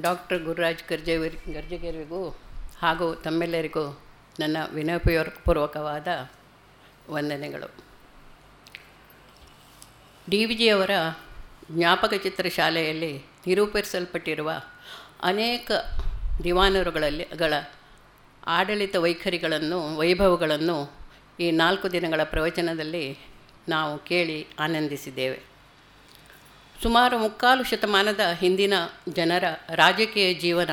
Doctor Gururaj ಗರ್ಜೆವರಿ, ಗರ್ಜಗೇರಿಗೂ ಹಾಗೂ ತಮ್ಮೆಲ್ಲರಿಗೂ ನನ್ನ ವಿನಯಪೂರ್ವಕವಾದ ವಂದನೆಗಳು. ಡಿ ವಿ ಜಿಯವರ ಜ್ಞಾಪಕ ಚಿತ್ರ ಶಾಲೆಯಲ್ಲಿ ನಿರೂಪಿಸಲ್ಪಟ್ಟಿರುವ ಅನೇಕ ದಿವಾನರುಗಳಲ್ಲಿ, ಗಳ ಆಡಳಿತ ವೈಖರಿಗಳನ್ನು, ವೈಭವಗಳನ್ನು ಈ ನಾಲ್ಕು ದಿನಗಳ ಪ್ರವಚನದಲ್ಲಿ ನಾವು ಕೇಳಿ ಆನಂದಿಸಿದ್ದೇವೆ. ಸುಮಾರು ಮುಕ್ಕಾಲು ಶತಮಾನದ ಹಿಂದಿನ ಜನರ ರಾಜಕೀಯ ಜೀವನ,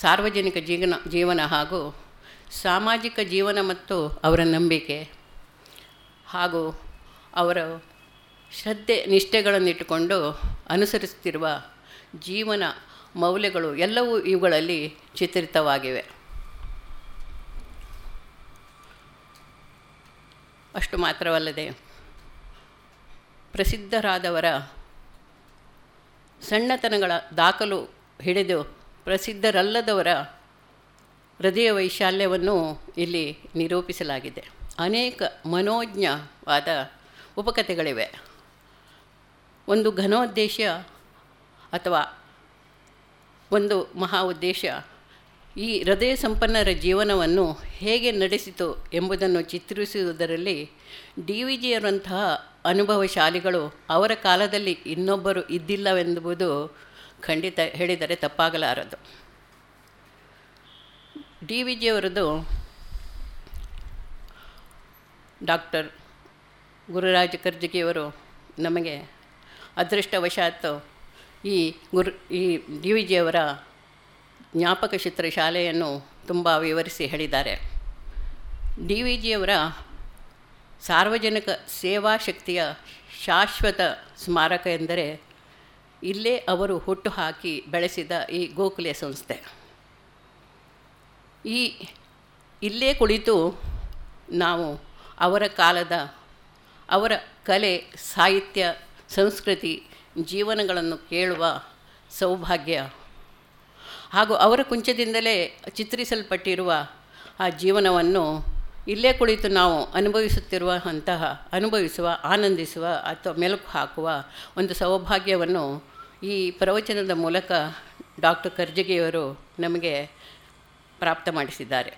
ಸಾರ್ವಜನಿಕ ಜೀವನ ಜೀವನ ಹಾಗೂ ಸಾಮಾಜಿಕ ಜೀವನ ಮತ್ತು ಅವರ ನಂಬಿಕೆ ಹಾಗೂ ಅವರ ಶ್ರದ್ಧೆ, ನಿಷ್ಠೆಗಳನ್ನಿಟ್ಟುಕೊಂಡು ಅನುಸರಿಸುತ್ತಿರುವ ಜೀವನ ಮೌಲ್ಯಗಳು ಎಲ್ಲವೂ ಇವುಗಳಲ್ಲಿ ಚಿತ್ರಿತವಾಗಿವೆ. ಅಷ್ಟು ಮಾತ್ರವಲ್ಲದೆ ಪ್ರಸಿದ್ಧರಾದವರ ಸಣ್ಣತನಗಳ ದಾಖಲು ಹಿಡಿದು ಪ್ರಸಿದ್ಧರಲ್ಲದವರ ಹೃದಯ ವೈಶಾಲ್ಯವನ್ನು ಇಲ್ಲಿ ನಿರೂಪಿಸಲಾಗಿದೆ. ಅನೇಕ ಮನೋಜ್ಞವಾದ ಉಪಕಥೆಗಳಿವೆ. ಒಂದು ಘನೋದ್ದೇಶ ಅಥವಾ ಒಂದು ಮಹಾ ಉದ್ದೇಶ ಈ ಹೃದಯ ಸಂಪನ್ನರ ಜೀವನವನ್ನು ಹೇಗೆ ನಡೆಸಿತು ಎಂಬುದನ್ನು ಚಿತ್ರಿಸುವುದರಲ್ಲಿ ಡಿ ವಿ ಜಿಯವರಂತಹ ಅನುಭವಶಾಲಿಗಳು ಅವರ ಕಾಲದಲ್ಲಿ ಇನ್ನೊಬ್ಬರು ಇದ್ದಿಲ್ಲವೆಂಬುದು ಖಂಡಿತ ಹೇಳಿದರೆ ತಪ್ಪಾಗಲಾರದು. ಡಿ ವಿ ಜಿಯವರದು ಡಾಕ್ಟರ್ ಗುರುರಾಜ ಕರ್ಜಗಿಯವರು ನಮಗೆ ಅದೃಷ್ಟವಶಾತ್ತು ಈ ಗುರು ಈ ಡಿ ವಿ ಜಿಯವರ ಜ್ಞಾಪಕ ಚಿತ್ರ ಶಾಲೆಯನ್ನು ತುಂಬ ವಿವರಿಸಿ ಹೇಳಿದ್ದಾರೆ. ಡಿ ವಿ ಜಿಯವರ ಸಾರ್ವಜನಿಕ ಸೇವಾ ಶಕ್ತಿಯ ಶಾಶ್ವತ ಸ್ಮಾರಕ ಎಂದರೆ ಇಲ್ಲೇ ಅವರು ಹುಟ್ಟು ಹಾಕಿ ಬೆಳೆಸಿದ ಈ ಗೋಖಲೆ ಸಂಸ್ಥೆ. ಈ ಇಲ್ಲೇ ಕುಳಿತು ನಾವು ಅವರ ಕಾಲದ, ಅವರ ಕಲೆ, ಸಾಹಿತ್ಯ, ಸಂಸ್ಕೃತಿ, ಜೀವನಗಳನ್ನು ಕೇಳುವ ಸೌಭಾಗ್ಯ ಹಾಗೂ ಅವರ ಕುಂಚದಿಂದಲೇ ಚಿತ್ರಿಸಲ್ಪಟ್ಟಿರುವ ಆ ಜೀವನವನ್ನು ಇಲ್ಲೇ ಕುಳಿತು ನಾವು ಅನುಭವಿಸುತ್ತಿರುವ ಅಂತಹ, ಅನುಭವಿಸುವ, ಆನಂದಿಸುವ ಅಥವಾ ಮೆಲುಕು ಹಾಕುವ ಒಂದು ಸೌಭಾಗ್ಯವನ್ನು ಈ ಪ್ರವಚನದ ಮೂಲಕ ಡಾಕ್ಟರ್ ಕರ್ಜಗಿಯವರು ನಮಗೆ ಪ್ರಾಪ್ತ ಮಾಡಿಸಿದ್ದಾರೆ.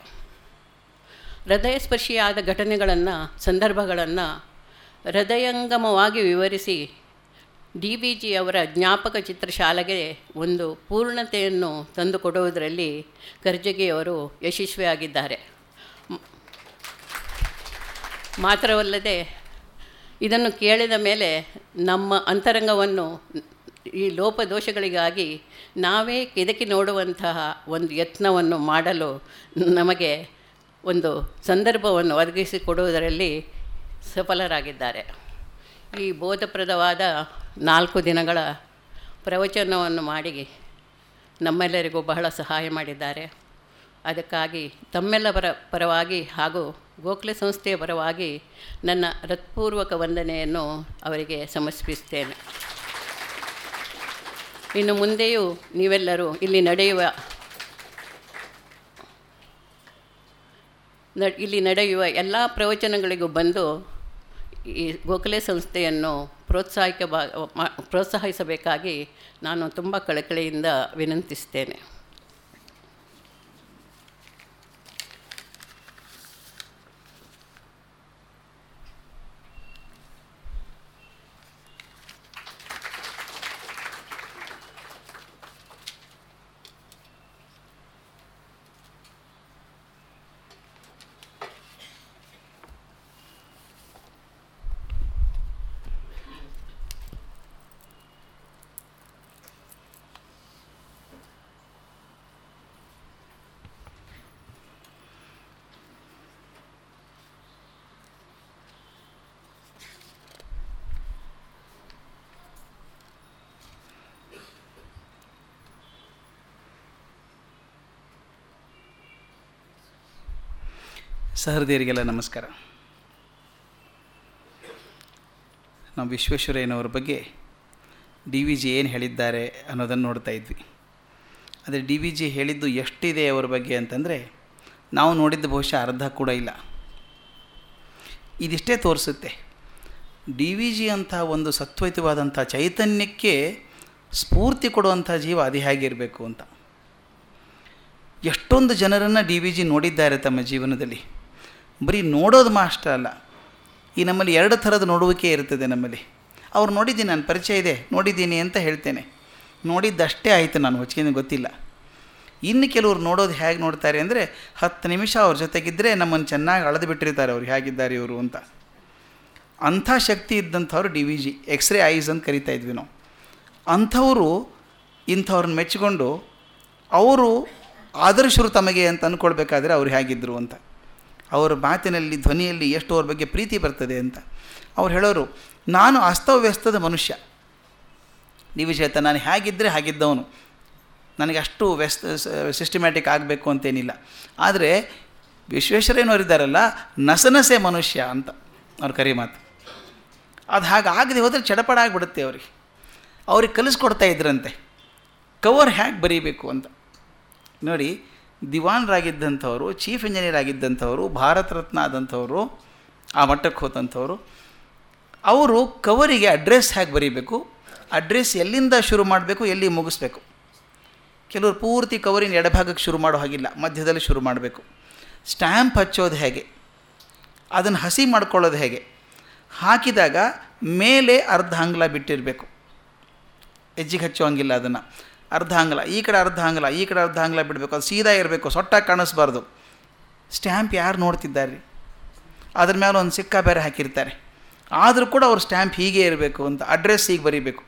ಹೃದಯಸ್ಪರ್ಶಿಯಾದ ಘಟನೆಗಳನ್ನು, ಸಂದರ್ಭಗಳನ್ನು ಹೃದಯಂಗಮವಾಗಿ ವಿವರಿಸಿ ಡಿ ಬಿ ಜಿ ಅವರ ಜ್ಞಾಪಕ ಚಿತ್ರಶಾಲೆಗೆ ಒಂದು ಪೂರ್ಣತೆಯನ್ನು ತಂದುಕೊಡುವುದರಲ್ಲಿ ಕರ್ಜಗಿಯವರು ಯಶಸ್ವಿಯಾಗಿದ್ದಾರೆ. ಮಾತ್ರವಲ್ಲದೆ ಇದನ್ನು ಕೇಳಿದ ಮೇಲೆ ನಮ್ಮ ಅಂತರಂಗವನ್ನು ಈ ಲೋಪದೋಷಗಳಿಗಾಗಿ ನಾವೇ ಕೆದಕಿ ನೋಡುವಂತಹ ಒಂದು ಯತ್ನವನ್ನು ಮಾಡಲು ನಮಗೆ ಒಂದು ಸಂದರ್ಭವನ್ನು ಒದಗಿಸಿಕೊಡುವುದರಲ್ಲಿ ಸಫಲರಾಗಿದ್ದಾರೆ. ಈ ಬೋಧಪ್ರದವಾದ ನಾಲ್ಕು ದಿನಗಳ ಪ್ರವಚನವನ್ನು ಮಾಡಿ ನಮ್ಮೆಲ್ಲರಿಗೂ ಬಹಳ ಸಹಾಯ ಮಾಡಿದ್ದಾರೆ. ಅದಕ್ಕಾಗಿ ತಮ್ಮೆಲ್ಲ ಪರ ಪರವಾಗಿ ಹಾಗೂ ಗೋಖಲೆ ಸಂಸ್ಥೆಯ ಪರವಾಗಿ ನನ್ನ ಹೃತ್ಪೂರ್ವಕ ವಂದನೆಯನ್ನು ಅವರಿಗೆ ಸಮರ್ಪಿಸ್ತೇನೆ ಇನ್ನು ಮುಂದೆಯೂ ನೀವೆಲ್ಲರೂ ಇಲ್ಲಿ ನಡೆಯುವ ಇಲ್ಲಿ ನಡೆಯುವ ಎಲ್ಲ ಪ್ರವಚನಗಳಿಗೂ ಬಂದು ಈ ಗೋಖಲೆ ಸಂಸ್ಥೆಯನ್ನು ಪ್ರೋತ್ಸಾಹಿಕ ಪ್ರೋತ್ಸಾಹಿಸಬೇಕಾಗಿ ನಾನು ತುಂಬ ಕಳಕಳಿಯಿಂದ ವಿನಂತಿಸ್ತೇನೆ. ಸಹೃದಯರಿಗೆಲ್ಲ ನಮಸ್ಕಾರ. ನಾವು ವಿಶ್ವೇಶ್ವರಯ್ಯನವರ ಬಗ್ಗೆ ಡಿ ವಿ ಜಿ ಏನು ಹೇಳಿದ್ದಾರೆ ಅನ್ನೋದನ್ನು ನೋಡ್ತಾ ಇದ್ವಿ. ಆದರೆ ಡಿ ವಿ ಜಿ ಹೇಳಿದ್ದು ಎಷ್ಟಿದೆ ಅವರ ಬಗ್ಗೆ ಅಂತಂದರೆ ನಾವು ನೋಡಿದ್ದು ಬಹುಶಃ ಅರ್ಧ ಕೂಡ ಇಲ್ಲ. ಇದಿಷ್ಟೇ ತೋರಿಸುತ್ತೆ. ಡಿ ವಿ ಜಿ ಅಂಥ ಒಂದು ಸತ್ವಯುತವಾದಂಥ ಚೈತನ್ಯಕ್ಕೆ ಸ್ಫೂರ್ತಿ ಕೊಡುವಂಥ ಜೀವ ಅದು ಹೇಗಿರಬೇಕು ಅಂತ. ಎಷ್ಟೊಂದು ಜನರನ್ನು ಡಿ ವಿ ಜಿ ನೋಡಿದ್ದಾರೆ ತಮ್ಮ ಜೀವನದಲ್ಲಿ. ಬರೀ ನೋಡೋದು ಮಾಷ್ಟ ಅಲ್ಲ. ಈ ನಮ್ಮಲ್ಲಿ ಎರಡು ಥರದ ನೋಡುವಿಕೆ ಇರ್ತದೆ ನಮ್ಮಲ್ಲಿ. ಅವ್ರು ನೋಡಿದ್ದೀನಿ, ನಾನು ಪರಿಚಯ ಇದೆ, ನೋಡಿದ್ದೀನಿ ಅಂತ ಹೇಳ್ತೇನೆ. ನೋಡಿದ್ದಷ್ಟೇ ಆಯಿತು ನಾನು ಹೊಚ್ಚಿಗೆ ಗೊತ್ತಿಲ್ಲ. ಇನ್ನು ಕೆಲವರು ನೋಡೋದು ಹೇಗೆ ನೋಡ್ತಾರೆ ಅಂದರೆ, ಹತ್ತು ನಿಮಿಷ ಅವ್ರ ಜೊತೆಗಿದ್ದರೆ ನಮ್ಮನ್ನು ಚೆನ್ನಾಗಿ ಅಳೆದು ಬಿಟ್ಟಿರ್ತಾರೆ ಅವ್ರು ಹೇಗಿದ್ದಾರೆ ಇವರು ಅಂತ. ಅಂಥ ಶಕ್ತಿ ಇದ್ದಂಥವ್ರು D V G, X ray eyes ಅಂತ ಕರಿತಾ ಇದ್ವಿ ನಾವು. ಅಂಥವರು ಇಂಥವ್ರನ್ನ ಮೆಚ್ಚಿಕೊಂಡು ಅವರು ಆದರ್ಶರು ತಮಗೆ ಅಂತ ಅಂದ್ಕೊಳ್ಬೇಕಾದ್ರೆ ಅವ್ರು ಹೇಗಿದ್ದರು ಅಂತ. ಅವರ ಮಾತಿನಲ್ಲಿ, ಧ್ವನಿಯಲ್ಲಿ ಎಷ್ಟು ಅವ್ರ ಬಗ್ಗೆ ಪ್ರೀತಿ ಬರ್ತದೆ ಅಂತ. ಅವ್ರು ಹೇಳೋರು, ನಾನು ಅಸ್ತವ್ಯಸ್ತದ ಮನುಷ್ಯ. ಡಿ ವಿ ಜಿ ನಾನು ಹೇಗಿದ್ದರೆ ಹಾಗಿದ್ದವನು. ನನಗೆ ಅಷ್ಟು ವ್ಯಸ್ತ ಸಿಸ್ಟಮ್ಯಾಟಿಕ್ ಆಗಬೇಕು ಅಂತೇನಿಲ್ಲ. ಆದರೆ ವಿಶ್ವೇಶ್ವರಯ್ಯನವರಿದ್ದಾರಲ್ಲ ನಸನಸೆ ಮನುಷ್ಯ ಅಂತ ಅವ್ರ ಕರಿ ಮಾತು. ಅದು ಹಾಗೆ ಆಗದೆ ಹೋದರೆ ಚಡಪಡ ಆಗಿಬಿಡುತ್ತೆ ಅವ್ರಿಗೆ. ಅವ್ರಿಗೆ ಕಲಿಸ್ಕೊಡ್ತಾ ಇದ್ರಂತೆ. ಕವರ್ ಹೇಗೆ ಬರೀಬೇಕು ಅಂತ. ನೋಡಿ ದಿವಾನ್ರಾಗಿದ್ದಂಥವರು ಚೀಫ್ ಇಂಜಿನಿಯರ್ ಆಗಿದ್ದಂಥವರು, ಭಾರತ ರತ್ನ ಆದಂಥವರು, ಆ ಮಟ್ಟಕ್ಕೆ ಹೋದಂಥವರು, ಅವರು ಕವರಿಗೆ ಅಡ್ರೆಸ್ ಹೇಗೆ ಬರೀಬೇಕು ಅಡ್ರೆಸ್ ಎಲ್ಲಿಂದ ಶುರು ಮಾಡಬೇಕು, ಎಲ್ಲಿ ಮುಗಿಸ್ಬೇಕು. ಕೆಲವರು ಪೂರ್ತಿ ಕವರಿನ ಎಡಭಾಗಕ್ಕೆ ಶುರು ಮಾಡೋ ಹಾಗಿಲ್ಲ, ಮಧ್ಯದಲ್ಲಿ ಶುರು ಮಾಡಬೇಕು. ಸ್ಟ್ಯಾಂಪ್ ಹಚ್ಚೋದು ಹೇಗೆ, ಅದನ್ನು ಹಸಿ ಮಾಡ್ಕೊಳ್ಳೋದು ಹೇಗೆ, ಹಾಕಿದಾಗ ಮೇಲೆ ಅರ್ಧ ಅಂಗ್ಲ ಬಿಟ್ಟಿರಬೇಕು. ಹೆಜ್ಜಿಗೆ ಹಚ್ಚೋ ಹಂಗಿಲ್ಲ ಅದನ್ನು. ಅರ್ಧ ಅಂಗ್ಲ ಈ ಕಡೆ ಅರ್ಧ ಅಂಗ್ಲ ಈ ಕಡೆ ಅರ್ಧ ಅಂಗ್ಲ ಬಿಡಬೇಕು, ಅದು ಸೀದಾ ಇರಬೇಕು, ಸೊಟ್ಟಾಗಿ ಕಾಣಿಸ್ಬಾರ್ದು. ಸ್ಟ್ಯಾಂಪ್ ಯಾರು ನೋಡ್ತಿದ್ದಾರೆ? ಅದ್ರ ಮೇಲೆ ಒಂದು ಸಿಕ್ಕ ಬೇರೆ ಹಾಕಿರ್ತಾರೆ. ಆದರೂ ಕೂಡ ಅವ್ರ ಸ್ಟ್ಯಾಂಪ್ ಹೀಗೆ ಇರಬೇಕು ಅಂತ ಅಡ್ರೆಸ್ ಹೀಗೆ ಬರೀಬೇಕು.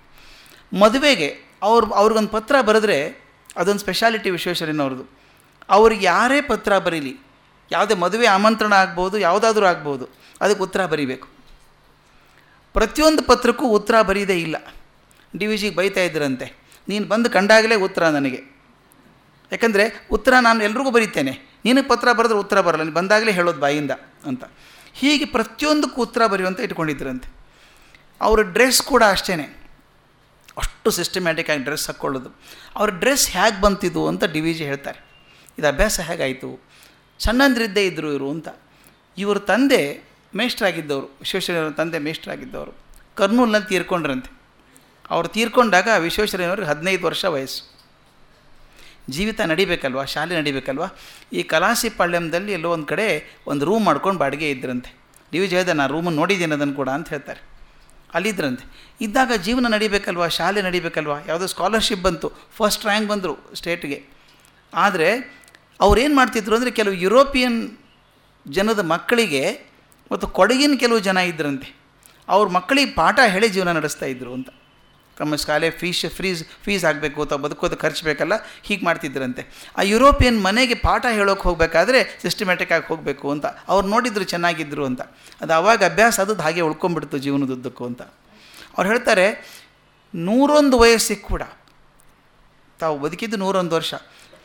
ಮದುವೆಗೆ ಅವ್ರು, ಅವ್ರಿಗೊಂದು ಪತ್ರ ಬರೆದ್ರೆ ಅದೊಂದು ಸ್ಪೆಷಾಲಿಟಿ ವಿಶ್ವೇಶ್ವರಯ್ಯನವ್ರದ್ದು ಅವ್ರಿಗೆ ಯಾರೇ ಪತ್ರ ಬರೀಲಿ, ಯಾವುದೇ ಮದುವೆ ಆಮಂತ್ರಣ ಆಗ್ಬೋದು, ಯಾವುದಾದ್ರೂ ಆಗ್ಬೋದು, ಅದಕ್ಕೆ ಉತ್ತರ ಬರೀಬೇಕು. ಪ್ರತಿಯೊಂದು ಪತ್ರಕ್ಕೂ ಉತ್ತರ ಬರೀದೇ ಇಲ್ಲ. ಡಿ ವಿ ಜಿಗೆ ಬೈತಾ ಇದ್ರಂತೆ. ನೀನು ಬಂದು ಕಂಡಾಗಲೇ ಉತ್ತರ ನನಗೆ. ಯಾಕಂದರೆ ಉತ್ತರ ನಾನು ಎಲ್ರಿಗೂ ಬರೀತೇನೆ. ನಿನಗೆ ಪತ್ರ ಬರೆದ್ರೆ ಉತ್ತರ ಬರಲ್ಲ, ನೀನು ಬಂದಾಗಲೇ ಹೇಳೋದು ಬಾಯಿಂದ ಅಂತ. ಹೀಗೆ ಪ್ರತಿಯೊಂದಕ್ಕೂ ಉತ್ತರ ಬರೆಯುವಂತ ಇಟ್ಕೊಂಡಿದ್ರಂತೆ. ಅವರ ಡ್ರೆಸ್ ಕೂಡ ಅಷ್ಟೇ ಅಷ್ಟು ಸಿಸ್ಟಮ್ಯಾಟಿಕ್ ಆಗಿ ಡ್ರೆಸ್ ಹಾಕ್ಕೊಳ್ಳೋದು ಅವ್ರ ಡ್ರೆಸ್ ಹೇಗೆ ಬಂತಿದ್ದು ಅಂತ ಡಿ ವಿ ಜಿ ಹೇಳ್ತಾರೆ. ಇದು ಅಭ್ಯಾಸ ಹೇಗಾಯಿತು? ಸಣ್ಣಂದ್ರಿದ್ದೇ ಇದ್ದರು ಇವರು ಅಂತ. ಇವರು ತಂದೆ ಮೇಷ್ಟ್ರಾಗಿದ್ದವರು ವಿಶ್ವೇಶ್ವರ ತಂದೆ ಮೇಷ್ಟ್ರಾಗಿದ್ದವರು. ಕರ್ನೂಲ್ನಲ್ಲಿ ತೀರ್ಕೊಂಡ್ರಂತೆ. ಅವ್ರು ತೀರ್ಕೊಂಡಾಗ ವಿಶ್ವೇಶ್ವರಯ್ಯನವ್ರಿಗೆ ಹದಿನೈದು ವರ್ಷ ವಯಸ್ಸು. ಜೀವಿತ ನಡಿಬೇಕಲ್ವ? ಶಾಲೆ ನಡಿಬೇಕಲ್ವ? ಈ ಕಲಾಸಿಪಾಳ್ಯಂದಲ್ಲಿ ಎಲ್ಲೋ ಒಂದು ಕಡೆ ಒಂದು ರೂಮ್ ಮಾಡ್ಕೊಂಡು ಬಾಡಿಗೆ ಇದ್ರಂತೆ. ಡಿ ವಿ ಜಯದ ನಾನು ರೂಮನ್ನು ನೋಡಿದ್ದೀನಿ ಅದನ್ನು ಕೂಡ ಅಂತ ಹೇಳ್ತಾರೆ. ಅಲ್ಲಿದ್ದರಂತೆ ಇದ್ದಾಗ ಜೀವನ ನಡಿಬೇಕಲ್ವ? ಶಾಲೆ ನಡಿಬೇಕಲ್ವ? ಯಾವುದೋ ಸ್ಕಾಲರ್ಶಿಪ್ ಬಂತು. ಫಸ್ಟ್ ರ್ಯಾಂಕ್ ಬಂದರು ಸ್ಟೇಟ್ಗೆ ಆದರೆ ಅವ್ರೇನು ಮಾಡ್ತಿದ್ರು ಅಂದರೆ ಕೆಲವು ಯುರೋಪಿಯನ್ ಜನದ ಮಕ್ಕಳಿಗೆ ಮತ್ತು ಕೊಡಗಿನ ಕೆಲವು ಜನ ಇದ್ದರಂತೆ ಅವ್ರ ಮಕ್ಕಳಿಗೆ ಪಾಠ ಹೇಳಿ ಜೀವನ ನಡೆಸ್ತಾ ಇದ್ರು ಅಂತ. ತಮ್ಮ ಶಾಲೆ ಫೀಸ್ ಫ್ರೀಸ್ ಫೀಸ್ ಆಗಬೇಕು ಅಥವಾ ಬದುಕೋದು ಖರ್ಚು ಬೇಕಲ್ಲ ಹೀಗೆ ಮಾಡ್ತಿದ್ರಂತೆ. ಆ ಯುರೋಪಿಯನ್ ಮನೆಗೆ ಪಾಠ ಹೇಳೋಕೆ ಹೋಗಬೇಕಾದ್ರೆ ಸಿಸ್ಟಮ್ಯಾಟಿಕ್ ಆಗಿ ಹೋಗಬೇಕು ಅಂತ. ಅವ್ರು ನೋಡಿದ್ರು ಚೆನ್ನಾಗಿದ್ದರು ಅಂತ. ಅದು ಆವಾಗ ಅಭ್ಯಾಸ ಅದು ಹಾಗೆ ಉಳ್ಕೊಂಡ್ಬಿಡ್ತು ಜೀವನದುದ್ದಕ್ಕೂ ಅಂತ. ಅವ್ರು ಹೇಳ್ತಾರೆ, ನೂರೊಂದು ವಯಸ್ಸಿಗೆ ಕೂಡ, ತಾವು ಬದುಕಿದ್ದು ನೂರೊಂದು ವರ್ಷ,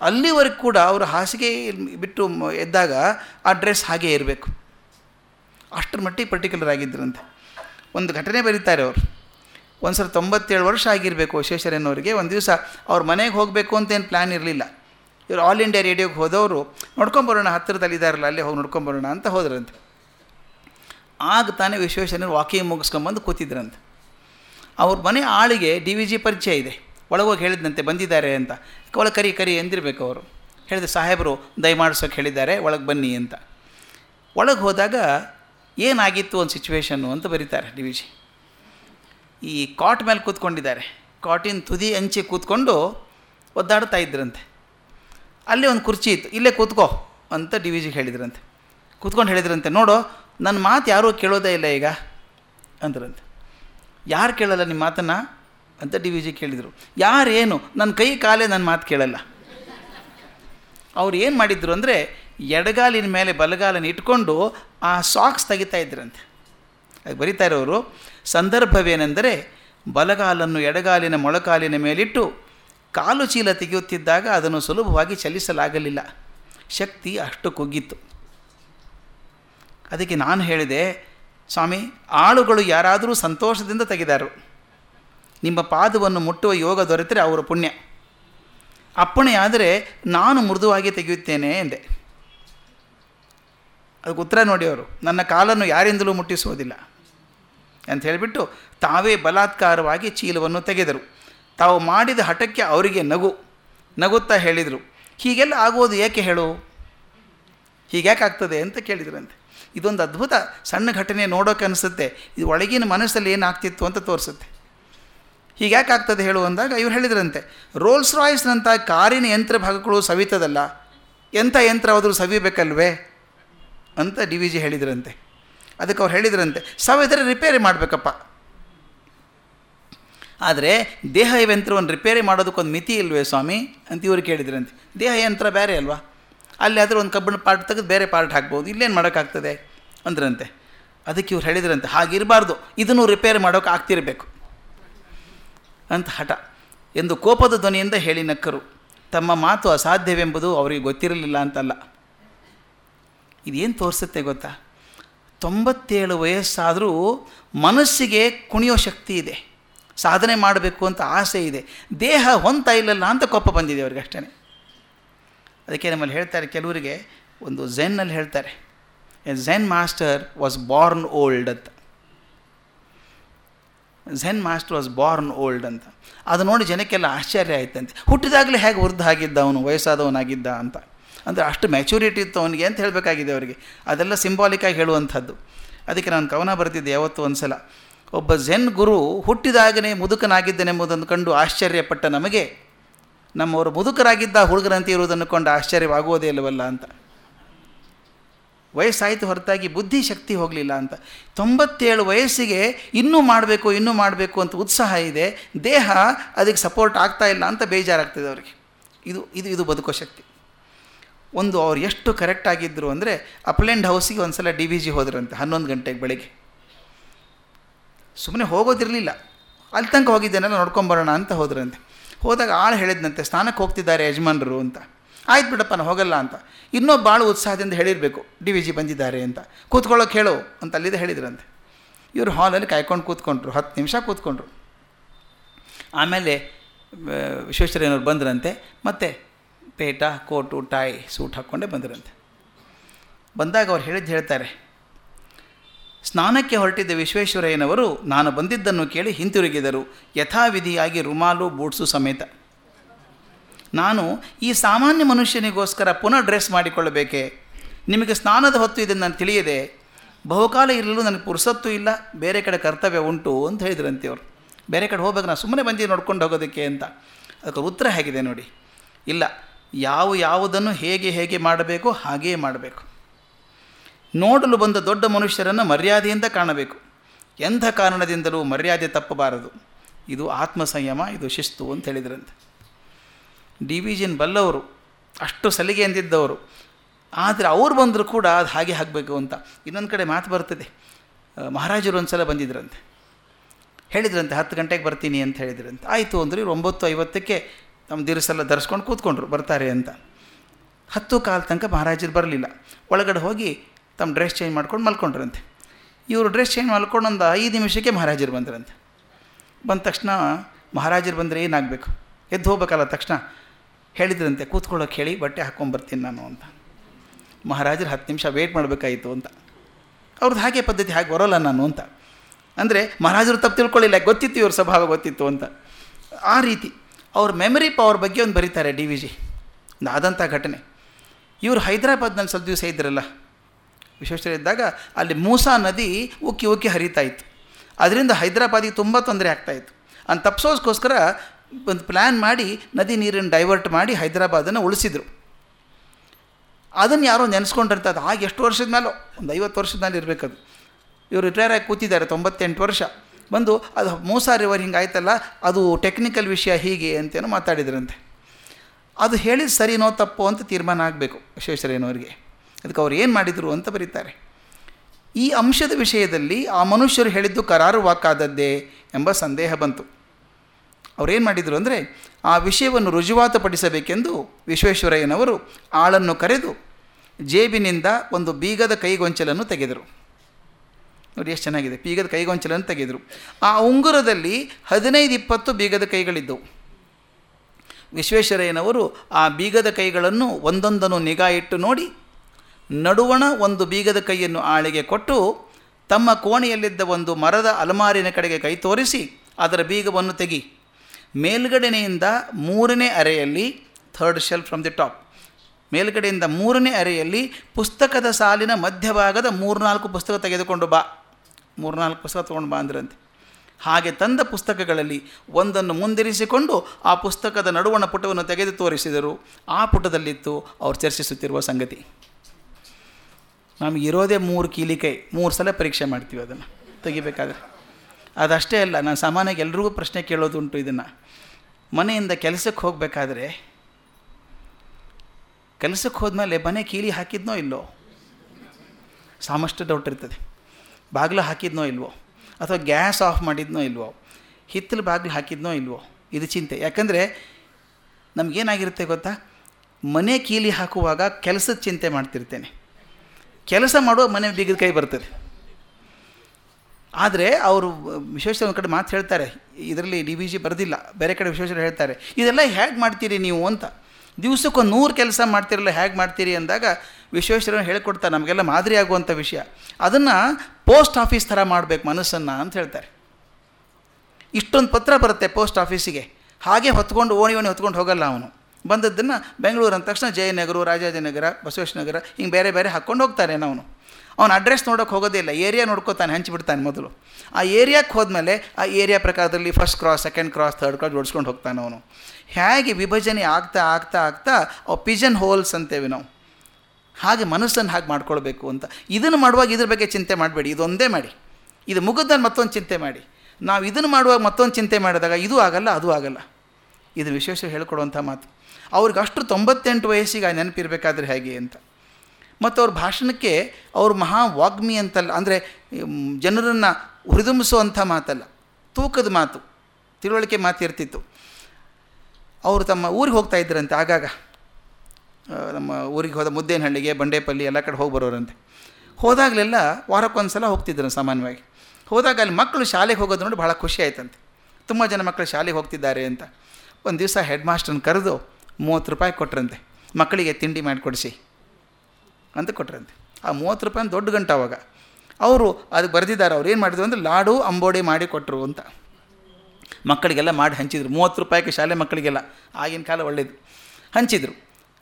ಅಲ್ಲಿವರೆಗೆ ಕೂಡ ಅವರು ಹಾಸಿಗೆ ಬಿಟ್ಟು ಎದ್ದಾಗ ಆ ಡ್ರೆಸ್ ಹಾಗೇ ಇರಬೇಕು. ಅಷ್ಟರ ಮಟ್ಟಿಗೆ ಪರ್ಟಿಕ್ಯುಲರ್ ಆಗಿದ್ದರಂತೆ ಒಂದು ಘಟನೆ ಬರೀತಾರೆ ಅವರು. ಒಂದು ಸಲ ತೊಂಬತ್ತೇಳು ವರ್ಷ ಆಗಿರಬೇಕು ವಿಶ್ವೇಶ್ವರಯ್ಯನವರಿಗೆ ಒಂದು ದಿವಸ ಅವ್ರ ಮನೆಗೆ ಹೋಗಬೇಕು ಅಂತೇನು ಪ್ಲ್ಯಾನ್ ಇರಲಿಲ್ಲ. ಇವರು ಆಲ್ ಇಂಡಿಯಾ ರೇಡಿಯೋಗೆ ಹೋದವರು ನೋಡ್ಕೊಂಬರೋಣ ಹತ್ತಿರದಲ್ಲಿದ್ದಾರಲ್ಲ ಅಲ್ಲೇ ಹೋಗಿ ನೋಡ್ಕೊಂಬರೋಣ ಅಂತ ಹೋದ್ರಂತೆ. ಆಗ ತಾನೇ ವಿಶ್ವೇಶ್ವರಯ್ಯನವ್ರು ವಾಕಿಂಗ್ ಮುಗಿಸ್ಕೊಂಬಂದು ಕೂತಿದ್ರಂತೆ. ಅವ್ರ ಮನೆ ಆಳಿಗೆ ಡಿ ವಿ ಜಿ ಪರಿಚಯ ಇದೆ. ಒಳಗೋಗಿ ಹೇಳಿದಂತೆ ಬಂದಿದ್ದಾರೆ ಅಂತ. ಒಳಗೆ ಕರಿ ಕರಿ ಎಂದಿರಬೇಕು ಅವರು. ಹೇಳಿದ, ಸಾಹೇಬರು, ದಯಮಾಡಿಸೋಕೆ ಹೇಳಿದ್ದಾರೆ, ಒಳಗೆ ಬನ್ನಿ ಅಂತ. ಒಳಗೆ ಹೋದಾಗ ಏನಾಗಿತ್ತು ಒಂದು ಸಿಚುವೇಶನ್ನು ಅಂತ ಬರೀತಾರೆ ಡಿ ವಿ ಜಿ. ಈ ಕಾಟ್ ಮೇಲೆ ಕೂತ್ಕೊಂಡಿದ್ದಾರೆ. ಕಾಟಿನ ತುದಿ ಹಂಚಿ ಕೂತ್ಕೊಂಡು ಒದ್ದಾಡ್ತಾ ಇದ್ರಂತೆ. ಅಲ್ಲಿ ಒಂದು ಕುರ್ಚಿ ಇತ್ತು. ಇಲ್ಲೇ ಕೂತ್ಕೋ ಅಂತ ಡಿ ವಿ ಜಿಗೆ ಹೇಳಿದ್ರಂತೆ. ಕೂತ್ಕೊಂಡು ಹೇಳಿದ್ರಂತೆ, ನೋಡು, ನನ್ನ ಮಾತು ಯಾರೂ ಕೇಳೋದೇ ಇಲ್ಲ ಈಗ, ಅಂದ್ರಂತೆ. ಯಾರು ಕೇಳಲ್ಲ ನಿಮ್ಮ ಮಾತನ್ನು ಅಂತ ಡಿ ವಿ ಜಿ ಕೇಳಿದರು. ಯಾರೇನು? ನನ್ನ ಕೈ ಕಾಲೇ ನನ್ನ ಮಾತು ಕೇಳಲ್ಲ. ಅವ್ರು ಏನು ಮಾಡಿದ್ರು ಅಂದರೆ ಎಡಗಾಲಿನ ಮೇಲೆ ಬಲಗಾಲನ್ನು ಇಟ್ಕೊಂಡು ಆ ಸಾಕ್ಸ್ ತೆಗಿತಾ ಇದ್ರಂತೆ. ಅದು ಬರಿತಾ ಇರೋರು. ಸಂದರ್ಭವೇನೆಂದರೆ ಬಲಗಾಲನ್ನು ಎಡಗಾಲಿನ ಮೊಳಕಾಲಿನ ಮೇಲಿಟ್ಟು ಕಾಲು ಚೀಲ ತೆಗೆಯುತ್ತಿದ್ದಾಗ ಅದನ್ನು ಸುಲಭವಾಗಿ ಚಲಿಸಲಾಗಲಿಲ್ಲ. ಶಕ್ತಿ ಅಷ್ಟು ಕುಗ್ಗಿತ್ತು. ಅದಕ್ಕೆ ನಾನು ಹೇಳಿದೆ, ಸ್ವಾಮಿ, ಆಳುಗಳು ಯಾರಾದರೂ ಸಂತೋಷದಿಂದ ತೆಗೆದಾರು. ನಿಮ್ಮ ಪಾದವನ್ನು ಮುಟ್ಟುವ ಯೋಗ ದೊರೆತರೆ ಅವರ ಪುಣ್ಯ. ಅಪ್ಪಣೆಯಾದರೆ ನಾನು ಮೃದುವಾಗಿ ತೆಗೆಯುತ್ತೇನೆ ಎಂದೆ. ಅದಕ್ಕೆ ಉತ್ತರ ನೋಡಿ ಅವರು, ನನ್ನ ಕಾಲನ್ನು ಯಾರಿಂದಲೂ ಮುಟ್ಟಿಸುವುದಿಲ್ಲ. ಅಂತ ಹೇಳಿಬಿಟ್ಟು ತಾವೇ ಬಲಾತ್ಕಾರವಾಗಿ ಚೀಲವನ್ನು ತೆಗೆದರು. ತಾವು ಮಾಡಿದ ಹಠಕ್ಕೆ ಅವರಿಗೆ ನಗು, ನಗುತ್ತಾ ಹೇಳಿದರು, ಹೀಗೆಲ್ಲ ಆಗೋದು ಏಕೆ ಹೇಳು? ಹೀಗ್ಯಾಕೆ ಆಗ್ತದೆ ಅಂತ ಕೇಳಿದ್ರಂತೆ. ಇದೊಂದು ಅದ್ಭುತ ಸಣ್ಣ ಘಟನೆ ನೋಡೋಕೆ ಅನಿಸುತ್ತೆ. ಇದು ಒಳಗಿನ ಮನಸ್ಸಲ್ಲಿ ಏನಾಗ್ತಿತ್ತು ಅಂತ ತೋರಿಸುತ್ತೆ. ಹೀಗ್ಯಾಕೆ ಆಗ್ತದೆ ಹೇಳು ಅಂದಾಗ ಇವ್ರು ಹೇಳಿದ್ರಂತೆ, ರೋಲ್ಸ್ ರಾಯ್ಸ್ನಂಥ ಕಾರಿನ ಯಂತ್ರ ಭಾಗಗಳು ಸವಿತದಲ್ಲ, ಎಂಥ ಯಂತ್ರ ಆದರೂ ಸವಿಬೇಕಲ್ವೇ? ಅಂತ ಡಿ ವಿ ಜಿ ಹೇಳಿದ್ರಂತೆ. ಅದಕ್ಕೆ ಅವ್ರು ಹೇಳಿದ್ರಂತೆ ಸಾವಿದ್ರೆ ರಿಪೇರಿ ಮಾಡಬೇಕಪ್ಪ. ಆದರೆ ದೇಹ ಯಂತ್ರವನ್ನು ರಿಪೇರಿ ಮಾಡೋದಕ್ಕೊಂದು ಮಿತಿ ಇಲ್ವೇ ಸ್ವಾಮಿ? ಅಂತ ಇವರು ಕೇಳಿದ್ರಂತೆ. ದೇಹ ಯಂತ್ರ ಬೇರೆ ಅಲ್ವಾ? ಅಲ್ಲಿ ಆದರೆ ಒಂದು ಕಬ್ಬಿಣ ಪಾರ್ಟ್ ತೆಗೆದು ಬೇರೆ ಪಾರ್ಟ್ ಹಾಕ್ಬೋದು, ಇಲ್ಲೇನು ಮಾಡೋಕ್ಕಾಗ್ತದೆ? ಅಂದ್ರಂತೆ. ಅದಕ್ಕೆ ಇವ್ರು ಹೇಳಿದ್ರಂತೆ, ಹಾಗಿರಬಾರ್ದು, ಇದನ್ನು ರಿಪೇರಿ ಮಾಡೋಕೆ ಆಗ್ತಿರಬೇಕು. ಅಂತ ಹಠ. ಎಂದು ಕೋಪದ ಧ್ವನಿಯಿಂದ ಹೇಳಿ ನಕ್ಕರು. ತಮ್ಮ ಮಾತು ಅಸಾಧ್ಯವೆಂಬುದು ಅವರಿಗೆ ಗೊತ್ತಿರಲಿಲ್ಲ ಅಂತಲ್ಲ. ಇದೇನು ತೋರಿಸುತ್ತೆ ಗೊತ್ತಾ? ತೊಂಬತ್ತೇಳು ವಯಸ್ಸಾದರೂ ಮನಸ್ಸಿಗೆ ಕುಣಿಯೋ ಶಕ್ತಿ ಇದೆ. ಸಾಧನೆ ಮಾಡಬೇಕು ಅಂತ ಆಸೆ ಇದೆ. ದೇಹ ಹೊಂತ ಇಲ್ಲಲ್ಲ ಅಂತ ಕೊಪ್ಪ ಬಂದಿದೆ ಅವ್ರಿಗೆ ಅಷ್ಟೇ ಅದಕ್ಕೆ ನಮ್ಮಲ್ಲಿ ಹೇಳ್ತಾರೆ ಕೆಲವರಿಗೆ ಒಂದು ಝೆನ್ನಲ್ಲಿ ಹೇಳ್ತಾರೆ a Zen master was born old ಅಂತ. Zen master was born old ಅಂತ. ಅದು ನೋಡಿ ಜನಕ್ಕೆಲ್ಲ ಆಶ್ಚರ್ಯ ಆಯ್ತಂತೆ. ಹುಟ್ಟಿದಾಗಲೇ ಹೇಗೆ ವೃದ್ಧ ಆಗಿದ್ದ ಅವನು, ವಯಸ್ಸಾದವನಾಗಿದ್ದ ಅಂತ. ಅಂದರೆ ಅಷ್ಟು ಮ್ಯಾಚುರಿಟಿ ಇತ್ತು ಅವನಿಗೆ ಅಂತ ಹೇಳಬೇಕಾಗಿದೆ ಅವರಿಗೆ. ಅದೆಲ್ಲ ಸಿಂಬಾಲಿಕಾಗಿ ಹೇಳುವಂಥದ್ದು. ಅದಕ್ಕೆ ನಾನು ಕವನ ಬರೆದಿದ್ದೆ ಯಾವತ್ತೂ ಒಂದು ಸಲ ಒಬ್ಬ ಝೆನ್ ಗುರು ಹುಟ್ಟಿದಾಗನೇ ಮುದುಕನಾಗಿದ್ದನೆಂಬುದನ್ನು ಕಂಡು ಆಶ್ಚರ್ಯಪಟ್ಟ ನಮಗೆ, ನಮ್ಮವರು ಮುದುಕರಾಗಿದ್ದ ಹುಡುಗರಂತೆ ಇರುವುದನ್ನು ಕೊಂಡು ಆಶ್ಚರ್ಯವಾಗುವುದೇ ಇಲ್ಲವಲ್ಲ ಅಂತ. ವಯಸ್ಸಾಯಿತು ಹೊರತಾಗಿ ಬುದ್ಧಿ ಶಕ್ತಿ ಹೋಗಲಿಲ್ಲ ಅಂತ. ತೊಂಬತ್ತೇಳು ವಯಸ್ಸಿಗೆ ಇನ್ನೂ ಮಾಡಬೇಕು ಇನ್ನೂ ಮಾಡಬೇಕು ಅಂತ ಉತ್ಸಾಹ ಇದೆ. ದೇಹ ಅದಕ್ಕೆ ಸಪೋರ್ಟ್ ಆಗ್ತಾ ಇಲ್ಲ ಅಂತ ಬೇಜಾರಾಗ್ತದೆ ಅವರಿಗೆ. ಇದು ಇದು ಇದು ಬದುಕೋ ಶಕ್ತಿ. ಒಂದು ಅವ್ರು ಎಷ್ಟು ಕರೆಕ್ಟಾಗಿದ್ದರು ಅಂದರೆ ಅಪ್ಲೆಂಡ್ ಹೌಸಿಗೆ ಒಂದು ಸಲ ಡಿ ವಿ ಜಿ ಹೋದ್ರಂತೆ, ಹನ್ನೊಂದು ಗಂಟೆಗೆ ಬೆಳಗ್ಗೆ. ಸುಮ್ಮನೆ ಹೋಗೋದಿರಲಿಲ್ಲ. ಅಲ್ಲಿ ತನಕ ಹೋಗಿದ್ದೇನೆಲ್ಲ ನೋಡ್ಕೊಂಬರೋಣ ಅಂತ ಹೋದ್ರಂತೆ. ಹೋದಾಗ ಆಳು ಹೇಳಿದ್ನಂತೆ ಸ್ನಾನಕ್ಕೆ ಹೋಗ್ತಿದ್ದಾರೆ ಯಜಮಾನರು ಅಂತ. ಆಯ್ತು ಬಿಡಪ್ಪ, ನಾನು ಹೋಗಲ್ಲ ಅಂತ. ಇನ್ನೂ ಭಾಳ ಉತ್ಸಾಹದಿಂದ ಹೇಳಿರಬೇಕು ಡಿ ವಿ ಜಿ ಬಂದಿದ್ದಾರೆ ಅಂತ. ಕೂತ್ಕೊಳ್ಳೋಕೆ ಹೇಳು ಅಂತ ಅಲ್ಲಿದೆ ಹೇಳಿದ್ರಂತೆ. ಇವರು ಹಾಲಲ್ಲಿ ಕಾಯ್ಕೊಂಡು ಕೂತ್ಕೊಂಡ್ರು, ಹತ್ತು ನಿಮಿಷ ಕೂತ್ಕೊಂಡ್ರು. ಆಮೇಲೆ ವಿಶ್ವೇಶ್ವರಯ್ಯನವ್ರು ಬಂದ್ರಂತೆ, ಮತ್ತು ಪೇಟ ಕೋಟು ಟಾಯ್ ಸೂಟ್ ಹಾಕ್ಕೊಂಡೇ ಬಂದಿರಂತೆ. ಬಂದಾಗ ಅವ್ರು ಹೇಳಿದ್ದು ಹೇಳ್ತಾರೆ, ಸ್ನಾನಕ್ಕೆ ಹೊರಟಿದ್ದ ವಿಶ್ವೇಶ್ವರಯ್ಯನವರು ನಾನು ಬಂದಿದ್ದನ್ನು ಕೇಳಿ ಹಿಂತಿರುಗಿದರು. ಯಥಾವಿಧಿಯಾಗಿ ರುಮಾಲು, ಬೂಟ್ಸು ಸಮೇತ. ನಾನು ಈ ಸಾಮಾನ್ಯ ಮನುಷ್ಯನಿಗೋಸ್ಕರ ಪುನಃ ಡ್ರೆಸ್ ಮಾಡಿಕೊಳ್ಳಬೇಕೆ? ನಿಮಗೆ ಸ್ನಾನದ ಹೊತ್ತು ಇದನ್ನು ನಾನು ತಿಳಿಯದೆ? ಬಹುಕಾಲ ಇರಲು ನನಗೆ ಪುರ್ಸತ್ತು ಇಲ್ಲ, ಬೇರೆ ಕಡೆ ಕರ್ತವ್ಯ ಉಂಟು ಅಂತ ಹೇಳಿದ್ರಂತೆ ಅವರು. ಬೇರೆ ಕಡೆ ಹೋಗ್ಬೇಕು ನಾನು ಸುಮ್ಮನೆ ಬಂದು ನೋಡ್ಕೊಂಡು ಹೋಗೋದಕ್ಕೆ ಅಂತ. ಅದಕ್ಕೆ ಉತ್ತರ ಹೇಗಿದೆ ನೋಡಿ. ಇಲ್ಲ ಯಾವ ಯಾವುದನ್ನು ಹೇಗೆ ಹೇಗೆ ಮಾಡಬೇಕು ಹಾಗೇ ಮಾಡಬೇಕು. ನೋಡಲು ಬಂದ ದೊಡ್ಡ ಮನುಷ್ಯರನ್ನು ಮರ್ಯಾದೆಯಿಂದ ಕಾಣಬೇಕು. ಎಂಥ ಕಾರಣದಿಂದಲೂ ಮರ್ಯಾದೆ ತಪ್ಪಬಾರದು. ಇದು ಆತ್ಮ ಸಂಯಮ ಇದು ಶಿಸ್ತು ಅಂತ ಹೇಳಿದ್ರಂತೆ. ಡಿ ವಿ ಜಿನ್ ಬಲ್ಲವರು, ಅಷ್ಟು ಸಲಿಗೆ ಅಂದಿದ್ದವರು. ಆದರೆ ಅವ್ರು ಬಂದರೂ ಕೂಡ ಅದು ಹಾಗೆ ಹಾಕಬೇಕು ಅಂತ. ಇನ್ನೊಂದು ಕಡೆ ಮಾತು ಬರ್ತದೆ. ಮಹಾರಾಜರು ಒಂದು ಸಲ ಬಂದಿದ್ರಂತೆ. ಹೇಳಿದ್ರಂತೆ, ಹತ್ತು ಗಂಟೆಗೆ ಬರ್ತೀನಿ ಅಂತ ಹೇಳಿದ್ರಂತೆ. ಆಯಿತು ಅಂದರೆ ಇವ್ರು ಒಂಬತ್ತು ಐವತ್ತಕ್ಕೆ ನಮ್ಮ ದಿರಿಸೆಲ್ಲ ಧರಿಸ್ಕೊಂಡು ಕೂತ್ಕೊಂಡ್ರು, ಬರ್ತಾರೆ ಅಂತ. ಹತ್ತು ಕಾಲ ತನಕ ಮಹಾರಾಜರು ಬರಲಿಲ್ಲ. ಒಳಗಡೆ ಹೋಗಿ ತಮ್ಮ ಡ್ರೆಸ್ ಚೇಂಜ್ ಮಾಡ್ಕೊಂಡು ಮಲ್ಕೊಂಡ್ರಂತೆ. ಇವರು ಡ್ರೆಸ್ ಚೇಂಜ್ ಮಾಡ್ಕೊಂಡು ಒಂದು ಐದು ನಿಮಿಷಕ್ಕೆ ಮಹಾರಾಜರು ಬಂದ್ರಂತೆ. ಬಂದ ತಕ್ಷಣ ಮಹಾರಾಜರು ಬಂದರೆ ಏನಾಗಬೇಕು? ಎದ್ದು ಹೋಗ್ಬೇಕಲ್ಲ ತಕ್ಷಣ. ಹೇಳಿದ್ರಂತೆ, ಕೂತ್ಕೊಳ್ಳೋಕೆ ಹೇಳಿ, ಬಟ್ಟೆ ಹಾಕ್ಕೊಂಬರ್ತೀನಿ ನಾನು ಅಂತ. ಮಹಾರಾಜರು ಹತ್ತು ನಿಮಿಷ ವೇಟ್ ಮಾಡಬೇಕಾಯಿತು ಅಂತ. ಅವ್ರದ್ದು ಹಾಗೆ ಪದ್ಧತಿ, ಹಾಗೆ ಬರೋಲ್ಲ ನಾನು ಅಂತ. ಅಂದರೆ ಮಹಾರಾಜರು ತಪ್ಪು ತಿಳ್ಕೊಳ್ಳಿಲ್ಲ, ಗೊತ್ತಿತ್ತು ಇವ್ರ ಸ್ವಭಾವ, ಗೊತ್ತಿತ್ತು ಅಂತ. ಆ ರೀತಿ. ಅವ್ರ ಮೆಮರಿ ಪವರ್ ಬಗ್ಗೆ ಒಂದು ಬರೀತಾರೆ ಡಿ ವಿ ಜಿ ಆದಂಥ ಘಟನೆ. ಇವರು ಹೈದರಾಬಾದ್ನಲ್ಲಿ ಸ್ವಲ್ಪ ದಿವಸ ಇದ್ರಲ್ಲ, ವಿಶ್ವೇಶ್ವರ ಇದ್ದಾಗ ಅಲ್ಲಿ ಮೂಸಾ ನದಿ ಉಕ್ಕಿ ಉಕ್ಕಿ ಹರಿತಾ ಇತ್ತು. ಅದರಿಂದ ಹೈದರಾಬಾದಿಗೆ ತುಂಬ ತೊಂದರೆ ಆಗ್ತಾಯಿತ್ತು ಅಂತ ತಪ್ಪಿಸೋಸ್ಕೋಸ್ಕರ ಒಂದು ಪ್ಲ್ಯಾನ್ ಮಾಡಿ ನದಿ ನೀರನ್ನು ಡೈವರ್ಟ್ ಮಾಡಿ ಹೈದರಾಬಾದನ್ನು ಉಳಿಸಿದರು. ಅದನ್ನು ಯಾರೋ ನೆನೆಸ್ಕೊಂಡಿರ್ತದೆ ಆಗ ಎಷ್ಟು ವರ್ಷದ ಮೇಲೋ ಒಂದು ಐವತ್ತು ವರ್ಷದ ಮೇಲೆ ಇರಬೇಕದು. ಇವರು ರಿಟೈರ್ ಆಗಿ ಕೂತಿದ್ದಾರೆ ತೊಂಬತ್ತೆಂಟು ವರ್ಷ. ಬಂದು ಅದು ಮೂಸಾ ರಿವರ್ ಹಿಂಗಾಯ್ತಲ್ಲ, ಅದು ಟೆಕ್ನಿಕಲ್ ವಿಷಯ ಹೀಗೆ ಅಂತೇನೋ ಮಾತಾಡಿದ್ರಂತೆ. ಅದು ಹೇಳಿದ ಸರಿನೋ ತಪ್ಪೋ ಅಂತ ತೀರ್ಮಾನ ಆಗಬೇಕು ವಿಶ್ವೇಶ್ವರಯ್ಯನವರಿಗೆ. ಅದಕ್ಕೆ ಅವ್ರು ಏನು ಮಾಡಿದರು ಅಂತ ಬರೀತಾರೆ. ಈ ಅಂಶದ ವಿಷಯದಲ್ಲಿ ಆ ಮನುಷ್ಯರು ಹೇಳಿದ್ದು ಕರಾರು ವಾಕಾದದ್ದೇ ಎಂಬ ಸಂದೇಹ ಬಂತು. ಅವರೇನು ಮಾಡಿದರು ಅಂದರೆ ಆ ವಿಷಯವನ್ನು ರುಜುವಾತುಪಡಿಸಬೇಕೆಂದು ವಿಶ್ವೇಶ್ವರಯ್ಯನವರು ಆಳನ್ನು ಕರೆದು ಜೇಬಿನಿಂದ ಒಂದು ಬೀಗದ ಕೈಗೊಂಚಲನ್ನು ತೆಗೆದರು. ನೋಡಿ ಎಷ್ಟು ಚೆನ್ನಾಗಿದೆ. ಬೀಗದ ಕೈಗೊಂಚಲನ್ನು ತೆಗೆದರು. ಆ ಉಂಗುರದಲ್ಲಿ ಹದಿನೈದು ಇಪ್ಪತ್ತು ಬೀಗದ ಕೈಗಳಿದ್ದವು. ವಿಶ್ವೇಶ್ವರಯ್ಯನವರು ಆ ಬೀಗದ ಕೈಗಳನ್ನು ಒಂದೊಂದನ್ನು ನಿಗಾ ಇಟ್ಟು ನೋಡಿ, ನಡುವಣ ಒಂದು ಬೀಗದ ಕೈಯನ್ನು ಆಳಿಗೆ ಕೊಟ್ಟು, ತಮ್ಮ ಕೋಣೆಯಲ್ಲಿದ್ದ ಒಂದು ಮರದ ಅಲಮಾರಿನ ಕಡೆಗೆ ಕೈ ತೋರಿಸಿ, ಅದರ ಬೀಗವನ್ನು ತೆಗಿ. ಮೇಲ್ಗಡೆಯಿಂದ ಮೂರನೇ ಅರೆಯಲ್ಲಿ third shelf from the top ಮೇಲ್ಗಡೆಯಿಂದ ಮೂರನೇ ಅರೆಯಲ್ಲಿ ಪುಸ್ತಕದ ಸಾಲಿನ ಮಧ್ಯಭಾಗದ ಮೂರ್ನಾಲ್ಕು ಪುಸ್ತಕ ತೆಗೆದುಕೊಂಡು ಬಾ. ಮೂರ್ನಾಲ್ಕು ಪುಸ್ತಕ ತೊಗೊಂಡು ಬಾ ಹಾಗೆ ತಂದ ಪುಸ್ತಕಗಳಲ್ಲಿ ಒಂದನ್ನು ಮುಂದಿರಿಸಿಕೊಂಡು ಆ ಪುಸ್ತಕದ ನಡುವಣ ಪುಟವನ್ನು ತೆಗೆದು ತೋರಿಸಿದರು. ಆ ಪುಟದಲ್ಲಿತ್ತು ಅವರು ಚರ್ಚಿಸುತ್ತಿರುವ ಸಂಗತಿ. ನಮಗೆ ಇರೋದೇ ಮೂರು ಕೀಲಿಕೈ, ಮೂರು ಸಲ ಪರೀಕ್ಷೆ ಮಾಡ್ತೀವಿ ಅದನ್ನು, ತೆಗಿಬೇಕಾದ್ರೆ. ಅದಷ್ಟೇ ಅಲ್ಲ, ನಾನು ಸಾಮಾನ್ಯವಾಗಿ ಎಲ್ರಿಗೂ ಪ್ರಶ್ನೆ ಕೇಳೋದುಂಟು ಇದನ್ನು. ಮನೆಯಿಂದ ಕೆಲಸಕ್ಕೆ ಹೋಗಬೇಕಾದ್ರೆ, ಕೆಲಸಕ್ಕೆ ಹೋದ್ಮೇಲೆ ಮನೆ ಕೀಲಿ ಹಾಕಿದ್ನೋ ಇಲ್ಲೋ? ಸಾಮಷ್ಟು ಡೌಟ್ ಇರ್ತದೆ. ಬಾಗಿಲು ಹಾಕಿದ್ನೋ ಇಲ್ವೋ? ಅಥವಾ ಗ್ಯಾಸ್ ಆಫ್ ಮಾಡಿದ್ನೋ ಇಲ್ವೋ? ಹಿತ್ತಲು ಬಾಗಿಲು ಹಾಕಿದ್ನೋ ಇಲ್ವೋ? ಇದು ಚಿಂತೆ. ಯಾಕಂದರೆ ನಮಗೇನಾಗಿರುತ್ತೆ ಗೊತ್ತಾ? ಮನೆ ಕೀಲಿ ಹಾಕುವಾಗ ಕೆಲಸದ ಚಿಂತೆ ಮಾಡ್ತಿರ್ತೇನೆ. ಕೆಲಸ ಮಾಡುವ ಮನೆ ಬೀಗದ ಕೈ ಬರ್ತದೆ. ಆದರೆ ಅವರು ವಿಶ್ವೇಶ್ವರ ಒಂದು ಕಡೆ ಮಾತು ಹೇಳ್ತಾರೆ. ಇದರಲ್ಲಿ ಡಿ ಬಿ ಜಿ ಬರೆದಿಲ್ಲ. ಬೇರೆ ಕಡೆ ವಿಶ್ವೇಶ್ವರ ಹೇಳ್ತಾರೆ. ಇದೆಲ್ಲ ಹೇಗೆ ಮಾಡ್ತೀರಿ ನೀವು ಅಂತ. ದಿವಸಕ್ಕೊಂದು ನೂರು ಕೆಲಸ ಮಾಡ್ತಿರಲ್ಲ, ಹೇಗೆ ಮಾಡ್ತೀರಿ ಅಂದಾಗ ವಿಶ್ವೇಶ್ವರ ಹೇಳ್ಕೊಡ್ತಾರೆ ನಮಗೆಲ್ಲ ಮಾದರಿ ಆಗುವಂಥ ವಿಷಯ. ಅದನ್ನು ಪೋಸ್ಟ್ ಆಫೀಸ್ ಥರ ಮಾಡಬೇಕು ಮನಸ್ಸನ್ನು ಅಂತ ಹೇಳ್ತಾರೆ. ಇಷ್ಟೊಂದು ಪತ್ರ ಬರುತ್ತೆ ಪೋಸ್ಟ್ ಆಫೀಸಿಗೆ. ಹಾಗೆ ಹೊತ್ಕೊಂಡು, ಓಣಿ ಓಣಿ ಹೊತ್ಕೊಂಡು ಹೋಗಲ್ಲ ಅವನು. ಬಂದದ್ದನ್ನು ಬೆಂಗಳೂರು ಅಂದ ತಕ್ಷಣ ಜಯನಗರ, ರಾಜಾಜಿನಗರ, ಬಸವೇಶ್ವರನಗರ, ಹಿಂಗೆ ಬೇರೆ ಬೇರೆ ಹಾಕ್ಕೊಂಡು ಹೋಗ್ತಾರೆ ಅವನು. ಅವನ ಅಡ್ರೆಸ್ ನೋಡೋಕೆ ಹೋಗೋದೇ ಇಲ್ಲ, ಏರಿಯಾ ನೋಡ್ಕೋತಾನೆ ಹಂಚಿಬಿಡ್ತಾನೆ ಮೊದಲು. ಆ ಏರಿಯಾಕ್ಕೆ ಹೋದ್ಮೇಲೆ ಆ ಏರಿಯಾ ಪ್ರಕಾರದಲ್ಲಿ first cross second cross third cross ಜೋಡಿಸ್ಕೊಂಡು ಹೋಗ್ತಾನೆ ಅವನು. ಹೇಗೆ ವಿಭಜನೆ ಆಗ್ತಾ ಆಗ್ತಾ ಆಗ್ತಾ ಅವು ಪಿಜನ್ ಹೋಲ್ಸ್ ಅಂತೇವೆ ನಾವು. ಹಾಗೆ ಮನಸ್ಸನ್ನು ಹಾಗೆ ಮಾಡ್ಕೊಳ್ಬೇಕು ಅಂತ. ಇದನ್ನು ಮಾಡುವಾಗ ಇದ್ರ ಬಗ್ಗೆ ಚಿಂತೆ ಮಾಡಬೇಡಿ, ಇದೊಂದೇ ಮಾಡಿ. ಇದು ಮುಗಿದ್ದಲ್ಲಿ ಮತ್ತೊಂದು ಚಿಂತೆ ಮಾಡಿ. ನಾವು ಇದನ್ನು ಮಾಡುವಾಗ ಮತ್ತೊಂದು ಚಿಂತೆ ಮಾಡಿದಾಗ ಇದು ಆಗಲ್ಲ, ಅದು ಆಗಲ್ಲ. ಇದು ವಿಶೇಷ ಹೇಳ್ಕೊಡುವಂಥ ಮಾತು. ಅವ್ರಿಗೆ ಅಷ್ಟು ತೊಂಬತ್ತೆಂಟು ವಯಸ್ಸಿಗೆ ಆ ನೆನಪಿರಬೇಕಾದ್ರೆ ಹೇಗೆ ಅಂತ. ಮತ್ತು ಅವ್ರ ಭಾಷಣಕ್ಕೆ ಅವ್ರ ಮಹಾ ವಾಗ್ಮಿ ಅಂತಲ್ಲ, ಅಂದರೆ ಜನರನ್ನು ಹುರಿದುಂಬಿಸುವಂಥ ಮಾತಲ್ಲ. ತೂಕದ ಮಾತು, ತಿಳುವಳಿಕೆ ಮಾತು ಇರ್ತಿತ್ತು ಅವರು ತಮ್ಮ ಊರಿಗೆ ಹೋಗ್ತಾ ಇದ್ದರಂತೆ ಆಗಾಗ. ನಮ್ಮ ಊರಿಗೆ ಹೋದ ಮುದ್ದೇನಹಳ್ಳಿಗೆ, ಬಂಡೇಪಲ್ಲಿ ಎಲ್ಲ ಕಡೆ ಹೋಗಿ ಬರೋರಂತೆ. ಹೋದಾಗಲೆಲ್ಲ ವಾರಕ್ಕೊಂದು ಸಲ ಹೋಗ್ತಿದ್ರು ಸಾಮಾನ್ಯವಾಗಿ. ಹೋದಾಗ ಅಲ್ಲಿ ಮಕ್ಕಳು ಶಾಲೆಗೆ ಹೋಗೋದು ನೋಡಿ ಭಾಳ ಖುಷಿ ಆಯ್ತಂತೆ. ತುಂಬ ಜನ ಮಕ್ಕಳು ಶಾಲೆಗೆ ಹೋಗ್ತಿದ್ದಾರೆ ಅಂತ. ಒಂದು ದಿವಸ ಹೆಡ್ ಮಾಸ್ಟರ್ನ ಕರೆದು ಮೂವತ್ತು ರೂಪಾಯಿ ಕೊಟ್ರಂತೆ. ಮಕ್ಕಳಿಗೆ ತಿಂಡಿ ಮಾಡಿಕೊಡಿಸಿ ಅಂತ ಕೊಟ್ರಂತೆ. ಆ ಮೂವತ್ತು ರೂಪಾಯಿ ದೊಡ್ಡ ಗಂಟೆ ಅವಾಗ. ಅವರು ಅದು ಬರೆದಿದ್ದಾರೆ, ಅವ್ರು ಏನು ಮಾಡಿದ್ರು ಅಂದರೆ ಲಾಡು, ಅಂಬೋಡಿ ಮಾಡಿ ಕೊಟ್ಟರು ಅಂತ. ಮಕ್ಕಳಿಗೆಲ್ಲ ಮಾಡಿ ಹಂಚಿದ್ರು. ಮೂವತ್ತು ರೂಪಾಯಿಗೆ ಶಾಲೆ ಮಕ್ಕಳಿಗೆಲ್ಲ. ಆಗಿನ ಕಾಲ ಒಳ್ಳೇದು. ಹಂಚಿದ್ರು.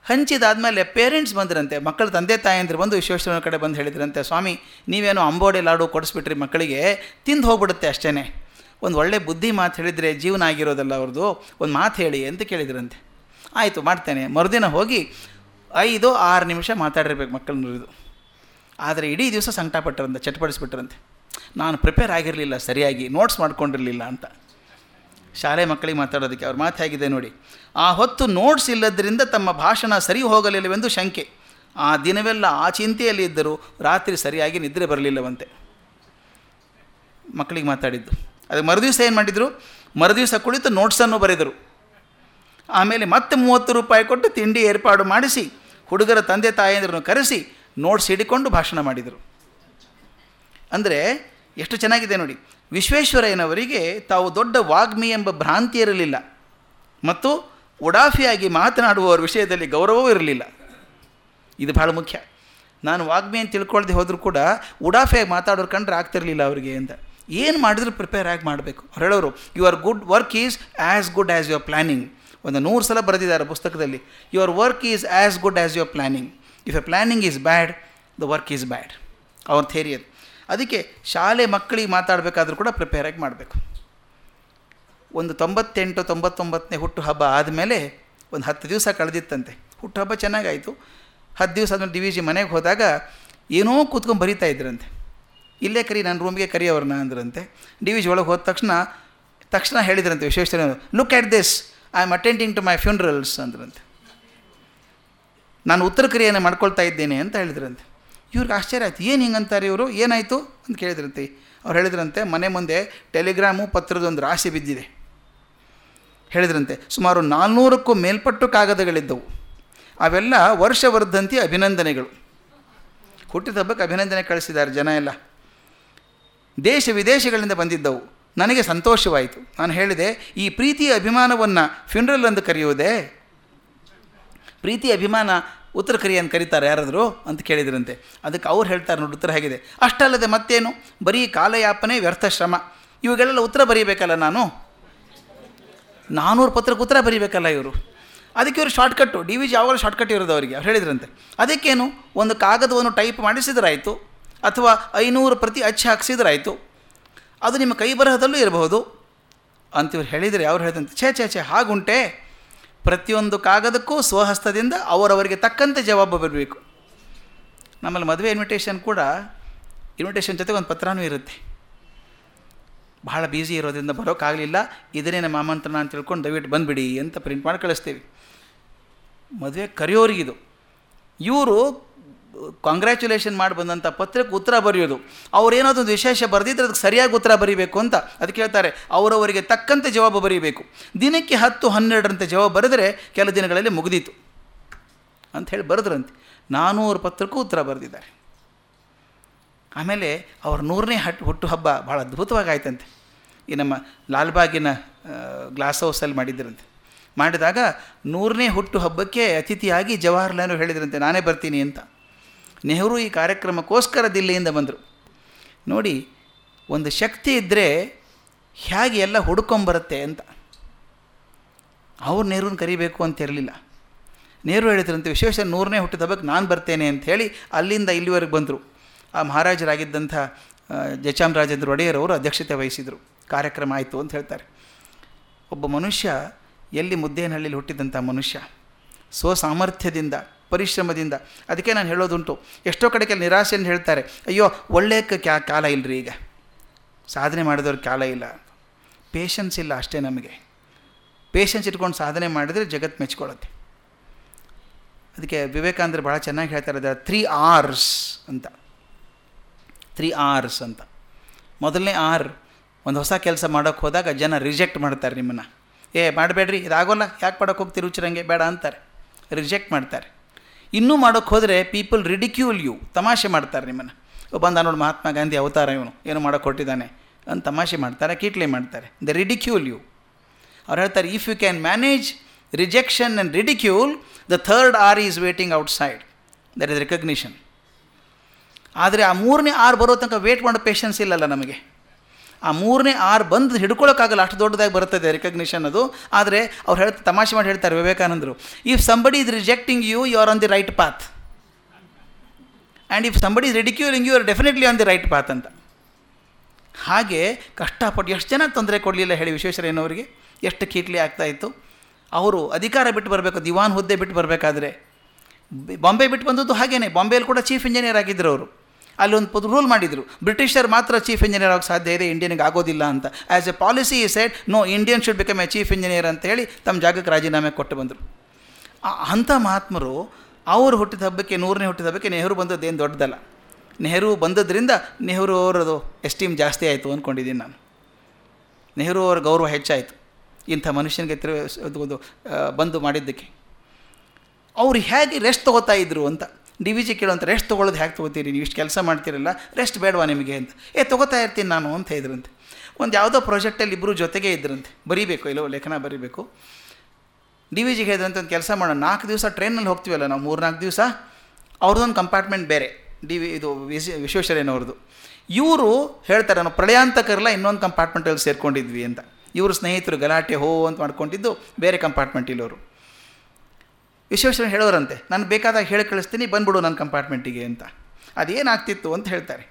ಹಂಚಿದಾದಮೇಲೆ ಪೇರೆಂಟ್ಸ್ ಬಂದ್ರಂತೆ. ಮಕ್ಕಳ ತಂದೆ ತಾಯಂದ್ರು ಬಂದು ವಿಶ್ವೇಶ್ವರನ ಕಡೆ ಬಂದು ಹೇಳಿದ್ರಂತೆ, ಸ್ವಾಮಿ, ನೀವೇನು ಅಂಬೋಡೆ ಲಾಡು ಕೊಡಿಸ್ಬಿಟ್ರಿ ಮಕ್ಕಳಿಗೆ, ತಿಂದು ಹೋಗ್ಬಿಡುತ್ತೆ ಅಷ್ಟೇ ಒಂದು ಒಳ್ಳೆ ಬುದ್ಧಿ ಮಾತು ಹೇಳಿದರೆ ಜೀವನ ಆಗಿರೋದಲ್ಲ ಅವ್ರದ್ದು ಒಂದು ಮಾತು ಹೇಳಿ ಅಂತ ಕೇಳಿದ್ರಂತೆ. ಆಯಿತು, ಮಾಡ್ತೇನೆ. ಮರುದಿನ ಹೋಗಿ ಐದು, ಆರು ನಿಮಿಷ ಮಾತಾಡಿರ್ಬೇಕು ಮಕ್ಕಳನ್ನ ನುರಿದು ಆದರೆ ಇಡೀ ದಿವಸ ಸಂಕಟಪಟ್ಟರಂತೆ ಚಟ್ಪಡಿಸ್ಬಿಟ್ರಂತೆ ನಾನು ಪ್ರಿಪೇರ್ ಆಗಿರಲಿಲ್ಲ, ಸರಿಯಾಗಿ ನೋಟ್ಸ್ ಮಾಡ್ಕೊಂಡಿರಲಿಲ್ಲ ಅಂತ. ಶಾಲೆ ಮಕ್ಕಳಿಗೆ ಮಾತಾಡೋದಕ್ಕೆ ಅವ್ರ ಮಾತು ಹೇಗಿದೆ ನೋಡಿ. ಆ ಹೊತ್ತು ನೋಟ್ಸ್ ಇಲ್ಲದ್ರಿಂದ ತಮ್ಮ ಭಾಷಣ ಸರಿ ಹೋಗಲಿಲ್ಲವೆಂದು ಶಂಕೆ. ಆ ದಿನವೆಲ್ಲ ಆ ಚಿಂತೆಯಲ್ಲಿ ಇದ್ದರೂ ರಾತ್ರಿ ಸರಿಯಾಗಿ ನಿದ್ರೆ ಬರಲಿಲ್ಲವಂತೆ. ಮಕ್ಕಳಿಗೆ ಮಾತಾಡಿದ್ದು. ಅದಕ್ಕೆ ಮರುದಿವಸ ಏನು ಮಾಡಿದರು? ಮರುದಿವಸ ಕುಳಿತು ನೋಟ್ಸನ್ನು ಬರೆದರು. ಆಮೇಲೆ ಮತ್ತೆ ಮೂವತ್ತು ರೂಪಾಯಿ ಕೊಟ್ಟು ತಿಂಡಿ ಏರ್ಪಾಡು ಮಾಡಿಸಿ, ಹುಡುಗರ ತಂದೆ ತಾಯಂದ್ರನ್ನು ಕರೆಸಿ ನೋಟ್ಸ್ ಹಿಡಿಕೊಂಡು ಭಾಷಣ ಮಾಡಿದರು. ಅಂದರೆ ಎಷ್ಟು ಚೆನ್ನಾಗಿದೆ ನೋಡಿ. ವಿಶ್ವೇಶ್ವರಯ್ಯನವರಿಗೆ ತಾವು ದೊಡ್ಡ ವಾಗ್ಮಿ ಎಂಬ ಭ್ರಾಂತಿ ಇರಲಿಲ್ಲ. ಮತ್ತು ಉಡಾಫಿಯಾಗಿ ಮಾತನಾಡುವವರ ವಿಷಯದಲ್ಲಿ ಗೌರವವೂ ಇರಲಿಲ್ಲ. ಇದು ಬಹಳ ಮುಖ್ಯ. ನಾನು ವಾಗ್ಮಿ ಅಂತ ತಿಳ್ಕೊಳ್ದೆ ಹೋದರೂ ಕೂಡ ಉಡಾಫಿಯಾಗಿ ಮಾತಾಡೋರು ಕಂಡ್ರೆ ಆಗ್ತಿರಲಿಲ್ಲ ಅವರಿಗೆ ಅಂತ. ಏನು ಮಾಡಿದ್ರು ಪ್ರಿಪೇರ್ ಆಗಿ ಮಾಡಬೇಕು. ಅವ್ರು ಹೇಳೋರು your good work is as good as your planning ಒಂದು ನೂರು ಸಲ ಬರೆದಿದ್ದಾರೆ ಪುಸ್ತಕದಲ್ಲಿ your work is as good as your planning if a planning is bad the work is bad ಅವ್ರ ಥೇರಿ ಅದು. ಅದಕ್ಕೆ ಶಾಲೆ ಮಕ್ಕಳಿಗೆ ಮಾತಾಡಬೇಕಾದ್ರೂ ಕೂಡ ಪ್ರಿಪೇರಾಗಿ ಮಾಡಬೇಕು. ಒಂದು ತೊಂಬತ್ತೆಂಟು, ತೊಂಬತ್ತೊಂಬತ್ತನೇ ಹುಟ್ಟುಹಬ್ಬ ಆದಮೇಲೆ ಒಂದು ಹತ್ತು ದಿವಸ ಕಳೆದಿತ್ತಂತೆ. ಹುಟ್ಟುಹಬ್ಬ ಚೆನ್ನಾಗಾಯಿತು. ಹತ್ತು ದಿವಸ ಆದಮೇಲೆ ಡಿ ವಿ ಜಿ ಮನೆಗೆ ಹೋದಾಗ ಏನೋ ಕೂತ್ಕೊಂಡು ಬರೀತಾ ಇದ್ರಂತೆ. ಇಲ್ಲೇ ಕರಿ, ನನ್ನ ರೂಮ್ಗೆ ಕರಿ ಅವ್ರನ್ನ ಅಂದ್ರಂತೆ. ಡಿ ವಿ ಜಿ ಒಳಗೆ ಹೋದ ತಕ್ಷಣ ತಕ್ಷಣ ಹೇಳಿದ್ರಂತೆ Visvesvara look at this I am attending to my funerals ಅಂದ್ರಂತೆ. ನಾನು ಉತ್ತರ ಕ್ರಿಯೆಯನ್ನು ಮಾಡ್ಕೊಳ್ತಾ ಇದ್ದೇನೆ ಅಂತ ಹೇಳಿದ್ರಂತೆ. ಇವ್ರಿಗೆ ಆಶ್ಚರ್ಯ ಆಯ್ತು, ಏನು ಹಿಂಗಂತಾರೆ ಇವರು? ಏನಾಯಿತು? ಅಂತ ಕೇಳಿದ್ರಂತೆ. ಅವ್ರು ಹೇಳಿದ್ರಂತೆ, ಮನೆ ಮುಂದೆ ಟೆಲಿಗ್ರಾಮು ಪತ್ರದೊಂದು ರಾಶಿ ಬಿದ್ದಿದೆ. ಹೇಳಿದ್ರಂತೆ, ಸುಮಾರು ನಾಲ್ನೂರಕ್ಕೂ ಮೇಲ್ಪಟ್ಟು ಕಾಗದಗಳಿದ್ದವು. ಅವೆಲ್ಲ ವರ್ಷವರ್ಧಂತಿ ಅಭಿನಂದನೆಗಳು. ಹುಟ್ಟಿದ ಹಬ್ಬಕ್ಕೆ ಅಭಿನಂದನೆ ಕಳಿಸಿದ್ದಾರೆ ಜನ ಎಲ್ಲ. ದೇಶ ವಿದೇಶಗಳಿಂದ ಬಂದಿದ್ದವು. ನನಗೆ ಸಂತೋಷವಾಯಿತು. ನಾನು ಹೇಳಿದೆ, ಈ ಪ್ರೀತಿಯ ಅಭಿಮಾನವನ್ನು ಫ್ಯೂನರಲ್ ಎಂದು ಕರೆಯುವುದೇ? ಪ್ರೀತಿ ಅಭಿಮಾನ ಉತ್ತರ ಕರಿಯನ್ನು ಕರೀತಾರೆ ಯಾರಾದರೂ ಅಂತ ಕೇಳಿದ್ರಂತೆ. ಅದಕ್ಕೆ ಅವ್ರು ಹೇಳ್ತಾರೆ ನೋಡಿ, ಉತ್ತರ ಹೇಗಿದೆ. ಅಷ್ಟಲ್ಲದೆ ಮತ್ತೇನು? ಬರೀ ಕಾಲಯಾಪನೆ ವ್ಯರ್ಥ ಶ್ರಮ ಇವುಗಳೆಲ್ಲ ಉತ್ತರ ಬರೀಬೇಕಲ್ಲ ನಾನು? ನಾನ್ನೂರು ಪತ್ರಕ್ಕೆ ಉತ್ತರ ಬರೀಬೇಕಲ್ಲ ಇವರು. ಅದಕ್ಕೆ ಇವರು ಶಾರ್ಟ್ಕಟ್ಟು ಡಿ ವಿ ಜಿ ಯಾವಾಗಲೂ ಶಾರ್ಟ್ಕಟ್ ಇರೋದು ಅವರಿಗೆ. ಅವ್ರು ಹೇಳಿದ್ರಂತೆ. ಅದಕ್ಕೇನು? ಒಂದು ಕಾಗದವನ್ನು ಟೈಪ್ ಮಾಡಿಸಿದ್ರಾಯಿತು. ಅಥವಾ ಐನೂರು ಪ್ರತಿ ಅಚ್ಚಿ ಹಾಕ್ಸಿದ್ರಾಯಿತು. ಅದು ನಿಮ್ಮ ಕೈ ಬರಹದಲ್ಲೂ ಇರಬಹುದು. ಅಂತ ಇವ್ರು ಹೇಳಿದರೆ ಅವ್ರು ಹೇಳಿದಂತೆ ಛೇ ಛೇ ಛೇ, ಹಾಗುಂಟೆ. ಪ್ರತಿಯೊಂದು ಕಾಗದಕ್ಕೂ ಸ್ವಹಸ್ತದಿಂದ ಅವರವರಿಗೆ ತಕ್ಕಂತೆ ಜವಾಬು ಬರಬೇಕು. ನಮ್ಮಲ್ಲಿ ಮದುವೆ ಇನ್ವಿಟೇಷನ್ ಕೂಡ ಇನ್ವಿಟೇಷನ್ ಜೊತೆಗೆ ಒಂದು ಪತ್ರನೂ ಇರುತ್ತೆ. ಭಾಳ ಬ್ಯುಸಿ ಇರೋದ್ರಿಂದ ಬರೋಕ್ಕಾಗಲಿಲ್ಲ ಇದನ್ನೇ ನಮ್ಮ ಆಮಂತ್ರಣ ಅಂತ ತಿಳ್ಕೊಂಡು ದಯವಿಟ್ಟು ಬಂದುಬಿಡಿ ಅಂತ ಪ್ರಿಂಟ್ ಮಾಡಿ ಕಳಿಸ್ತೀವಿ. ಮದುವೆ ಕರೆಯೋರಿಗಿದು. ಇವರು ಕಾಂಗ್ರ್ಯಾಚುಲೇಷನ್ ಮಾಡಿ ಬಂದಂಥ ಪತ್ರಕ್ಕೆ ಉತ್ತರ ಬರೆಯೋದು. ಏನಾದರೂ ಒಂದು ವಿಶೇಷ ಬರೆದಿದ್ರೆ ಅದಕ್ಕೆ ಸರಿಯಾಗಿ ಉತ್ತರ ಬರೀಬೇಕು ಅಂತ ಅದಕ್ಕೆ ಹೇಳ್ತಾರೆ. ಅವರವರಿಗೆ ತಕ್ಕಂತೆ ಜವಾಬು ಬರೀಬೇಕು. ದಿನಕ್ಕೆ ಹತ್ತು, ಹನ್ನೆರಡರಂತೆ ಜವಾಬು ಬರೆದರೆ ಕೆಲ ದಿನಗಳಲ್ಲಿ ಮುಗಿದಿತ್ತು ಅಂತ ಹೇಳಿ ಬರೆದ್ರಂತೆ. ನಾನೂರು ಪತ್ರಕ್ಕೂ ಉತ್ತರ ಬರೆದಿದ್ದಾರೆ. ಆಮೇಲೆ ಅವ್ರ ನೂರನೇ ಹಟ್ ಹುಟ್ಟುಹಬ್ಬ ಭಾಳ ಅದ್ಭುತವಾಗಿ ಆಯ್ತಂತೆ ಈ ನಮ್ಮ ಲಾಲ್ಬಾಗಿನ ಗ್ಲಾಸ್ ಹೌಸಲ್ಲಿ ಮಾಡಿದ್ರಂತೆ. ಮಾಡಿದಾಗ ನೂರನೇ ಹುಟ್ಟುಹಬ್ಬಕ್ಕೆ ಅತಿಥಿಯಾಗಿ ಜವಾಹರ್ಲಾಲ್ ಹೇಳಿದ್ರಂತೆ, ನಾನೇ ಬರ್ತೀನಿ ಅಂತ. ನೆಹರು ಈ ಕಾರ್ಯಕ್ರಮಕ್ಕೋಸ್ಕರ ದಿಲ್ಲಿಯಿಂದ ಬಂದರು. ನೋಡಿ, ಒಂದು ಶಕ್ತಿ ಇದ್ದರೆ ಹೇಗೆ ಎಲ್ಲ ಹುಡ್ಕೊಂಬರುತ್ತೆ ಅಂತ. ಅವ್ರು ನೆಹರೂನ ಕರಿಬೇಕು ಅಂತ ಇರಲಿಲ್ಲ. ನೆಹರು ಹೇಳಿದ್ರಂತೆ ವಿಶೇಷ ನೂರನೇ ಹುಟ್ಟಿದ ಹಬ್ಬಕ್ಕೆ ನಾನು ಬರ್ತೇನೆ ಅಂತ ಹೇಳಿ ಅಲ್ಲಿಂದ ಇಲ್ಲಿವರೆಗೆ ಬಂದರು. ಆ ಮಹಾರಾಜರಾಗಿದ್ದಂಥ ಜಚಾಮರಾಜೇಂದ್ರ ಒಡೆಯರವರು ಅಧ್ಯಕ್ಷತೆ ವಹಿಸಿದರು. ಕಾರ್ಯಕ್ರಮ ಆಯಿತು ಅಂತ ಹೇಳ್ತಾರೆ. ಒಬ್ಬ ಮನುಷ್ಯ ಎಲ್ಲಿ ಮುದ್ದೇನಹಳ್ಳಿಲಿ ಹುಟ್ಟಿದಂಥ ಮನುಷ್ಯ, ಸ್ವಸಾಮರ್ಥ್ಯದಿಂದ ಪರಿಶ್ರಮದಿಂದ. ಅದಕ್ಕೆ ನಾನು ಹೇಳೋದುಂಟು. ಎಷ್ಟೋ ಕಡೆ ಕೆಲ ನಿರಾಸೆಯನ್ನು ಹೇಳ್ತಾರೆ, ಅಯ್ಯೋ ಒಳ್ಳೆಯ ಕ್ಯಾ, ಕಾಲ ಇಲ್ಲರಿ ಈಗ. ಸಾಧನೆ ಮಾಡಿದವ್ರ ಕಾಲ ಇಲ್ಲ. ಪೇಷನ್ಸ್ ಇಲ್ಲ ಅಷ್ಟೇ ನಮಗೆ. ಪೇಷನ್ಸ್ ಇಟ್ಕೊಂಡು ಸಾಧನೆ ಮಾಡಿದರೆ ಜಗತ್ತು ಮೆಚ್ಕೊಳ್ಳುತ್ತೆ. ಅದಕ್ಕೆ ವಿವೇಕಾನಂದರು ಭಾಳ ಚೆನ್ನಾಗಿ ಹೇಳ್ತಾರೆ ಅದರ ತ್ರೀ ಆರ್ಸ್ ಅಂತ. ತ್ರೀ ಆರ್ಸ್ ಅಂತ. ಮೊದಲನೇ ಆರ್ ಒಂದು ಹೊಸ ಕೆಲಸ ಮಾಡೋಕ್ಕೆ ಹೋದಾಗ ಜನ ರಿಜೆಕ್ಟ್ ಮಾಡ್ತಾರೆ ನಿಮ್ಮನ್ನು. ಏ, ಮಾಡಬೇಡ್ರಿ, ಇದಾಗೋಲ್ಲ. ಯಾಕೆ ಮಾಡೋಕ್ಕೆ ಹೋಗ್ತೀರಿ? ಬೇಡ ಅಂತಾರೆ. ರಿಜೆಕ್ಟ್ ಮಾಡ್ತಾರೆ. ಇನ್ನೂ ಮಾಡೋಕ್ಕೆ ಹೋದರೆ ಪೀಪಲ್ ರಿಡಿಕ್ಯೂಲ್ ಯು ತಮಾಷೆ ಮಾಡ್ತಾರೆ ನಿಮ್ಮನ್ನು. ಬಂದ ನೋಡಿ ಮಹಾತ್ಮ ಗಾಂಧಿ ಅವತಾರ ಇವನು. ಏನು ಮಾಡೋಕ್ಕೆ ಕೊಟ್ಟಿದ್ದಾನೆ ಅಂತ ತಮಾಷೆ ಮಾಡ್ತಾರೆ, ಕೀಟ್ಲೆ ಮಾಡ್ತಾರೆ. ದ ರಿಡಿಕ್ಯೂಲ್ ಯು ಅವ್ರು ಹೇಳ್ತಾರೆ if you can manage rejection and ridicule the third R is waiting outside that is recognition ಆದರೆ ಆ ಮೂರನೇ ಆರ್ ಬರೋ ತನಕ ವೇಟ್ ಮಾಡೋ ಪೇಷನ್ಸ್ ಇಲ್ಲಲ್ಲ ನಮಗೆ. ಆ ಮೂರನೇ ಆರು ಬಂದು ಹಿಡ್ಕೊಳ್ಳೋಕ್ಕಾಗಲ್ಲ ಅಷ್ಟು ದೊಡ್ಡದಾಗಿ ಬರ್ತದೆ ರೆಕಗ್ನಿಷನ್ ಅದು. ಆದರೆ ಅವ್ರು ಹೇಳ್ತಾ ತಮಾಷೆ ಮಾಡಿ ಹೇಳ್ತಾರೆ ವಿವೇಕಾನಂದರು if somebody is rejecting you you are on the right path and if somebody is ridiculing you are definitely on the right path ಅಂತ. ಹಾಗೆ ಕಷ್ಟಪಟ್ಟು ಎಷ್ಟು ಜನ ತೊಂದರೆ ಕೊಡಲಿಲ್ಲ ಹೇಳಿ ವಿಶ್ವೇಶ್ವರಯ್ಯನವರಿಗೆ? ಎಷ್ಟು ಕೀಟ್ಲಿ ಆಗ್ತಾಯಿತ್ತು ಅವರು ಅಧಿಕಾರ ಬಿಟ್ಟು ಬರಬೇಕು, ದಿವಾನ್ ಹುದ್ದೆ ಬಿಟ್ಟು ಬರಬೇಕಾದ್ರೆ. ಬಾಂಬೆ ಬಿಟ್ಟು ಬಂದದ್ದು ಹಾಗೇನೆ. ಬಾಂಬೆಯಲ್ಲಿ ಕೂಡ ಚೀಫ್ ಇಂಜಿನಿಯರ್ ಆಗಿದ್ದರು ಅವರು. ಅಲ್ಲಿ ಒಂದು ರೂಲ್ ಮಾಡಿದರು. ಬ್ರಿಟಿಷರು ಮಾತ್ರ ಚೀಫ್ ಇಂಜಿನಿಯರ್ ಆಗೋಕ್ಕೆ ಸಾಧ್ಯ ಇದೆ ಇಂಡಿಯನ್ಗೆ ಆಗೋದಿಲ್ಲ ಅಂತ. ಆ್ಯಸ್ ಎ ಪಾಲಿಸಿ ಈ side no Indian should become a chief engineer ಅಂತ ಹೇಳಿ ತಮ್ಮ ಜಾಗಕ್ಕೆ ರಾಜೀನಾಮೆ ಕೊಟ್ಟು ಬಂದರು. ಅಂಥ ಮಹಾತ್ಮರು ಅವರು ಹುಟ್ಟಿದ ಹಬ್ಬಕ್ಕೆ, ನೂರನೇ ಹುಟ್ಟಿದ ಹಬ್ಬಕ್ಕೆ ನೆಹರು ಬಂದದ್ದು ಏನು ದೊಡ್ಡದಲ್ಲ. ನೆಹರು ಬಂದದ್ರಿಂದ ನೆಹರು ಅವರದು ಎಸ್ಟೀಮ್ ಜಾಸ್ತಿ ಆಯಿತು ಅಂದ್ಕೊಂಡಿದ್ದೀನಿ ನಾನು. ನೆಹರು ಅವರ ಗೌರವ ಹೆಚ್ಚಾಯಿತು. ಇಂಥ ಮನುಷ್ಯನಿಗೆ ತಿರು ಒಂದು ಬಂದು ಮಾಡಿದ್ದಕ್ಕೆ. ಅವರು ಹೇಗೆ ರೆಸ್ಟ್ ತೊಗೋತಾ ಇದ್ರು ಅಂತ. ಡಿ ವಿ ಜಿ ಕೇಳುವಂಥ ರೆಸ್ಟ್ ತೊಗೊಳ್ಳೋದು ಹೇಗೆ ತೊಗೋತೀರಿ? ನೀವು ಇಷ್ಟು ಕೆಲಸ ಮಾಡ್ತೀರಲ್ಲ, ರೆಸ್ಟ್ ಬೇಡವಾ ನಿಮಗೆ ಅಂತ. ಏ, ತೊಗೋತಾ ಇರ್ತೀನಿ ನಾನು ಅಂತ ಹೇಳಿದ್ರಂತೆ. ಒಂದು ಯಾವುದೋ ಪ್ರಾಜೆಕ್ಟಲ್ಲಿ ಇಬ್ಬರು ಜೊತೆಗೆ ಇದ್ರಂತೆ. ಬರೀಬೇಕು ಇಲ್ಲೋ ಲೇಖನ ಬರೀಬೇಕು. ಡಿ ವಿ ಜಿಗೆ ಹೇಳಿದ್ರಂತೆ, ಒಂದು ಕೆಲಸ ಮಾಡೋಣ. ನಾಲ್ಕು ದಿವಸ ಟ್ರೈನಲ್ಲಿ ಹೋಗ್ತೀವಲ್ಲ ನಾವು ಮೂರು ನಾಲ್ಕು ದಿವಸ? ಅವ್ರದ್ದೊಂದು ಕಂಪಾರ್ಟ್ಮೆಂಟ್ ಬೇರೆ, ಡಿ ವಿ ಇದು ವಿಶ್ವ ವಿಶ್ವೇಶ್ವರಯ್ಯನವ್ರದ್ದು. ಇವರು ಹೇಳ್ತಾರೆ, ನಾವು ಪ್ರಳಯಾಂತಕರೆಲ್ಲ ಇನ್ನೊಂದು ಕಂಪಾರ್ಟ್ಮೆಂಟಲ್ಲಿ ಸೇರ್ಕೊಂಡಿದ್ವಿ ಅಂತ. ಇವರು ಸ್ನೇಹಿತರು ಗಲಾಟೆ ಹೋ ಅಂತ ಮಾಡ್ಕೊಂಡಿದ್ದು ಬೇರೆ ಕಂಪಾರ್ಟ್ಮೆಂಟ್ ಇಲ್ಲವರು ವಿಶ್ವೇಶ್ವರಯ್ಯ ಹೇಳೋರಂತೆ ನಾನು ಬೇಕಾದಾಗ ಹೇಳಿ ಕಳಿಸ್ತೀನಿ, ಬಂದ್ಬಿಡು ನನ್ನ ಕಂಪಾರ್ಟ್ಮೆಂಟಿಗೆ ಅಂತ. ಅದೇನಾಗ್ತಿತ್ತು ಅಂತ ಹೇಳ್ತಾರೆ.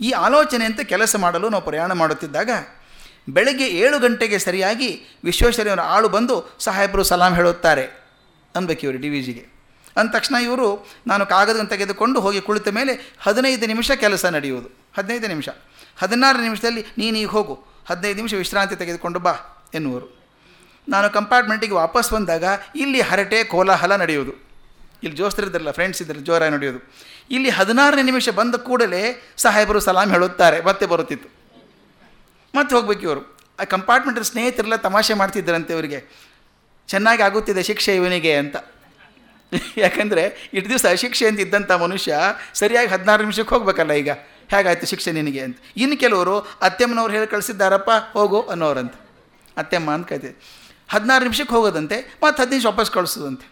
ಈ ಆಲೋಚನೆ ಅಂತ ಕೆಲಸ ಮಾಡಲು ನಾವು ಪ್ರಯಾಣ ಮಾಡುತ್ತಿದ್ದಾಗ, ಬೆಳಗ್ಗೆ ಏಳು ಗಂಟೆಗೆ ಸರಿಯಾಗಿ ವಿಶ್ವೇಶ್ವರಯ್ಯನವರ ಆಳು ಬಂದು ಸಾಹೇಬರು ಸಲಾಂ ಹೇಳುತ್ತಾರೆ ಅನ್ಬೇಕು ಇವರು ಡಿ ವಿ ಜಿಗೆ. ಅಂದ ತಕ್ಷಣ ಇವರು, ನಾನು ಕಾಗದವನ್ನು ತೆಗೆದುಕೊಂಡು ಹೋಗಿ ಕುಳಿತ ಮೇಲೆ ಹದಿನೈದು ನಿಮಿಷ ಕೆಲಸ ನಡೆಯುವುದು, ಹದಿನೈದು ನಿಮಿಷ. ಹದಿನಾರು ನಿಮಿಷದಲ್ಲಿ ನೀನು ಹೋಗು, ಹದಿನೈದು ನಿಮಿಷ ವಿಶ್ರಾಂತಿ ತೆಗೆದುಕೊಂಡು ಬಾ ಎನ್ನುವರು. ನಾನು ಕಂಪಾರ್ಟ್ಮೆಂಟಿಗೆ ವಾಪಸ್ ಬಂದಾಗ ಇಲ್ಲಿ ಹರಟೆ ಕೋಲಾಹಲ ನಡೆಯೋದು ಇಲ್ಲಿ ಜೋಸ್ತಿರಿದ್ರಲ್ಲ ಫ್ರೆಂಡ್ಸ್ ಇದ್ದಾರೆ ಜೋರಾಗಿ ನಡೆಯೋದು. ಇಲ್ಲಿ ಹದಿನಾರನೇ ನಿಮಿಷ ಬಂದ ಕೂಡಲೇ ಸಾಹೇಬರು ಸಲಾಮ್ ಹೇಳುತ್ತಾರೆ, ಮತ್ತೆ ಬರುತ್ತಿತ್ತು. ಮತ್ತೆ ಹೋಗ್ಬೇಕು ಇವರು. ಆ ಕಂಪಾರ್ಟ್ಮೆಂಟ್ ಸ್ನೇಹಿತರೆಲ್ಲ ತಮಾಷೆ ಮಾಡ್ತಿದ್ದರಂತೆ ಇವರಿಗೆ. ಚೆನ್ನಾಗಿ ಆಗುತ್ತಿದೆ ಶಿಕ್ಷೆ ಇವನಿಗೆ ಅಂತ. ಯಾಕಂದರೆ, ಇಷ್ಟು ದಿವಸ ಅಶಿಕ್ಷೆ ಅಂತ ಇದ್ದಂಥ ಮನುಷ್ಯ ಸರಿಯಾಗಿ ಹದಿನಾರು ನಿಮಿಷಕ್ಕೆ ಹೋಗ್ಬೇಕಲ್ಲ ಈಗ. ಹೇಗಾಯಿತು ಶಿಕ್ಷೆ ನಿನಗೆ ಅಂತ. ಇನ್ನು ಕೆಲವರು ಅತ್ತೆಮ್ಮನವ್ರು ಹೇಳಿ ಕಳಿಸಿದ್ದಾರಪ್ಪ, ಹೋಗು ಅನ್ನೋರಂತ. ಅತ್ತೆಮ್ಮ ಅಂತ ಕೈತೆ ಹದಿನಾರು ನಿಮಿಷಕ್ಕೆ ಹೋಗೋದಂತೆ, ಮತ್ತು ಹದಿನೈದು ನಿಮಿಷ ವಾಪಸ್ ಕಳಿಸೋದಂತೆ.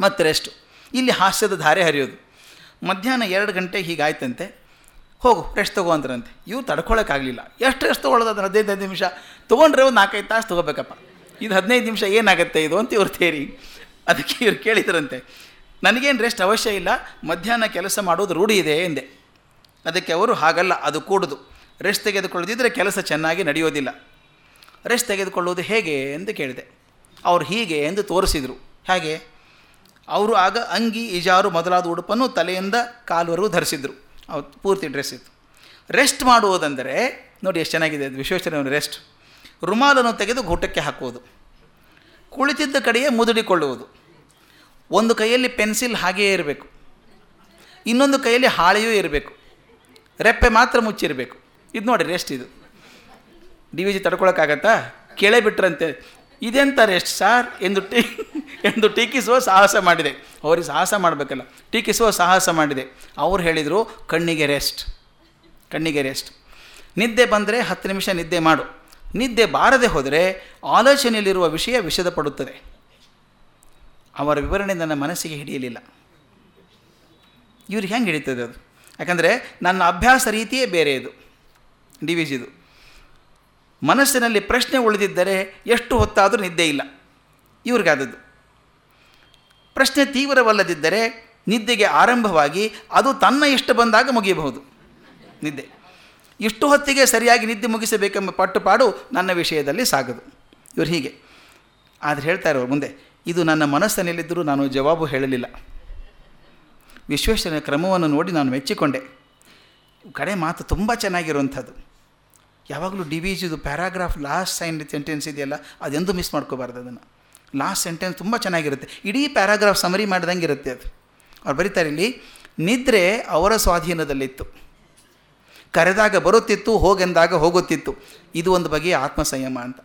ಮತ್ತೆ ರೆಸ್ಟು ಇಲ್ಲಿ ಹಾಸ್ಯದ ಧಾರೆ ಹರಿಯೋದು. ಮಧ್ಯಾಹ್ನ ಎರಡು ಗಂಟೆ ಹೀಗಾಯ್ತಂತೆ, ಹೋಗು ರೆಸ್ಟ್ ತಗೋ ಅಂದ್ರಂತೆ. ಇವು ತಡ್ಕೊಳಕ್ಕಾಗಲಿಲ್ಲ. ಎಷ್ಟು ರೆಸ್ಟ್ ತೊಗೊಳ್ಳೋದು ಅದನ್ನು ಹದಿನೈದು ಹದಿನೈದು ನಿಮಿಷ? ತೊಗೊಂಡ್ರೆ ಒಂದು ನಾಲ್ಕೈದು ತಾಸು ತೊಗೋಬೇಕಪ್ಪ. ಇದು ಹದಿನೈದು ನಿಮಿಷ ಏನಾಗುತ್ತೆ ಇದು ಅಂತ ಇವ್ರು ತೇರಿ. ಅದಕ್ಕೆ ಇವ್ರು ಕೇಳಿದ್ರಂತೆ. ನನಗೇನು ರೆಸ್ಟ್ ಅವಶ್ಯ ಇಲ್ಲ, ಮಧ್ಯಾಹ್ನ ಕೆಲಸ ಮಾಡೋದು ರೂಢಿ ಇದೆ ಎಂದೆ. ಅದಕ್ಕೆ ಅವರು ಹಾಗಲ್ಲ, ಅದು ಕೂಡುದು. ರೆಸ್ಟ್ ತೆಗೆದುಕೊಳ್ಳದಿದ್ದರೆ ಕೆಲಸ ಚೆನ್ನಾಗಿ ನಡೆಯೋದಿಲ್ಲ. ರೆಸ್ಟ್ ತೆಗೆದುಕೊಳ್ಳುವುದು ಹೇಗೆ ಎಂದು ಕೇಳಿದೆ. ಅವರು ಹೀಗೆ ಎಂದು ತೋರಿಸಿದರು. ಹಾಗೆ ಅವರು ಆಗ ಅಂಗಿ, ಇಜಾರು ಮೊದಲಾದ ಉಡುಪನ್ನು ತಲೆಯಿಂದ ಕಾಲುವರೆಗೂ ಧರಿಸಿದರು. ಅವ್ರು ಪೂರ್ತಿ ಡ್ರೆಸ್ ಇತ್ತು. ರೆಸ್ಟ್ ಮಾಡುವುದೆಂದರೆ, ನೋಡಿ ಎಷ್ಟು ಚೆನ್ನಾಗಿದೆ ಅದು ವಿಶ್ವೇಶ್ವರನ ರೆಸ್ಟ್. ರುಮಾಲನ್ನು ತೆಗೆದು ಗೂಟಕ್ಕೆ ಹಾಕುವುದು. ಕುಳಿತಿದ್ದ ಕಡೆಯೇ ಮುದುಡಿಕೊಳ್ಳುವುದು. ಒಂದು ಕೈಯಲ್ಲಿ ಪೆನ್ಸಿಲ್ ಹಾಗೆಯೇ ಇರಬೇಕು. ಇನ್ನೊಂದು ಕೈಯಲ್ಲಿ ಹಾಳೆಯೂ ಇರಬೇಕು. ರೆಪ್ಪೆ ಮಾತ್ರ ಮುಚ್ಚಿರಬೇಕು. ಇದು ನೋಡಿ ರೆಸ್ಟ್ ಇದು. ಡಿ ವಿ ಜಿ ತಡ್ಕೊಳಕ್ಕಾಗತ್ತಾ? ಕೇಳೇ ಬಿಟ್ರಂತೆ. ಇದೆಂತ ರೆಸ್ಟ್ ಸಾರ್? ಎಂದು ಟೀ, ಎಂದು ಟೀಕಿಸುವ ಸಾಹಸ ಮಾಡಿದೆ. ಅವ್ರಿಗೆ ಸಾಹಸ ಮಾಡಬೇಕಲ್ಲ. ಟೀಕಿಸುವ ಸಾಹಸ ಮಾಡಿದೆ. ಅವ್ರು ಹೇಳಿದರು, ಕಣ್ಣಿಗೆ ರೆಸ್ಟ್ ಕಣ್ಣಿಗೆ ರೆಸ್ಟ್ ನಿದ್ದೆ ಬಂದರೆ ಹತ್ತು ನಿಮಿಷ ನಿದ್ದೆ ಮಾಡು. ನಿದ್ದೆ ಬಾರದೆ ಹೋದರೆ ಆಲೋಚನೆಯಲ್ಲಿರುವ ವಿಷಯ ವಿಷದ ಪಡುತ್ತದೆ. ಅವರ ವಿವರಣೆ ನನ್ನ ಮನಸ್ಸಿಗೆ ಹಿಡಿಯಲಿಲ್ಲ. ಇವ್ರಿಗೆ ಹೆಂಗೆ ಹಿಡಿತದೆ ಅದು? ಯಾಕಂದರೆ ನನ್ನ ಅಭ್ಯಾಸ ರೀತಿಯೇ ಬೇರೆ ಇದು. ಡಿ ವಿ ಜಿದು. ಮನಸ್ಸಿನಲ್ಲಿ ಪ್ರಶ್ನೆ ಉಳಿದಿದ್ದರೆ ಎಷ್ಟು ಹೊತ್ತಾದರೂ ನಿದ್ದೆ ಇಲ್ಲ. ಇವ್ರಿಗಾದದ್ದು. ಪ್ರಶ್ನೆ ತೀವ್ರವಲ್ಲದಿದ್ದರೆ ನಿದ್ದೆಗೆ ಆರಂಭವಾಗಿ ಅದು ತನ್ನ ಇಷ್ಟ ಬಂದಾಗ ಮುಗಿಯಬಹುದು. ನಿದ್ದೆ. ಇಷ್ಟು ಹೊತ್ತಿಗೆ ಸರಿಯಾಗಿ ನಿದ್ದೆ ಮುಗಿಸಬೇಕೆಂಬ ಪಟ್ಟುಪಾಡು ನನ್ನ ವಿಷಯದಲ್ಲಿ ಸಾಗದು. ಇವರು ಹೀಗೆ. ಆದರೆ ಹೇಳ್ತಾ ಇರೋರು ಮುಂದೆ, ಇದು ನನ್ನ ಮನಸ್ಸಿನಲ್ಲಿದ್ದರೂ ನಾನು ಜವಾಬು ಹೇಳಲಿಲ್ಲ. ವಿಶ್ವೇಶ್ವರನ ಕ್ರಮವನ್ನು ನೋಡಿ ನಾನು ಮೆಚ್ಚಿಕೊಂಡೆ. ಕಡೆ ಮಾತು ತುಂಬ ಚೆನ್ನಾಗಿರುವಂಥದ್ದು. ಯಾವಾಗಲೂ ಡಿ ವಿ ಜಿದು ಪ್ಯಾರಾಗ್ರಾಫ್ ಲಾಸ್ಟ್ ಸೈನ್ ಸೆಂಟೆನ್ಸ್ ಇದೆಯಲ್ಲ, ಅದೆಂದು ಮಿಸ್ ಮಾಡ್ಕೋಬಾರ್ದು ಅದನ್ನು. ಲಾಸ್ಟ್ ಸೆಂಟೆನ್ಸ್ ತುಂಬ ಚೆನ್ನಾಗಿರುತ್ತೆ. ಇಡೀ ಪ್ಯಾರಾಗ್ರಾಫ್ ಸಮರಿ ಮಾಡಿದಂಗೆ ಇರುತ್ತೆ ಅದು. ಅವ್ರು ಬರೀತಾರೆ ಇಲ್ಲಿ, ನಿದ್ರೆ ಅವರ ಸ್ವಾಧೀನದಲ್ಲಿತ್ತು. ಕರೆದಾಗ ಬರುತ್ತಿತ್ತು, ಹೋಗೆಂದಾಗ ಹೋಗುತ್ತಿತ್ತು. ಇದು ಒಂದು ಬಗೆಯ ಆತ್ಮ ಸಂಯಮ ಅಂತ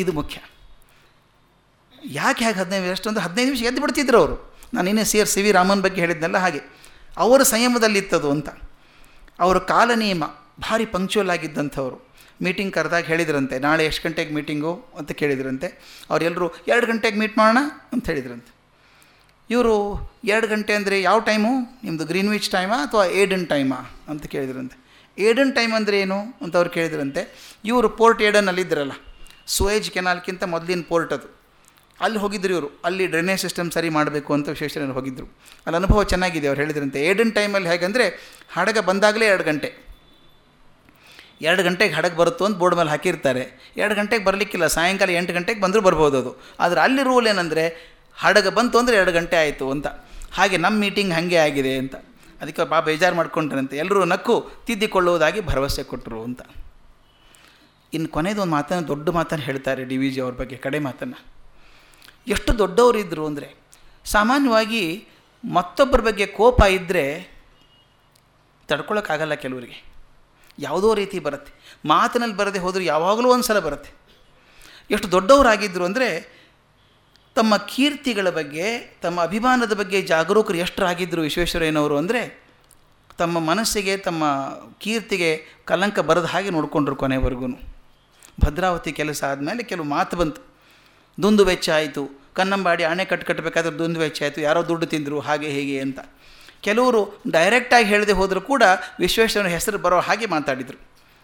ಇದು ಮುಖ್ಯ. ಯಾಕೆ ಹಾಗೆ ಹದಿನೈದು ಎಷ್ಟೊಂದು ಹದಿನೈದು ನಿಮಿಷ ಎದ್ದು ಬಿಡ್ತಿದ್ರು ಅವರು. ನಾನು ಇನ್ನೇ sir C V Raman ಬಗ್ಗೆ ಹೇಳಿದ್ನಲ್ಲ ಹಾಗೆ. ಅವರ ಸಂಯಮದಲ್ಲಿತ್ತದು ಅಂತ. ಅವರ ಕಾಲನಿಯಮ ಭಾರಿ ಪಂಕ್ಚುವಲ್ ಆಗಿದ್ದಂಥವ್ರು. ಮೀಟಿಂಗ್ ಕರೆದಾಗ ಹೇಳಿದ್ರಂತೆ, ನಾಳೆ ಎಷ್ಟು ಗಂಟೆಗೆ ಮೀಟಿಂಗು ಅಂತ ಕೇಳಿದ್ರಂತೆ. ಅವರೆಲ್ಲರೂ ಎರಡು ಗಂಟೆಗೆ ಮೀಟ್ ಮಾಡೋಣ? ಅಂತ ಹೇಳಿದ್ರಂತೆ. ಇವರು, ಎರಡು ಗಂಟೆ ಅಂದರೆ ಯಾವ ಟೈಮು ನಿಮ್ಮದು ಗ್ರೀನ್ವಿಚ್ ಟೈಮಾ ಅಥವಾ ಏಡನ್ ಟೈಮಾ ಅಂತ ಕೇಳಿದ್ರಂತೆ. ಏಡನ್ ಟೈಮ್ ಅಂದರೆ ಏನು ಅಂತ ಅವ್ರು ಕೇಳಿದ್ರಂತೆ. ಇವರು ಪೋರ್ಟ್ ಏಡನ್ನಲ್ಲಿದ್ದರಲ್ಲ ಸುವೇಜ್ ಕೆನಾಲ್ಗಿಂತ ಮೊದಲಿನ ಪೋರ್ಟ್ ಅದು. ಅಲ್ಲಿ ಹೋಗಿದ್ರು ಇವರು. ಅಲ್ಲಿ ಡ್ರೈನೇಜ್ ಸಿಸ್ಟಮ್ ಸರಿ ಮಾಡಬೇಕು ಅಂತ ವಿಶ್ವೇಶ್ವರಯ್ಯನವರು ಹೋಗಿದ್ದರು ಅಲ್ಲಿ ಅನುಭವ ಚೆನ್ನಾಗಿದೆ, ಅವ್ರು ಹೇಳಿದ್ರಂತೆ. ಏಡನ್ ಟೈಮಲ್ಲಿ ಹೇಗೆಂದರೆ, ಹಡಗ ಬಂದಾಗಲೇ ಎರಡು ಗಂಟೆ. ಎರಡು ಗಂಟೆಗೆ ಹಡಗೆ ಬರುತ್ತೋ ಅಂತ ಬೋರ್ಡ್ ಮೇಲೆ ಹಾಕಿರ್ತಾರೆ. ಎರಡು ಗಂಟೆಗೆ ಬರಲಿಕ್ಕಿಲ್ಲ, ಸಾಯಂಕಾಲ ಎಂಟು ಗಂಟೆಗೆ ಬಂದರೂ ಬರ್ಬೋದು ಅದು. ಆದರೆ ಅಲ್ಲಿ ರೂಲ್ ಏನಂದರೆ, ಹಡಗ ಬಂತು ಅಂದರೆ ಎರಡು ಗಂಟೆ ಆಯಿತು ಅಂತ. ಹಾಗೆ ನಮ್ಮ ಮೀಟಿಂಗ್ ಹಾಗೆ ಆಗಿದೆ ಅಂತ. ಅದಕ್ಕೆ ಬಾ ಬೇಜಾರು ಮಾಡ್ಕೊಂಡ್ರಂತೆ ಎಲ್ಲರೂ ನಕ್ಕು ತಿದ್ದಿಕೊಳ್ಳುವುದಾಗಿ ಭರವಸೆ ಕೊಟ್ಟರು ಅಂತ. ಇನ್ನು ಕೊನೆಯದು ಒಂದು ಮಾತನ್ನು, ದೊಡ್ಡ ಮಾತನ್ನು ಹೇಳ್ತಾರೆ ಡಿ ವಿ ಜಿ ಅವ್ರ ಬಗ್ಗೆ, ಕಡೆ ಮಾತನ್ನು. ಎಷ್ಟು ದೊಡ್ಡವರಿದ್ದರು ಅಂದರೆ, ಸಾಮಾನ್ಯವಾಗಿ ಮತ್ತೊಬ್ಬರ ಬಗ್ಗೆ ಕೋಪ ಇದ್ದರೆ ತಡ್ಕೊಳಕ್ಕಾಗಲ್ಲ ಕೆಲವರಿಗೆ. ಯಾವುದೋ ರೀತಿ ಬರುತ್ತೆ. ಮಾತಿನಲ್ಲಿ ಬರದೆ ಹೋದರೂ ಯಾವಾಗಲೂ ಒಂದು ಸಲ ಬರುತ್ತೆ. ಎಷ್ಟು ದೊಡ್ಡವರಾಗಿದ್ದರು ಅಂದರೆ ತಮ್ಮ ಕೀರ್ತಿಗಳ ಬಗ್ಗೆ, ತಮ್ಮ ಅಭಿಮಾನದ ಬಗ್ಗೆ ಜಾಗರೂಕರು ಎಷ್ಟರಾಗಿದ್ದರು ವಿಶ್ವೇಶ್ವರಯ್ಯನವರು ಅಂದರೆ ತಮ್ಮ ಮನಸ್ಸಿಗೆ, ತಮ್ಮ ಕೀರ್ತಿಗೆ ಕಲಂಕ ಬರದ ಹಾಗೆ ನೋಡಿಕೊಂಡ್ರು ಕೊನೆವರೆಗೂ. ಭದ್ರಾವತಿ ಕೆಲಸ ಆದಮೇಲೆ ಕೆಲವು ಮಾತು ಬಂತು. ದುಂದು ವೆಚ್ಚ ಆಯಿತು. ಕನ್ನಂಬಾಡಿ ಅಣೆಕಟ್ಟು ಕಟ್ಟಬೇಕಾದ್ರೆ ದುಂದು ವೆಚ್ಚ ಆಯಿತು. ಯಾರೋ ದುಡ್ಡು ತಿಂದರು, ಹಾಗೆ ಹೇಗೆ ಅಂತ. ಕೆಲವರು ಡೈರೆಕ್ಟಾಗಿ ಹೇಳದೆ ಹೋದರೂ ಕೂಡ ವಿಶ್ವೇಶ್ವರನ ಹೆಸರು ಬರೋ ಹಾಗೆ ಮಾತಾಡಿದರು.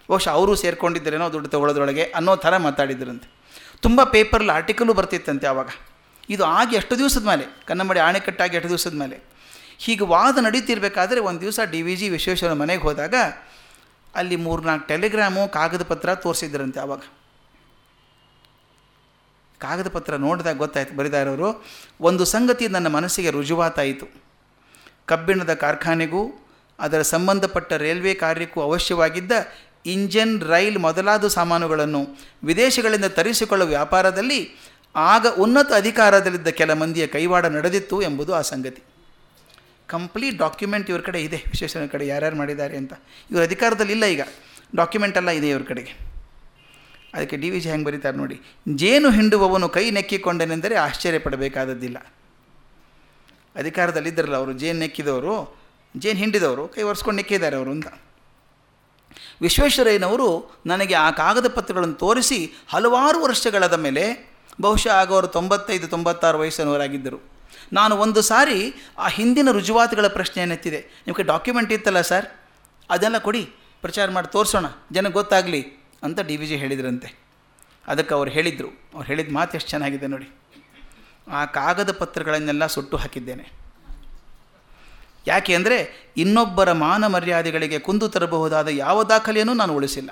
ಬಹುಶಃ ಅವರು ಸೇರ್ಕೊಂಡಿದ್ದರೇನೋ ದುಡ್ಡು ತಗೊಳ್ಳೋದ್ರೊಳಗೆ ಅನ್ನೋ ಥರ ಮಾತಾಡಿದ್ರಂತೆ. ತುಂಬ ಪೇಪರಲ್ಲಿ ಆರ್ಟಿಕಲ್ಲು ಬರ್ತಿತ್ತಂತೆ ಆವಾಗ. ಇದು ಆಗಿ ಎಷ್ಟು ದಿವಸದ ಮೇಲೆ, ಕನ್ನಂಬಡಿ ಆಣೆಕಟ್ಟಾಗಿ ಎಷ್ಟು ದಿವಸದ ಮೇಲೆ. ಹೀಗೆ ವಾದ ನಡೀತಿರ್ಬೇಕಾದ್ರೆ ಒಂದು ದಿವಸ ಡಿ ವಿ ಜಿ ವಿಶ್ವೇಶ್ವರ ಮನೆಗೆ ಹೋದಾಗ ಅಲ್ಲಿ ಮೂರು ನಾಲ್ಕು ಟೆಲಿಗ್ರಾಮು ಕಾಗದ ಪತ್ರ ತೋರಿಸಿದ್ರಂತೆ ಆವಾಗ. ಕಾಗದ ಪತ್ರ ನೋಡಿದಾಗ ಗೊತ್ತಾಯ್ತು, ಬರಿದಾರವರು, ಒಂದು ಸಂಗತಿ ನನ್ನ ಮನಸ್ಸಿಗೆ ರುಜುವಾತಾಯಿತು. ಕಬ್ಬಿಣದ ಕಾರ್ಖಾನೆಗೂ, ಅದರ ಸಂಬಂಧಪಟ್ಟ ರೈಲ್ವೆ ಕಾರ್ಯಕ್ಕೂ ಅವಶ್ಯವಾಗಿದ್ದ ಇಂಜನ್, ರೈಲ್ ಮೊದಲಾದ ಸಾಮಾನುಗಳನ್ನು ವಿದೇಶಗಳಿಂದ ತರಿಸಿಕೊಳ್ಳುವ ವ್ಯಾಪಾರದಲ್ಲಿ ಆಗ ಉನ್ನತ ಅಧಿಕಾರದಲ್ಲಿದ್ದ ಕೆಲ ಮಂದಿಯ ಕೈವಾಡ ನಡೆದಿತ್ತು ಎಂಬುದು ಆ ಸಂಗತಿ. ಕಂಪ್ಲೀಟ್ ಡಾಕ್ಯುಮೆಂಟ್ ಇವ್ರ ಕಡೆ ಇದೆ ವಿಶೇಷಣ ಕಡೆ ಯಾರ್ಯಾರು ಮಾಡಿದ್ದಾರೆ ಅಂತ. ಇವ್ರ ಅಧಿಕಾರದಲ್ಲಿ ಇಲ್ಲ ಈಗ. ಡಾಕ್ಯುಮೆಂಟ್ ಎಲ್ಲ ಇದೆ ಇವ್ರ ಕಡೆಗೆ. ಅದಕ್ಕೆ ಡಿ ವಿ ಜಿ ಹೆಂಗೆ ಬರೀತಾರೆ ನೋಡಿ. ಜೇನು ಹಿಂಡುವವನು ಕೈ ನೆಕ್ಕಿಕೊಂಡನೆಂದರೆ ಆಶ್ಚರ್ಯ ಪಡಬೇಕಾದದ್ದಿಲ್ಲ ಅಧಿಕಾರದಲ್ಲಿದ್ದರಲ್ಲ ಅವರು, ಜೇನು ನೆಕ್ಕಿದವರು, ಜೇನು ಹಿಂಡಿದವರು, ಕೈ ಒರೆಸ್ಕೊಂಡು ನೆಕ್ಕಿದ್ದಾರೆ ಅವರು ಅಂತ. ವಿಶ್ವೇಶ್ವರಯ್ಯನವರು ನನಗೆ ಆ ಕಾಗದ ಪತ್ರಗಳನ್ನು ತೋರಿಸಿ ಹಲವಾರು ವರ್ಷಗಳಾದ ಮೇಲೆ ಬಹುಶಃ ಆಗ ಅವರು ತೊಂಬತ್ತೈದು, ತೊಂಬತ್ತಾರು ವಯಸ್ಸಿನವರಾಗಿದ್ದರು. ನಾನು ಒಂದು ಸಾರಿ ಆ ಹಿಂದಿನ ರುಜುವಾತುಗಳ ಪ್ರಶ್ನೆಯನ್ನೆತ್ತಿದೆ ನಿಮಗೆ ಡಾಕ್ಯುಮೆಂಟ್ ಇತ್ತಲ್ಲ ಸರ್? ಅದೆಲ್ಲ ಕೊಡಿ, ಪ್ರಚಾರ ಮಾಡಿ ತೋರಿಸೋಣ. ಜನಕ್ಕೆ ಗೊತ್ತಾಗಲಿ ಅಂತ ಡಿ ವಿ ಜಿ ಹೇಳಿದ್ರಂತೆ. ಅದಕ್ಕೆ ಅವ್ರು ಹೇಳಿದರು. ಅವ್ರು ಹೇಳಿದ ಮಾತು ಎಷ್ಟು ಚೆನ್ನಾಗಿದೆ ನೋಡಿ. ಆ ಕಾಗದ ಪತ್ರಗಳನ್ನೆಲ್ಲ ಸುಟ್ಟು ಹಾಕಿದ್ದೇನೆ. ಯಾಕೆ ಅಂದರೆ ಇನ್ನೊಬ್ಬರ ಮಾನ ಮರ್ಯಾದೆಗಳಿಗೆ ಕುಂದು ತರಬಹುದಾದ ಯಾವ ದಾಖಲೆಯನ್ನು ನಾನು ಉಳಿಸಿಲ್ಲ.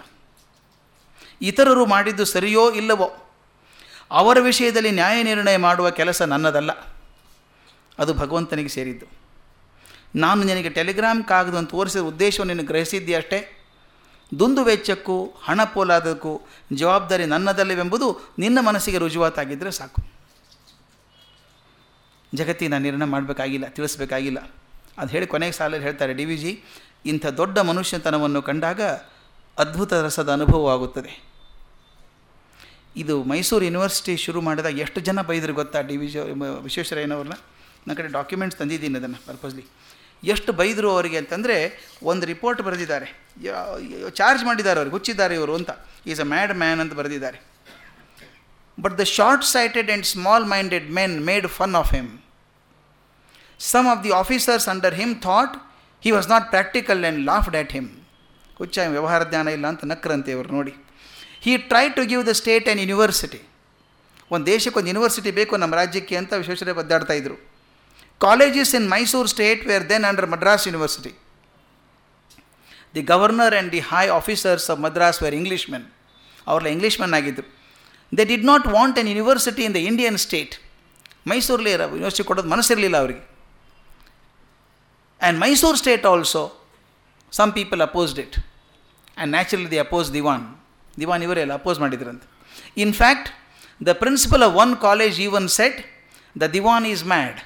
ಇತರರು ಮಾಡಿದ್ದು ಸರಿಯೋ ಇಲ್ಲವೋ, ಅವರ ವಿಷಯದಲ್ಲಿ ನ್ಯಾಯ ನಿರ್ಣಯ ಮಾಡುವ ಕೆಲಸ ನನ್ನದಲ್ಲ. ಅದು ಭಗವಂತನಿಗೆ ಸೇರಿದ್ದು. ನಾನು ನಿನಗೆ ಟೆಲಿಗ್ರಾಮ್ ಕಾಗದವನ್ನು ತೋರಿಸಿದ ಉದ್ದೇಶವನ್ನು ನಿನಗೆ ಗ್ರಹಿಸಿದ್ದೀಯಷ್ಟೇ ದುಂದು ವೆಚ್ಚಕ್ಕೂ, ಹಣ ಪೋಲಾದಕ್ಕೂ ಜವಾಬ್ದಾರಿ ನನ್ನದಲ್ಲವೆಂಬುದು ನಿನ್ನ ಮನಸ್ಸಿಗೆ ರುಜುವಾತಾಗಿದ್ದರೆ ಸಾಕು. ಜಗತ್ತಿನ ನಿರ್ಣಯ ಮಾಡಬೇಕಾಗಿಲ್ಲ, ತಿಳಿಸ್ಬೇಕಾಗಿಲ್ಲ. ಅದು ಹೇಳಿ ಕೊನೆಗೆ ಸಾಲಲ್ಲಿ ಹೇಳ್ತಾರೆ, ಡಿ ವಿ ಜಿ ಇಂಥ ದೊಡ್ಡ ಮನುಷ್ಯತನವನ್ನು ಕಂಡಾಗ ಅದ್ಭುತ ರಸದ ಅನುಭವವಾಗುತ್ತದೆ ಇದು ಮೈಸೂರು ಯೂನಿವರ್ಸಿಟಿ ಶುರು ಮಾಡಿದಾಗ ಎಷ್ಟು ಜನ ಬೈದರು ಗೊತ್ತಾ ಡಿ ವಿ ಜಿ ವಿಶ್ವೇಶ್ವರಯ್ಯನವ್ರನ್ನ? ನನ್ನ ಕಡೆ ಡಾಕ್ಯುಮೆಂಟ್ಸ್ ತಂದಿದ್ದೀನಿ ಅದನ್ನು, ಪರ್ಪಸ್ಲಿ. ಎಷ್ಟು ಬೈದರು ಅವರಿಗೆ ಅಂತಂದರೆ ಒಂದು ರಿಪೋರ್ಟ್ ಬರೆದಿದ್ದಾರೆ. ಚಾರ್ಜ್ ಮಾಡಿದ್ದಾರೆ ಅವ್ರಿಗೆ ಹುಚ್ಚಿದ್ದಾರೆ ಇವರು ಅಂತ. ಈಸ್ ಅ ಮ್ಯಾಡ್ ಮ್ಯಾನ್ ಅಂತ ಬರೆದಿದ್ದಾರೆ. But the short sighted and small minded men made fun of him some of the officers under him thought he was not practical and laughed at him ಹುಚ್ಚ ವ್ಯವಹಾರ ಜ್ಞಾನ ಇಲ್ಲ ಅಂತ ನಕ್ರಂತೆ ಇವರು ನೋಡಿ. He try to give the state and university ಒಂದು ದೇಶಕ್ಕೊಂದು ಯೂನಿವರ್ಸಿಟಿ ಬೇಕು ನಮ್ಮ ರಾಜ್ಯಕ್ಕೆ ಅಂತ ವಿಶ್ವೇಶ್ವರಯ್ಯ ಬದ್ದಾಡ್ತಾ ಇದ್ದರು colleges in Mysore state were then under Madras university the governor and the high officers of Madras were English men ಅವ್ರಲ್ಲ ಇಂಗ್ಲೀಷ್ ಮೆನ್ ಆಗಿದ್ದರು they did not want an university in the Indian state ಮೈಸೂರಲ್ಲಿ ಇರೋ university ಕೊಡೋದು ಮನಸ್ಸಿರಲಿಲ್ಲ ಅವರಿಗೆ and Mysore state also some people opposed it and naturally the oppose Dewan Dewan ಇವರೆಲ್ಲ oppose ಮಾಡಿದ್ರಂತೆ in fact the principal of one college even set the Dewan is mad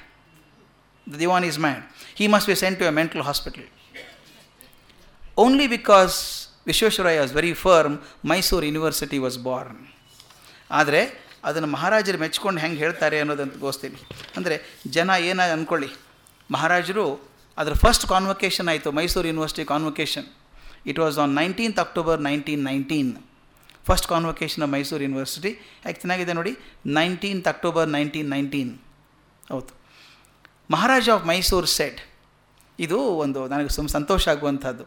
the Dewan is mad he must be sent to a mental hospital only because Visvesvaraya was very firm Mysore university was born ಆದರೆ ಅದನ್ನು ಮಹಾರಾಜರು ಮೆಚ್ಕೊಂಡು ಹೆಂಗೆ ಹೇಳ್ತಾರೆ ಅನ್ನೋದಂತ ಗೋಸ್ತೀನಿ. ಅಂದರೆ ಜನ ಏನ ಅಂದ್ಕೊಳ್ಳಿ ಮಹಾರಾಜರು ಅದರ ಫಸ್ಟ್ ಕಾನ್ವೊಕೇಶನ್ ಆಯಿತು, Mysore university convocation it was on nineteenth October nineteen nineteen first convocation of Mysore university ಯಾಕೆ ಚೆನ್ನಾಗಿದೆ ನೋಡಿ? ನೈನ್ಟೀನ್ತ್ ಅಕ್ಟೋಬರ್ ನೈನ್ಟೀನ್ ನೈನ್ಟೀನ್ ಹೌದು. ಮಹಾರಾಜ ಆಫ್ ಮೈಸೂರು ಸೆಟ್ ಇದು ಒಂದು ನನಗೆ ಸಂತೋಷ ಆಗುವಂಥದ್ದು.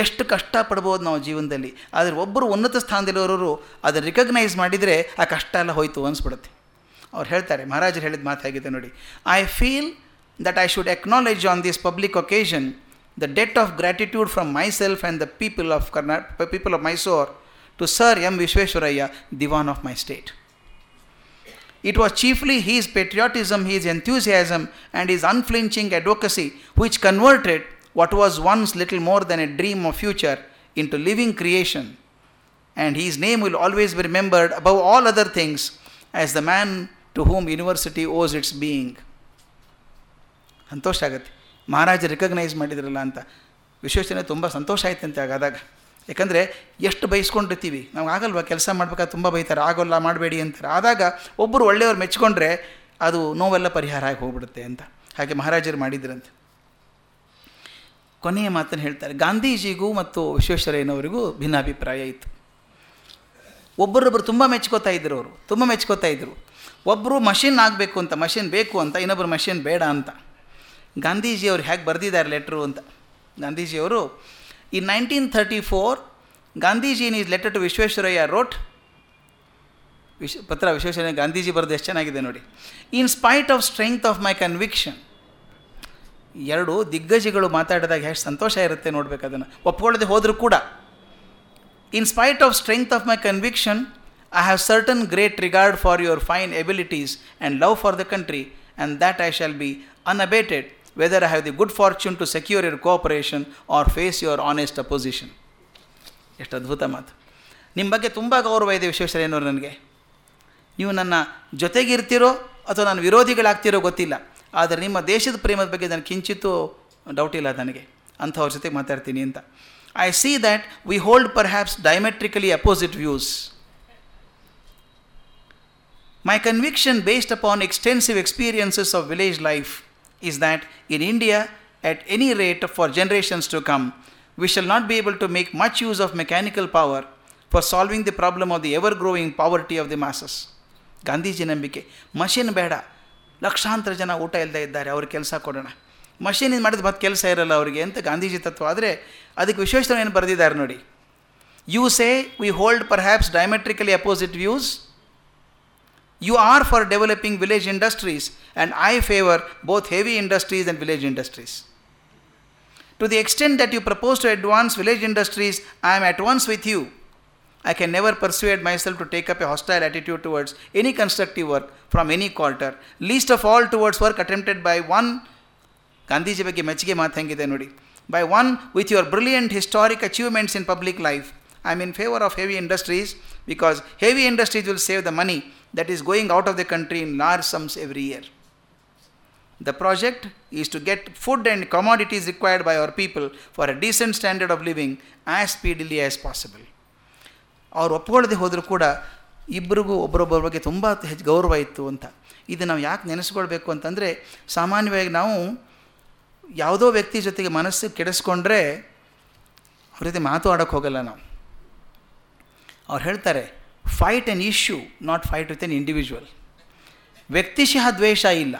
ಎಷ್ಟು ಕಷ್ಟ ಪಡ್ಬೋದು ನಾವು ಜೀವನದಲ್ಲಿ. ಆದರೆ ಒಬ್ಬರು ಉನ್ನತ ಸ್ಥಾನದಲ್ಲಿರೋರು ಅದನ್ನು ರಿಕಗ್ನೈಸ್ ಮಾಡಿದರೆ ಆ ಕಷ್ಟ ಎಲ್ಲ ಹೋಯಿತು ಅನಿಸ್ಬಿಡುತ್ತೆ. ಅವ್ರು ಹೇಳ್ತಾರೆ ಮಹಾರಾಜರು ಹೇಳಿದ ಮಾತಾಗಿದೆ ನೋಡಿ. I feel that I should acknowledge on this public occasion the debt of gratitude from myself and the people of Karnataka people of Mysore to sir M Visvesvaraya Dewan of my state It was chiefly his patriotism, his enthusiasm, and his unflinching advocacy which converted what was once little more than a dream of future into living creation. And his name will always be remembered above all other things as the man to whom university owes its being. ಸಂತೋಷ ಆಗುತ್ತೆ ಮಹಾರಾಜ recognise ಮಾಡಿದ್ರಲ್ಲ ಅಂತ ವಿಶ್ವೇಶ್ವರಯ್ಯ ತುಂಬ ಸಂತೋಷ ಆಯ್ತಂತೆ ಆಗಾದಾಗ ಯಾಕಂದರೆ ಎಷ್ಟು ಬೈಸ್ಕೊಂಡಿರ್ತೀವಿ ನಾವು ಆಗಲ್ವಾ ಕೆಲಸ ಮಾಡ್ಬೇಕಾದ್ರೆ ತುಂಬ ಬೈತಾರೆ ಆಗೋಲ್ಲ ಮಾಡಬೇಡಿ ಅಂತಾರೆ ಆದಾಗ ಒಬ್ಬರು ಒಳ್ಳೆಯವ್ರು ಮೆಚ್ಕೊಂಡ್ರೆ ಅದು ನೋವೆಲ್ಲ ಪರಿಹಾರ ಆಗಿ ಹೋಗ್ಬಿಡುತ್ತೆ ಅಂತ ಹಾಗೆ ಮಹಾರಾಜರು ಮಾಡಿದ್ರಂತೆ ಕೊನೆಯ ಮಾತನ್ನು ಹೇಳ್ತಾರೆ. ಗಾಂಧೀಜಿಗೂ ಮತ್ತು ವಿಶ್ವೇಶ್ವರಯ್ಯನವರಿಗೂ ಭಿನ್ನಾಭಿಪ್ರಾಯ ಇತ್ತು. ಒಬ್ಬರೊಬ್ಬರು ತುಂಬ ಮೆಚ್ಕೋತಾ ಇದ್ದರು ಅವರು, ತುಂಬ ಮೆಚ್ಕೋತಾ ಇದ್ದರು ಒಬ್ಬರು ಮಷಿನ್ ಆಗಬೇಕು ಅಂತ, ಮಷಿನ್ ಬೇಕು ಅಂತ ಇನ್ನೊಬ್ಬರು ಮಷಿನ್ ಬೇಡ ಅಂತ. ಗಾಂಧೀಜಿಯವರು ಹೇಗೆ ಬರೆದಿದ್ದಾರೆ ಲೆಟ್ರು ಅಂತ. ಗಾಂಧೀಜಿಯವರು ಈ nineteen thirty four Gandhiji in his letter to Visvesvaraya wrote. Wish, ಪತ್ರ ವಿಶ್ವೇಶ್ವರಯ್ಯ ಗಾಂಧೀಜಿ ಬರೆದು ಎಷ್ಟು ಚೆನ್ನಾಗಿದೆ ನೋಡಿ. In spite of strength of my conviction ಎರಡು ದಿಗ್ಗಜಿಗಳು ಮಾತಾಡಿದಾಗ ಎಷ್ಟು ಸಂತೋಷ ಇರುತ್ತೆ ನೋಡ್ಬೇಕು ಅದನ್ನು. ಒಪ್ಕೊಳ್ಳದೆ ಹೋದರೂ ಕೂಡ in spite of strength of my conviction I have certain great regard for your fine abilities and love for the country and that I shall be unabated whether I have the good fortune to secure your cooperation or face your honest opposition ಎಷ್ಟು ಅದ್ಭುತ ಮಾತು. ನಿಮ್ಮ ಬಗ್ಗೆ ತುಂಬ ಗೌರವ ಇದೆ ವಿಶ್ವೇಶ್ವರಯ್ಯನವರು ನನಗೆ. ನೀವು ನನ್ನ ಜೊತೆಗಿರ್ತೀರೋ ಅಥವಾ ನಾನು ವಿರೋಧಿಗಳಾಗ್ತಿರೋ ಗೊತ್ತಿಲ್ಲ. ಆದರೆ ನಿಮ್ಮ ದೇಶದ ಪ್ರೇಮದ ಬಗ್ಗೆ ನನಗೆ ಕಿಂಚಿತ್ತೂ ಡೌಟ್ ಇಲ್ಲ ನನಗೆ. ಅಂಥವ್ರ ಜೊತೆ ಮಾತಾಡ್ತೀನಿ ಅಂತ. I see that we hold perhaps diametrically opposite views my conviction based upon extensive experiences of village life is that in India at any rate for generations to come we shall not be able to make much use of mechanical power for solving the problem of the ever growing poverty of the masses Gandhiji ನಂಬಿಕೆ. Machine ಬೇಡ. ಲಕ್ಷಾಂತರ ಜನ ಊಟ ಇಲ್ಲದೆ ಇದ್ದಾರೆ, ಅವ್ರಿಗೆ ಕೆಲಸ ಕೊಡೋಣ. ಮಷೀನ್ ಮಾಡಿದ ಮತ್ತೆ ಕೆಲಸ ಇರಲ್ಲ ಅವರಿಗೆ ಅಂತ ಗಾಂಧೀಜಿ ತತ್ವ. ಆದರೆ ಅದಕ್ಕೆ ವಿಶೇಷ ಏನು ಬರೆದಿದ್ದಾರೆ ನೋಡಿ. You say we hold perhaps diametrically opposite views you are for developing village industries and I favour both heavy industries and village industries to the extent that you propose to advance village industries I am at once with you. I can never persuade myself to take up a hostile attitude towards any constructive work from any quarter, least of all towards work attempted by one Gandhiji ಬಗ್ಗೆ ಮೆಚ್ಚುಗೆ ಮಾತು ಹೆಂಗಿದೆ ನೋಡಿ by one with your brilliant historic achievements in public life I am in favour of heavy industries because heavy industries will save the money that is going out of the country in large sums every year The project is to get food and commodities required by our people for a decent standard of living as speedily as possible. ಅವ್ರು ಒಪ್ಕೊಳ್ಳದೆ ಹೋದರೂ ಕೂಡ ಇಬ್ಬರಿಗೂ ಒಬ್ಬರೊಬ್ಬರ ಬಗ್ಗೆ ತುಂಬ ಹೆಚ್ಚು ಗೌರವ ಇತ್ತು ಅಂತ. ಇದು ನಾವು ಯಾಕೆ ನೆನೆಸ್ಕೊಳ್ಬೇಕು ಅಂತಂದರೆ ಸಾಮಾನ್ಯವಾಗಿ ನಾವು ಯಾವುದೋ ವ್ಯಕ್ತಿ ಜೊತೆಗೆ ಮನಸ್ಸು ಕೆಡಿಸ್ಕೊಂಡ್ರೆ ಅವ್ರ ಜೊತೆ ಮಾತು ಆಡೋಕ್ಕೆ ಹೋಗಲ್ಲ ನಾವು. ಅವ್ರು ಹೇಳ್ತಾರೆ fight an issue not fight with an individual ವ್ಯಕ್ತಿಶಃ ದ್ವೇಷ ಇಲ್ಲ.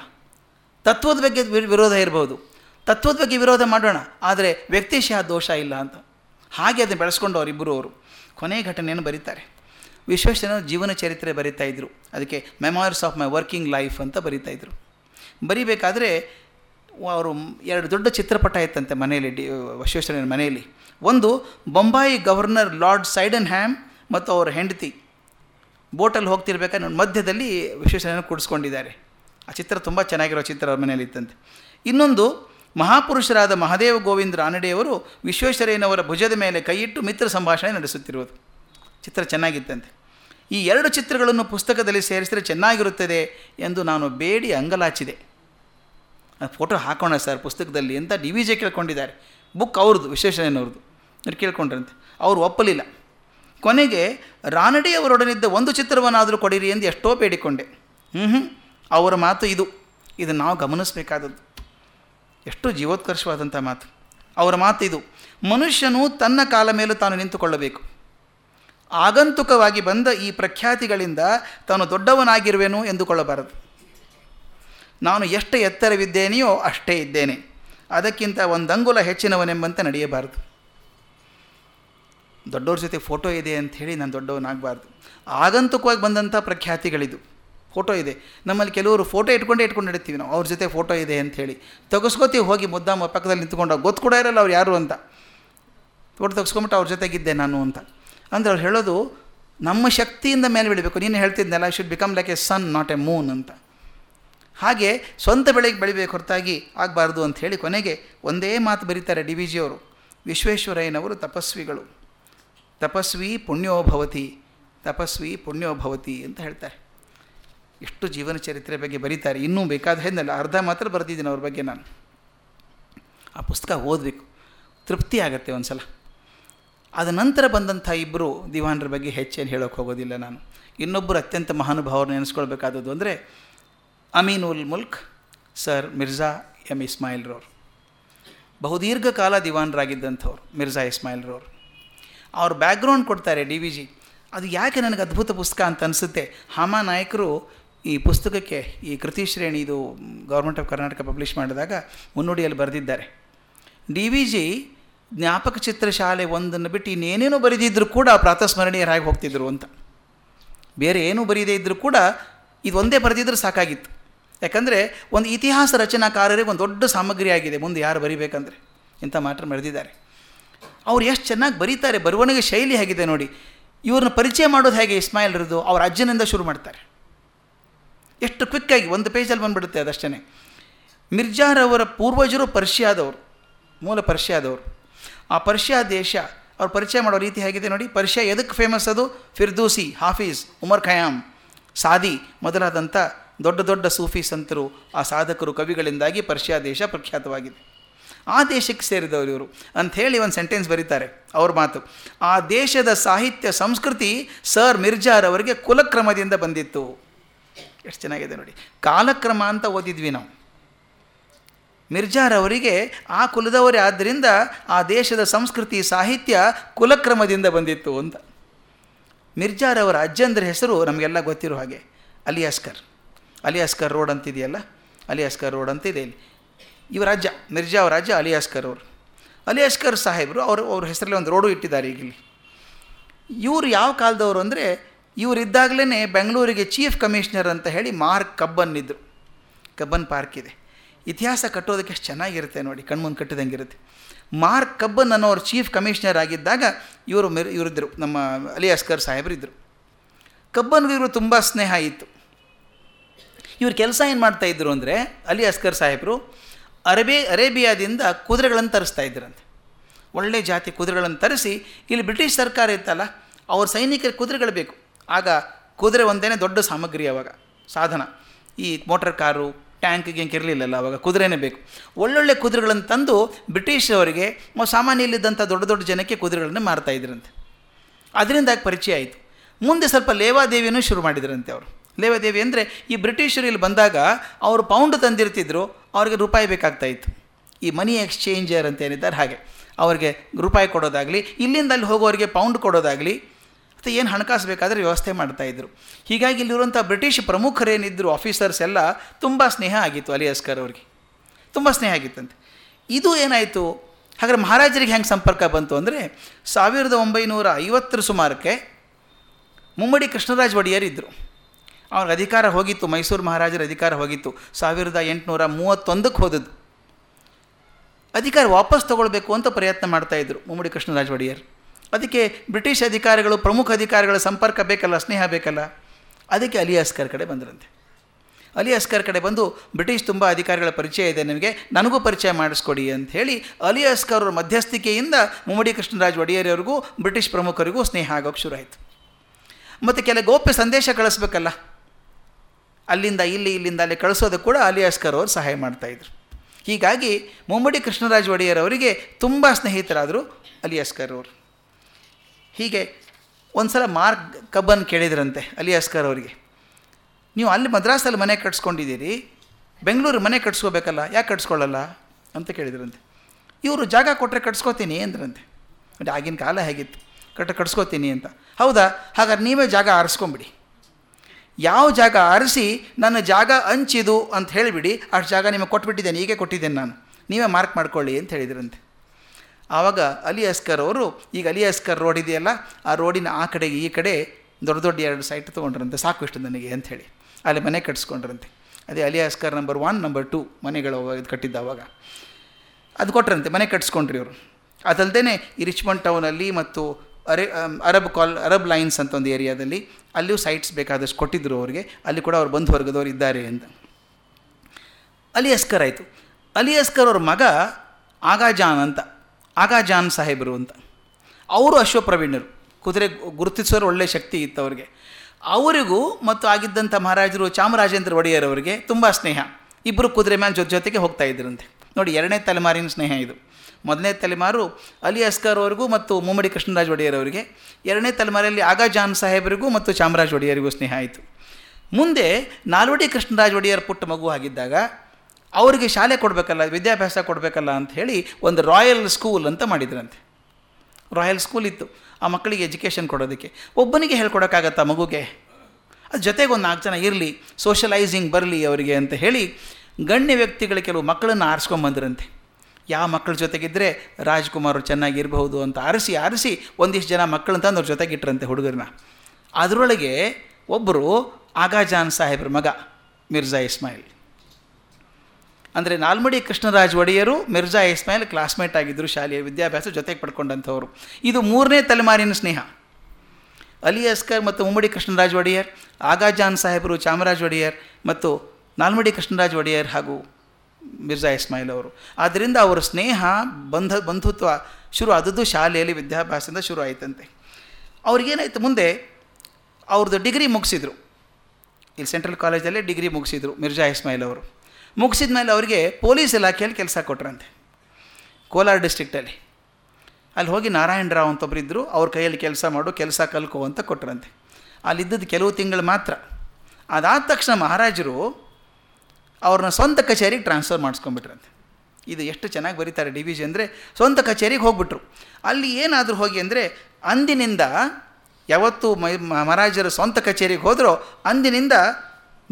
ತತ್ವದ ಬಗ್ಗೆ ವಿರೋಧ ಇರ್ಬೋದು. ತತ್ವದ ಬಗ್ಗೆ ವಿರೋಧ ಮಾಡೋಣ, ಆದರೆ ವ್ಯಕ್ತಿಶಃ ದೋಷ ಇಲ್ಲ ಅಂತ. ಹಾಗೆ ಅದನ್ನು ಬೆಳೆಸ್ಕೊಂಡು ಅವರಿಬ್ಬರು ಅವರು. ಕೊನೆಯ ಘಟನೆಯನ್ನು ಬರೀತಾರೆ. ವಿಶ್ವೇಶ್ವರಯ್ಯನವರು ಜೀವನ ಚರಿತ್ರೆ ಬರಿತಾ ಇದ್ದರು ಅದಕ್ಕೆ memoirs of my working life ಅಂತ ಬರಿತಾ ಇದ್ದರು ಬರಿಬೇಕಾದ್ರೆ ಅವರು ಎರಡು ದೊಡ್ಡ ಚಿತ್ರಪಟ ಇತ್ತಂತೆ ಮನೆಯಲ್ಲಿ, ಡಿ ವಿಶ್ವೇಶ್ವರಯ್ಯನ ಮನೆಯಲ್ಲಿ. ಒಂದು Bombay governor lord Sydenham ಮತ್ತು ಅವರ ಹೆಂಡತಿ. ಬೋಟಲ್ಲಿ ಹೋಗ್ತಿರ್ಬೇಕಾದ್ರೆ ಮಧ್ಯದಲ್ಲಿ ವಿಶ್ವೇಶ್ವರಯ್ಯನ ಕೂಡಿಸ್ಕೊಂಡಿದ್ದಾರೆ. ಆ ಚಿತ್ರ ತುಂಬ ಚೆನ್ನಾಗಿರೋ ಚಿತ್ರ ಅವ್ರ ಮನೆಯಲ್ಲಿ ಇತ್ತಂತೆ. ಇನ್ನೊಂದು ಮಹಾಪುರುಷರಾದ ಮಹಾದೇವ ಗೋವಿಂದ ರಾನಡೆಯವರು ವಿಶ್ವೇಶ್ವರಯ್ಯನವರ ಭುಜದ ಮೇಲೆ ಕೈಯಿಟ್ಟು ಮಿತ್ರ ಸಂಭಾಷಣೆ ನಡೆಸುತ್ತಿರುವುದು. ಚಿತ್ರ ಚೆನ್ನಾಗಿತ್ತಂತೆ. ಈ ಎರಡು ಚಿತ್ರಗಳನ್ನು ಪುಸ್ತಕದಲ್ಲಿ ಸೇರಿಸಿದರೆ ಚೆನ್ನಾಗಿರುತ್ತದೆ ಎಂದು ನಾನು ಬೇಡಿ ಅಂಗಲಾಚಿದೆ. ಫೋಟೋ ಹಾಕೋಣ ಸರ್ ಪುಸ್ತಕದಲ್ಲಿ ಅಂತ ಡಿ ವಿ ಜೆ ಕೇಳ್ಕೊಂಡಿದ್ದಾರೆ. ಬುಕ್ ಅವ್ರದ್ದು, ವಿಶ್ವೇಶ್ವರಯ್ಯನವ್ರದ್ದು. ಅವ್ರು ಕೇಳ್ಕೊಂಡ್ರಂತೆ. ಅವರು ಒಪ್ಪಲಿಲ್ಲ. ಕೊನೆಗೆ ರಾನಡೆಯವರೊಡನಿದ್ದ ಒಂದು ಚಿತ್ರವನ್ನಾದರೂ ಕೊಡಿರಿ ಎಂದು ಎಷ್ಟೋ ಬೇಡಿಕೊಂಡೆ. ಹ್ಞೂ ಅವರ ಮಾತು ಇದು. ಇದು ನಾವು ಗಮನಿಸಬೇಕಾದದ್ದು. ಎಷ್ಟು ಜೀವೋತ್ಕರ್ಷವಾದಂಥ ಮಾತು. ಅವರ ಮಾತು ಇದು, ಮನುಷ್ಯನು ತನ್ನ ಕಾಲ ಮೇಲೂ ತಾನು ನಿಂತುಕೊಳ್ಳಬೇಕು. ಆಗಂತುಕವಾಗಿ ಬಂದ ಈ ಪ್ರಖ್ಯಾತಿಗಳಿಂದ ತಾನು ದೊಡ್ಡವನಾಗಿರುವೆನು ಎಂದುಕೊಳ್ಳಬಾರದು. ನಾನು ಎಷ್ಟು ಎತ್ತರವಿದ್ದೇನೆಯೋ ಅಷ್ಟೇ ಇದ್ದೇನೆ. ಅದಕ್ಕಿಂತ ಒಂದಂಗುಲ ಹೆಚ್ಚಿನವನೆಂಬಂತೆ ನಡೆಯಬಾರದು. ದೊಡ್ಡವ್ರ ಜೊತೆ ಫೋಟೋ ಇದೆ ಅಂಥೇಳಿ ನಾನು ದೊಡ್ಡವನಾಗಬಾರ್ದು. ಆಗಂತುಕವಾಗಿ ಬಂದಂಥ ಪ್ರಖ್ಯಾತಿಗಳಿದು. ಫೋಟೋ ಇದೆ. ನಮ್ಮಲ್ಲಿ ಕೆಲವರು ಫೋಟೋ ಇಟ್ಕೊಂಡೇ ಇಟ್ಕೊಂಡು ನಡೀತೀವಿ ನಾವು. ಅವ್ರ ಜೊತೆ ಫೋಟೋ ಇದೆ ಅಂತ ಹೇಳಿ ತೆಗೆಸ್ಕೋತೀವಿ ಹೋಗಿ ಮುದ್ದಾಮ ಪಕ್ಕದಲ್ಲಿ ನಿಂತ್ಕೊಂಡು ಗೊತ್ತು ಕೂಡ ಇರಲ್ಲ ಅವ್ರು ಯಾರು ಅಂತ. ಫೋಟೋ ತೆಗೆಸ್ಕೊಂಬಿಟ್ಟು ಅವ್ರ ಜೊತೆಗಿದ್ದೆ ನಾನು ಅಂತ. ಅಂದರೆ ಅವ್ರು ಹೇಳೋದು, ನಮ್ಮ ಶಕ್ತಿಯಿಂದ ಮೇಲೆ ಬೆಳಿಬೇಕು. ನೀನು ಹೇಳ್ತಿದ್ನಲ್ಲ I should become like a sun not a moon ಅಂತ. ಹಾಗೆ ಸ್ವಂತ ಬೆಳೆಗೆ ಬೆಳಿಬೇಕು ಹೊರತಾಗಿ ಆಗಬಾರ್ದು ಅಂತ ಹೇಳಿ ಕೊನೆಗೆ ಒಂದೇ ಮಾತು ಬರೀತಾರೆ ಡಿ ವಿ ಜಿಯವರು ವಿಶ್ವೇಶ್ವರಯ್ಯನವರು ತಪಸ್ವಿಗಳು. ತಪಸ್ವಿ ಪುಣ್ಯೋಭವತಿ ತಪಸ್ವಿ ಪುಣ್ಯೋಭವತಿ ಅಂತ ಹೇಳ್ತಾರೆ. ಎಷ್ಟು ಜೀವನ ಚರಿತ್ರೆ ಬಗ್ಗೆ ಬರೀತಾರೆ. ಇನ್ನೂ ಬೇಕಾದ ಹೇಳಲ್ಲ ಅರ್ಧ ಮಾತ್ರ ಬರೆದಿದ್ದೀನಿ ಅವ್ರ ಬಗ್ಗೆ ನಾನು. ಆ ಪುಸ್ತಕ ಓದಬೇಕು. ತೃಪ್ತಿ ಆಗುತ್ತೆ ಒಂದು ಸಲ ಅದ ನಂತರ ಬಂದಂಥ ಇಬ್ಬರು ದಿವಾನರ ಬಗ್ಗೆ ಹೆಚ್ಚೇನು ಹೇಳೋಕ್ಕೆ ಹೋಗೋದಿಲ್ಲ ನಾನು. ಇನ್ನೊಬ್ಬರು ಅತ್ಯಂತ ಮಹಾನುಭಾವರು ನೆನೆಸ್ಕೊಳ್ಬೇಕಾದದ್ದು ಅಂದರೆ ಅಮೀನ್ ಉಲ್ ಮುಲ್ಕ್, ಸರ್ ಮಿರ್ಜಾ ಎಂ ಇಸ್ಮಾಯಿಲ್ರವ್ರು. ಬಹುದೀರ್ಘ ಕಾಲ ದಿವಾನರಾಗಿದ್ದಂಥವ್ರು, ಮಿರ್ಜಾ ಇಸ್ಮಾಯಿಲ್ರವ್ರು. ಅವ್ರ ಬ್ಯಾಕ್ಗ್ರೌಂಡ್ ಕೊಡ್ತಾರೆ ಡಿ ವಿ ಜಿ. ಅದು ಯಾಕೆ ನನಗೆ ಅದ್ಭುತ ಪುಸ್ತಕ ಅಂತ ಅನಿಸುತ್ತೆ? ಹಾಮಾ ನಾಯಕರು ಈ ಪುಸ್ತಕಕ್ಕೆ ಈ ಕೃತಿ ಶ್ರೇಣಿ ಇದು ಗೌರ್ಮೆಂಟ್ ಆಫ್ ಕರ್ನಾಟಕ ಪಬ್ಲಿಷ್ ಮಾಡಿದಾಗ ಮುನ್ನುಡಿಯಲ್ಲಿ ಬರೆದಿದ್ದಾರೆ. ಡಿ ವಿ ಜಿ ಜ್ಞಾಪಕ ಚಿತ್ರಶಾಲೆ ಒಂದನ್ನು ಬಿಟ್ಟು ಇನ್ನೇನೇನೋ ಬರೆದಿದ್ದರೂ ಕೂಡ ಪ್ರಾತಸ್ಮರಣೀಯರಾಗಿ ಹೋಗ್ತಿದ್ರು ಅಂತ. ಬೇರೆ ಏನೂ ಬರೀದೇ ಇದ್ದರೂ ಕೂಡ ಇದು ಒಂದೇ ಬರೆದಿದ್ರೂ ಸಾಕಾಗಿತ್ತು. ಯಾಕಂದರೆ ಒಂದು ಇತಿಹಾಸ ರಚನಾಕಾರರಿಗೆ ಒಂದು ದೊಡ್ಡ ಸಾಮಗ್ರಿ ಆಗಿದೆ, ಮುಂದೆ ಯಾರು ಬರಿಬೇಕಂದ್ರೆ ಇಂಥ ಮಾತ್ರ ಬರೆದಿದ್ದಾರೆ. ಅವ್ರು ಎಷ್ಟು ಚೆನ್ನಾಗಿ ಬರೀತಾರೆ, ಬರವಣಿಗೆ ಶೈಲಿ ಹೇಗಿದೆ ನೋಡಿ. ಇವ್ರನ್ನ ಪರಿಚಯ ಮಾಡೋದು ಹೇಗೆ ಇಸ್ಮಾಯಿಲ್ರದ್ದು ಅವ್ರ ಅಜ್ಜನಿಂದ ಶುರು ಮಾಡ್ತಾರೆ. ಎಷ್ಟು ಕ್ವಿಕ್ಕಾಗಿ ಒಂದು ಪೇಜಲ್ಲಿ ಬಂದುಬಿಡುತ್ತೆ ಅದಷ್ಟೇ ಮಿರ್ಜಾರವರ ಪೂರ್ವಜರು ಪರ್ಷಿಯಾದವರು, ಮೂಲ ಪರ್ಷಿಯಾದವರು. ಆ ಪರ್ಷಿಯಾ ದೇಶ, ಅವ್ರು ಪರಿಚಯ ಮಾಡೋ ರೀತಿ ಹೇಗಿದೆ ನೋಡಿ, ಪರ್ಷಿಯಾ ಎದಕ್ಕೆ ಫೇಮಸ್ ಅದು? Firdausi Hafiz Omar Khayyam Saadi ಮೊದಲಾದಂಥ ದೊಡ್ಡ ದೊಡ್ಡ ಸೂಫಿ ಸಂತರು, ಆ ಸಾಧಕರು ಕವಿಗಳಿಂದಾಗಿ ಪರ್ಷಿಯಾ ದೇಶ ಪ್ರಖ್ಯಾತವಾಗಿದೆ. ಆ ದೇಶಕ್ಕೆ ಸೇರಿದವರು ಇವರು. ಅಂಥೇಳಿ ಒಂದು ಸೆಂಟೆನ್ಸ್ ಬರೀತಾರೆ ಅವ್ರ ಮಾತು. ಆ ದೇಶದ ಸಾಹಿತ್ಯ ಸಂಸ್ಕೃತಿ ಸರ್ ಮಿರ್ಜಾರವರಿಗೆ ಕುಲಕ್ರಮದಿಂದ ಬಂದಿತ್ತು. ಎಷ್ಟು ಚೆನ್ನಾಗಿದೆ ನೋಡಿ. ಕಾಲಕ್ರಮ ಅಂತ ಓದಿದ್ವಿ ನಾವು. ಮಿರ್ಜಾರವರಿಗೆ ಆ ಕುಲದವರೇ ಆದ್ದರಿಂದ ಆ ದೇಶದ ಸಂಸ್ಕೃತಿ, ಸಾಹಿತ್ಯ ಕುಲಕ್ರಮದಿಂದ ಬಂದಿತ್ತು ಅಂತ. ಮಿರ್ಜಾರವರ ಅಜ್ಜಂದ್ರ ಹೆಸರು ನಮಗೆಲ್ಲ ಗೊತ್ತಿರೋ ಹಾಗೆ, ಅಲಿಯಾಸ್ಕರ್. ಅಲಿಯಾಸ್ಕರ್ ರೋಡ್ ಅಂತಿದೆಯಲ್ಲ? ಅಲಿಯಾಸ್ಕರ್ ರೋಡ್ ಅಂತ ಇದೆ ಇಲ್ಲಿ. ಇವ ಅಜ್ಜ, ಮಿರ್ಜಾ ಅವರ ಅಜ್ಜ ಅಲಿಯಾಸ್ಕರ್ ಅವರು. ಅಲಿಯಾಸ್ಕರ್ ಸಾಹೇಬರು, ಅವರು, ಅವ್ರ ಹೆಸರಲ್ಲಿ ಒಂದು ರೋಡು ಇಟ್ಟಿದ್ದಾರೆ ಈಗ ಇಲ್ಲಿ ಇವರು ಯಾವ ಕಾಲದವರು ಅಂದರೆ ಇವರಿದ್ದಾಗಲೇ ಬೆಂಗಳೂರಿಗೆ ಚೀಫ್ ಕಮಿಷನರ್ ಅಂತ ಹೇಳಿ ಮಾರ್ಕ್ ಕಬ್ಬನ್ ಇದ್ದರು ಕಬ್ಬನ್ ಪಾರ್ಕ್ ಇದೆ. ಇತಿಹಾಸ ಕಟ್ಟೋದಕ್ಕೆ ಎಷ್ಟು ಚೆನ್ನಾಗಿರುತ್ತೆ ನೋಡಿ, ಕಣ್ಮುಂದು ಕಟ್ಟಿದಂಗೆ ಇರುತ್ತೆ ಮಾರ್ಕ್ ಕಬ್ಬನ್ ಅನ್ನೋರು ಚೀಫ್ ಕಮಿಷನರ್ ಆಗಿದ್ದಾಗ ಇವರು ಮೆರ್ ಇವರಿದ್ದರು ನಮ್ಮ ಅಲಿ ಅಸ್ಕರ್ ಸಾಹೇಬರಿದ್ದರು ಕಬ್ಬನ್ಗೂ ಇವರು ತುಂಬ ಸ್ನೇಹ ಇತ್ತು. ಇವರು ಕೆಲಸ ಏನು ಮಾಡ್ತಾಯಿದ್ರು ಅಂದರೆ ಅಲಿ ಅಸ್ಕರ್ ಸಾಹೇಬರು ಅರೇಬಿ, ಅರೇಬಿಯಾದಿಂದ ಕುದುರೆಗಳನ್ನು ತರಿಸ್ತಾ ಇದ್ದರಂತೆ ಒಳ್ಳೆ ಜಾತಿ ಕುದುರೆಗಳನ್ನು ತರಿಸಿ, ಇಲ್ಲಿ ಬ್ರಿಟಿಷ್ ಸರ್ಕಾರ ಇತ್ತಲ್ಲ, ಅವ್ರ ಸೈನಿಕರಿಗೆ ಕುದುರೆಗಳು ಬೇಕು. ಆಗ ಕುದುರೆ ಒಂದೇ ದೊಡ್ಡ ಸಾಮಗ್ರಿ ಅವಾಗ, ಸಾಧನ. ಈ ಮೋಟರ್ ಕಾರು ಟ್ಯಾಂಕ್ ಗ್ಯಾಂಕ್ ಇರಲಿಲ್ಲಲ್ಲ ಅವಾಗ, ಕುದುರೆನೇ ಬೇಕು. ಒಳ್ಳೊಳ್ಳೆ ಕುದುರೆಗಳನ್ನು ತಂದು ಬ್ರಿಟಿಷ್ ಅವರಿಗೆ ಸಾಮಾನ್ಯ ಇಲ್ಲಿದ್ದಂಥ ದೊಡ್ಡ ದೊಡ್ಡ ಜನಕ್ಕೆ ಕುದುರೆಗಳನ್ನು ಮಾರ್ತಾ ಇದ್ರಂತೆ. ಅದರಿಂದಾಗಿ ಪರಿಚಯ ಆಯಿತು. ಮುಂದೆ ಸ್ವಲ್ಪ ಲೇವಾದೇವಿಯನ್ನು ಶುರು ಮಾಡಿದ್ರಂತೆ ಅವರು. ಲೇವಾದೇವಿ ಅಂದರೆ, ಈ ಬ್ರಿಟಿಷರು ಇಲ್ಲಿ ಬಂದಾಗ ಅವರು ಪೌಂಡ್ ತಂದಿರ್ತಿದ್ರು, ಅವ್ರಿಗೆ ರೂಪಾಯಿ ಬೇಕಾಗ್ತಾ ಇತ್ತು. ಈ ಮನಿ ಎಕ್ಸ್ಚೇಂಜರ್ ಅಂತ ಏನಿದ್ದಾರೆ, ಹಾಗೆ. ಅವರಿಗೆ ರೂಪಾಯಿ ಕೊಡೋದಾಗಲಿ, ಇಲ್ಲಿಂದ ಅಲ್ಲಿ ಹೋಗೋರಿಗೆ ಪೌಂಡ್ ಕೊಡೋದಾಗಲಿ ಅಥವಾ ಏನು ಹಣಕಾಸು ಬೇಕಾದರೆ ವ್ಯವಸ್ಥೆ ಮಾಡ್ತಾಯಿದ್ರು ಹೀಗಾಗಿ ಇಲ್ಲಿರುವಂಥ ಬ್ರಿಟಿಷ್ ಪ್ರಮುಖರೇನಿದ್ದರು ಆಫೀಸರ್ಸ್ ಎಲ್ಲ ತುಂಬ ಸ್ನೇಹ ಆಗಿತ್ತು ಅಲಿ ಅಸ್ಕರ್ ಅವ್ರಿಗೆ. ತುಂಬ ಸ್ನೇಹ ಆಗಿತ್ತಂತೆ. ಇದು ಏನಾಯಿತು? ಹಾಗಾದ್ರೆ ಮಹಾರಾಜರಿಗೆ ಹೆಂಗೆ ಸಂಪರ್ಕ ಬಂತು ಅಂದರೆ ಸಾವಿರದ ಒಂಬೈನೂರ ಐವತ್ತರ ಸುಮಾರಕ್ಕೆ ಮುಮ್ಮಡಿ ಕೃಷ್ಣರಾಜ ಒಡೆಯರ್ ಇದ್ದರು ಅವ್ರಿಗೆ ಅಧಿಕಾರ ಹೋಗಿತ್ತು, ಮೈಸೂರು ಮಹಾರಾಜರ ಅಧಿಕಾರ ಹೋಗಿತ್ತು. ಸಾವಿರದ ಎಂಟುನೂರ ಮೂವತ್ತೊಂದಕ್ಕೆ ಹೋದದ್ದು. ಅಧಿಕಾರ ವಾಪಸ್ ತೊಗೊಳ್ಬೇಕು ಅಂತ ಪ್ರಯತ್ನ ಮಾಡ್ತಾಯಿದ್ರು ಮುಮ್ಮಡಿ ಕೃಷ್ಣರಾಜ ಒಡೆಯರ್. ಅದಕ್ಕೆ ಬ್ರಿಟಿಷ್ ಅಧಿಕಾರಿಗಳು, ಪ್ರಮುಖ ಅಧಿಕಾರಿಗಳ ಸಂಪರ್ಕ ಬೇಕಲ್ಲ, ಸ್ನೇಹ ಬೇಕಲ್ಲ? ಅದಕ್ಕೆ ಅಲಿ ಅಸ್ಕರ್ ಕಡೆ ಬಂದರಂತೆ. ಅಲಿ ಅಸ್ಕರ್ ಕಡೆ ಬಂದು, ಬ್ರಿಟಿಷ್ ತುಂಬ ಅಧಿಕಾರಿಗಳ ಪರಿಚಯ ಇದೆ ನಿಮಗೆ, ನನಗೂ ಪರಿಚಯ ಮಾಡಿಸ್ಕೊಡಿ ಅಂತ ಹೇಳಿ, ಅಲಿ ಅಸ್ಕರ್ ಅವ್ರ ಮಧ್ಯಸ್ಥಿಕೆಯಿಂದ ಮುಮ್ಮಡಿ ಕೃಷ್ಣರಾಜ್ ಒಡೆಯರವ್ರಿಗೂ ಬ್ರಿಟಿಷ್ ಪ್ರಮುಖರಿಗೂ ಸ್ನೇಹ ಆಗೋಕ್ಕೆ ಶುರು ಆಯಿತು. ಮತ್ತು ಕೆಲ ಗೋಪ್ಯ ಸಂದೇಶ ಕಳಿಸ್ಬೇಕಲ್ಲ? ಅಲ್ಲಿಂದ, ಇಲ್ಲಿ, ಇಲ್ಲಿಂದ, ಅಲ್ಲಿ ಕಳಿಸೋದಕ್ಕೆ ಕೂಡ ಅಲಿ ಅಸ್ಕರ್ ಅವರು ಸಹಾಯ ಮಾಡ್ತಾಯಿದ್ರು ಹೀಗಾಗಿ, ಮುಮ್ಮಡಿ ಕೃಷ್ಣರಾಜ್ ಒಡೆಯರ್ ಅವರಿಗೆ ತುಂಬ ಸ್ನೇಹಿತರಾದರು ಅಲಿ ಅಸ್ಕರ್ ಅವರು. ಹೀಗೆ ಒಂದು ಸಲ ಮಾರ್ಕ್ ಕಬ್ಬನ್ ಕೇಳಿದ್ರಂತೆ ಅಲಿ ಅಸ್ಕರ್ ಅವರಿಗೆ. ನೀವು ಅಲ್ಲಿ ಮದ್ರಾಸಲ್ಲಿ ಮನೆ ಕಟ್ಸ್ಕೊಂಡಿದ್ದೀರಿ, ಬೆಂಗಳೂರು ಮನೆ ಕಟ್ಸ್ಕೋಬೇಕಲ್ಲ, ಯಾಕೆ ಕಟ್ಸ್ಕೊಳ್ಳಲ್ಲ ಅಂತ ಕೇಳಿದ್ರಂತೆ. ಇವರು ಜಾಗ ಕೊಟ್ಟರೆ ಕಟ್ಸ್ಕೋತೀನಿ ಅಂದ್ರಂತೆ. ಅಂದರೆ ಆಗಿನ ಕಾಲ ಹೇಗಿತ್ತು? ಕಟ್ಟ ಕಟ್ಸ್ಕೋತೀನಿ ಅಂತ. ಹೌದಾ? ಹಾಗಾದ್ರೆ ನೀವೇ ಜಾಗ ಆರಿಸ್ಕೊಂಬಿಡಿ. ಯಾವ ಜಾಗ ಆರಿಸಿ ನನ್ನ ಜಾಗ ಹಂಚಿದು ಅಂತ ಹೇಳಿಬಿಡಿ ಅಷ್ಟು ಜಾಗ ನಿಮಗೆ ಕೊಟ್ಬಿಟ್ಟಿದ್ದೇನೆ, ಹೀಗೆ ಕೊಟ್ಟಿದ್ದೇನೆ ನಾನು. ನೀವೇ ಮಾರ್ಕ್ ಮಾಡ್ಕೊಳ್ಳಿ ಅಂತ ಹೇಳಿದ್ರಂತೆ. ಆವಾಗ ಅಲಿ ಅಸ್ಕರ್ ಅವರು, ಈಗ ಅಲಿ ಅಸ್ಕರ್ ರೋಡ್ ಇದೆಯಲ್ಲ, ಆ ರೋಡಿನ ಆ ಕಡೆಗೆ ಈ ಕಡೆ ದೊಡ್ಡ ದೊಡ್ಡ ಎರಡು ಸೈಟ್ ತೊಗೊಂಡ್ರಂತೆ ಸಾಕು ಇಷ್ಟು ನನಗೆ ಅಂಥೇಳಿ ಅಲ್ಲಿ ಮನೆ ಕಟ್ಸ್ಕೊಂಡ್ರಂತೆ. ಅದೇ Ali Askar number one number two ಮನೆಗಳು ಇದು ಕಟ್ಟಿದ್ದ ಅವಾಗ ಅದು ಕೊಟ್ರಂತೆ, ಮನೆ ಕಟ್ಸ್ಕೊಂಡ್ರಿ ಅವರು ಅದಲ್ಲದೆ ಈ ರಿಚ್ಮಂಡ್ ಟೌನಲ್ಲಿ ಮತ್ತು ಅರೆ ಅರಬ್ ಕಾಲ್ ಅರಬ್ ಲೈನ್ಸ್ ಅಂತ ಒಂದು ಏರಿಯಾದಲ್ಲಿ ಅಲ್ಲಿಯೂ ಸೈಟ್ಸ್ ಬೇಕಾದಷ್ಟು ಕೊಟ್ಟಿದ್ದರು ಅವರಿಗೆ. ಅಲ್ಲಿ ಕೂಡ ಅವ್ರು ಬಂಧು ವರ್ಗದವ್ರು ಇದ್ದಾರೆ ಅಂತ. ಅಲಿ ಅಸ್ಕರ್ ಆಯಿತು. ಅಲಿ ಅಸ್ಕರ್ ಅವ್ರ ಮಗ ಆಗಾಜಾನ್ ಅಂತ. ಆಗಾಜಾನ್ ಸಾಹೇಬರು ಅಂತ. ಅವರು ಅಶ್ವಪ್ರವೀಣರು ಕುದುರೆ ಗುರುತಿಸೋರು ಒಳ್ಳೆಯ ಶಕ್ತಿ ಇತ್ತು ಅವರಿಗೆ. ಅವರಿಗೂ ಮತ್ತು ಆಗಿದ್ದಂಥ ಮಹಾರಾಜರು ಚಾಮರಾಜೇಂದ್ರ ಒಡೆಯರ್ ಅವರಿಗೆ ತುಂಬ ಸ್ನೇಹ. ಇಬ್ಬರು ಕುದುರೆ ಮ್ಯಾನ್ ಜೊತೆ ಜೊತೆಗೆ ಹೋಗ್ತಾ ಇದ್ದರಂತೆ ನೋಡಿ, ಎರಡನೇ ತಲೆಮಾರಿನ ಸ್ನೇಹ ಇದು. ಮೊದಲನೇ ತಲೆಮಾರು ಅಲಿ ಅಸ್ಕರ್ ಅವರಿಗೂ ಮತ್ತು ಮುಮ್ಮಡಿ ಕೃಷ್ಣರಾಜ್ ಒಡೆಯರ್ ಅವರಿಗೆ ಎರಡನೇ ತಲೆಮಾರಲ್ಲಿ ಆಗಾ ಜಾನ್ ಸಾಹೇಬರಿಗೂ ಮತ್ತು ಚಾಮರಾಜ ಒಡೆಯರಿಗೂ ಸ್ನೇಹ ಆಯಿತು. ಮುಂದೆ ನಾಲ್ವಡಿ ಕೃಷ್ಣರಾಜ ಒಡೆಯರ್ ಪುಟ್ಟ ಮಗು ಆಗಿದ್ದಾಗ ಅವರಿಗೆ ಶಾಲೆ ಕೊಡಬೇಕಲ್ಲ, ವಿದ್ಯಾಭ್ಯಾಸ ಕೊಡಬೇಕಲ್ಲ ಅಂತ ಹೇಳಿ ಒಂದು ರಾಯಲ್ ಸ್ಕೂಲ್ ಅಂತ ಮಾಡಿದ್ರಂತೆ. ರಾಯಲ್ ಸ್ಕೂಲ್ ಇತ್ತು. ಆ ಮಕ್ಕಳಿಗೆ ಎಜುಕೇಷನ್ ಕೊಡೋದಕ್ಕೆ. ಒಬ್ಬನಿಗೆ ಹೇಳ್ಕೊಡೋಕ್ಕಾಗತ್ತಾ ಮಗುಗೆ? ಅದು ಜೊತೆಗೆ ಒಂದು ನಾಲ್ಕು ಜನ ಇರಲಿ ಸೋಷಲೈಸಿಂಗ್ ಬರಲಿ ಅವರಿಗೆ ಅಂತ ಹೇಳಿ ಗಣ್ಯ ವ್ಯಕ್ತಿಗಳ ಕೆಲವು ಮಕ್ಕಳನ್ನು ಆರಿಸ್ಕೊಂಬಂದ್ರಂತೆ. ಯಾವ ಮಕ್ಕಳ ಜೊತೆಗಿದ್ದರೆ ರಾಜ್ಕುಮಾರ್ ಚೆನ್ನಾಗಿರಬಹುದು ಅಂತ ಆರಿಸಿ ಆರಿಸಿ ಒಂದಿಷ್ಟು ಜನ ಮಕ್ಕಳಂತ ಅವ್ರ ಜೊತೆಗಿಟ್ರಂತೆ ಹುಡುಗರನ್ನ ಅದರೊಳಗೆ ಒಬ್ಬರು ಆಗಾಜಾನ್ ಸಾಹೇಬ್ರ ಮಗ, ಮಿರ್ಜಾ ಇಸ್ಮಾಯಿಲ್. ಅಂದರೆ ನಾಲ್ಮಡಿ ಕೃಷ್ಣರಾಜ್ ಒಡೆಯರು, ಮಿರ್ಜಾ ಇಸ್ಮಾಯಿಲ್ ಕ್ಲಾಸ್ಮೇಟ್ ಆಗಿದ್ದರು ಶಾಲೆಯ ವಿದ್ಯಾಭ್ಯಾಸ ಜೊತೆಗೆ ಪಡ್ಕೊಂಡಂಥವ್ರು. ಇದು ಮೂರನೇ ತಲೆಮಾರಿನ ಸ್ನೇಹ. ಅಲಿ ಅಸ್ಕರ್ ಮತ್ತು ಮುಮ್ಮಡಿ ಕೃಷ್ಣರಾಜ್ ಒಡೆಯರ್ ಆಗಾಜಾನ್ ಸಾಹೇಬರು ಚಾಮರಾಜ್ ಒಡೆಯರ್ ಮತ್ತು ನಾಲ್ಮಡಿ ಕೃಷ್ಣರಾಜ್ ಒಡೆಯರ್ ಹಾಗೂ ಮಿರ್ಜಾ ಇಸ್ಮಾಯಿಲ್ ಅವರು. ಆದ್ದರಿಂದ ಅವರ ಸ್ನೇಹ ಬಂಧ, ಬಂಧುತ್ವ ಶುರು ಆದದ್ದು ಶಾಲೆಯಲ್ಲಿ ವಿದ್ಯಾಭ್ಯಾಸದಿಂದ ಶುರು ಆಯಿತಂತೆ. ಅವ್ರಿಗೇನಾಯಿತು ಮುಂದೆ ಅವ್ರದ್ದು ಡಿಗ್ರಿ ಮುಗಿಸಿದ್ರು. ಇಲ್ಲಿ ಸೆಂಟ್ರಲ್ ಕಾಲೇಜಲ್ಲೇ ಡಿಗ್ರಿ ಮುಗಿಸಿದ್ರು ಮಿರ್ಜಾ ಇಸ್ಮಾಯಿಲ್ ಅವರು. ಮುಗಿಸಿದ ಮೇಲೆ ಅವರಿಗೆ ಪೊಲೀಸ್ ಇಲಾಖೆಯಲ್ಲಿ ಕೆಲಸ ಕೊಟ್ರಂತೆ. ಕೋಲಾರ ಡಿಸ್ಟಿಕ್ಟಲ್ಲಿ ಅಲ್ಲಿ ಹೋಗಿ ನಾರಾಯಣ ರಾವ್ ಅಂತೊಬ್ರು ಇದ್ದರು ಅವ್ರ ಕೈಯಲ್ಲಿ ಕೆಲಸ ಮಾಡು, ಕೆಲಸ ಕಲ್ಕೋ ಅಂತ ಕೊಟ್ರಂತೆ. ಅಲ್ಲಿದ್ದದ್ದು ಕೆಲವು ತಿಂಗಳು ಮಾತ್ರ. ಅದಾದ ತಕ್ಷಣ ಮಹಾರಾಜರು ಅವ್ರನ್ನ ಸ್ವಂತ ಕಚೇರಿಗೆ ಟ್ರಾನ್ಸ್ಫರ್ ಮಾಡಿಸ್ಕೊಂಬಿಟ್ರಂತೆ ಇದು ಎಷ್ಟು ಚೆನ್ನಾಗಿ ಬರೀತಾರೆ ಡಿ ವಿ ಜಿ ಅಂದರೆ ಸ್ವಂತ ಕಚೇರಿಗೆ ಹೋಗ್ಬಿಟ್ರು. ಅಲ್ಲಿ ಏನಾದರೂ ಹೋಗಿ ಅಂದರೆ ಅಂದಿನಿಂದ ಯಾವತ್ತು ಮಹಾರಾಜರ ಸ್ವಂತ ಕಚೇರಿಗೆ ಹೋದರೋ ಅಂದಿನಿಂದ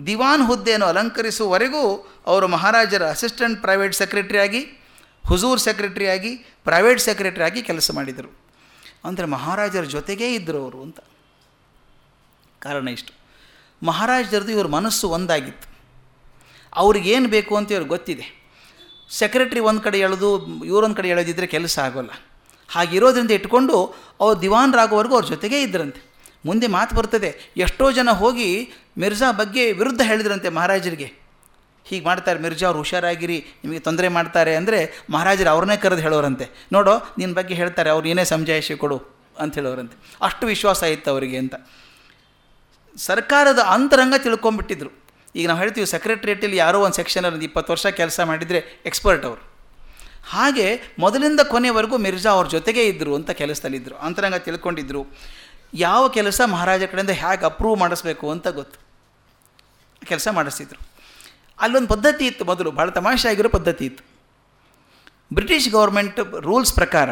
ದಿವಾನ್ ಹುದ್ದೆಯನ್ನು ಅಲಂಕರಿಸುವವರೆಗೂ ಅವರು ಮಹಾರಾಜರ ಅಸಿಸ್ಟೆಂಟ್ ಪ್ರೈವೇಟ್ ಸೆಕ್ರೆಟರಿಯಾಗಿ ಹುಜೂರ್ ಸೆಕ್ರೆಟರಿಯಾಗಿ ಪ್ರೈವೇಟ್ ಸೆಕ್ರೆಟರಿಯಾಗಿ ಕೆಲಸ ಮಾಡಿದರು. ಅಂದರೆ ಮಹಾರಾಜರ ಜೊತೆಗೇ ಇದ್ದರು ಅವರು ಅಂತ. ಕಾರಣ ಇಷ್ಟು. ಮಹಾರಾಜರದು ಇವ್ರ ಮನಸ್ಸು ಒಂದಾಗಿತ್ತು. ಅವ್ರಿಗೇನು ಬೇಕು ಅಂತ ಇವ್ರಿಗೆ ಗೊತ್ತಿದೆ. ಸೆಕ್ರೆಟ್ರಿ ಒಂದು ಕಡೆ ಎಳೆದು, ಇವರೊಂದು ಕಡೆ ಎಳೆದಿದ್ದರೆ ಕೆಲಸ ಆಗೋಲ್ಲ. ಹಾಗಿರೋದ್ರಿಂದ ಇಟ್ಕೊಂಡು ಅವ್ರು ದಿವಾನ್ರಾಗೋವರೆಗೂ ಅವ್ರ ಜೊತೆಗೇ ಇದ್ದರಂತೆ ಮುಂದೆ ಮಾತು ಬರ್ತದೆ. ಎಷ್ಟೋ ಜನ ಹೋಗಿ ಮಿರ್ಜಾ ಬಗ್ಗೆ ವಿರುದ್ಧ ಹೇಳಿದ್ರಂತೆ ಮಹಾರಾಜರಿಗೆ. ಹೀಗೆ ಮಾಡ್ತಾರೆ, ಮಿರ್ಜಾ ಅವ್ರು ಹುಷಾರಾಗಿರಿ, ನಿಮಗೆ ತೊಂದರೆ ಮಾಡ್ತಾರೆ ಅಂದರೆ ಮಹಾರಾಜರು ಅವ್ರನ್ನೇ ಕರೆದು ಹೇಳೋರಂತೆ. ನೋಡೋ ನಿನ್ನ ಬಗ್ಗೆ ಹೇಳ್ತಾರೆ, ಅವ್ರು ಏನೇ ಸಮಜಾಯಿಷಿ ಕೊಡು ಅಂತ ಹೇಳೋರಂತೆ. ಅಷ್ಟು ವಿಶ್ವಾಸ ಇತ್ತು ಅವರಿಗೆ ಅಂತ. ಸರ್ಕಾರದ ಅಂತರಂಗ ತಿಳ್ಕೊಂಬಿಟ್ಟಿದ್ರು ಈಗ ನಾವು ಹೇಳ್ತೀವಿ ಸೆಕ್ರೆಟ್ರಿಯೇಟಲ್ಲಿ ಯಾರೋ ಒಂದು ಸೆಕ್ಷನಲ್ಲಿ ಒಂದು ಇಪ್ಪತ್ತು ವರ್ಷ ಕೆಲಸ ಮಾಡಿದರೆ ಎಕ್ಸ್ಪರ್ಟ್ ಅವರು. ಹಾಗೆ ಮೊದಲಿಂದ ಕೊನೆವರೆಗೂ ಮಿರ್ಜಾ ಅವ್ರ ಜೊತೆಗೇ ಇದ್ದರು ಅಂತ ಕೆಲಸದಲ್ಲಿದ್ದರು ಅಂತರಂಗ ತಿಳ್ಕೊಂಡಿದ್ರು. ಯಾವ ಕೆಲಸ ಮಹಾರಾಜ ಕಡೆಯಿಂದ ಹೇಗೆ ಅಪ್ರೂವ್ ಮಾಡಿಸ್ಬೇಕು ಅಂತ ಗೊತ್ತು. ಕೆಲಸ ಮಾಡಿಸ್ತಿದ್ರು. ಅಲ್ಲೊಂದು ಪದ್ಧತಿ ಇತ್ತು ಮೊದಲು ಭಾಳ ತಮಾಷೆ ಆಗಿರೋ ಪದ್ಧತಿ ಇತ್ತು. ಬ್ರಿಟಿಷ್ ಗೌರ್ಮೆಂಟ್ ರೂಲ್ಸ್ ಪ್ರಕಾರ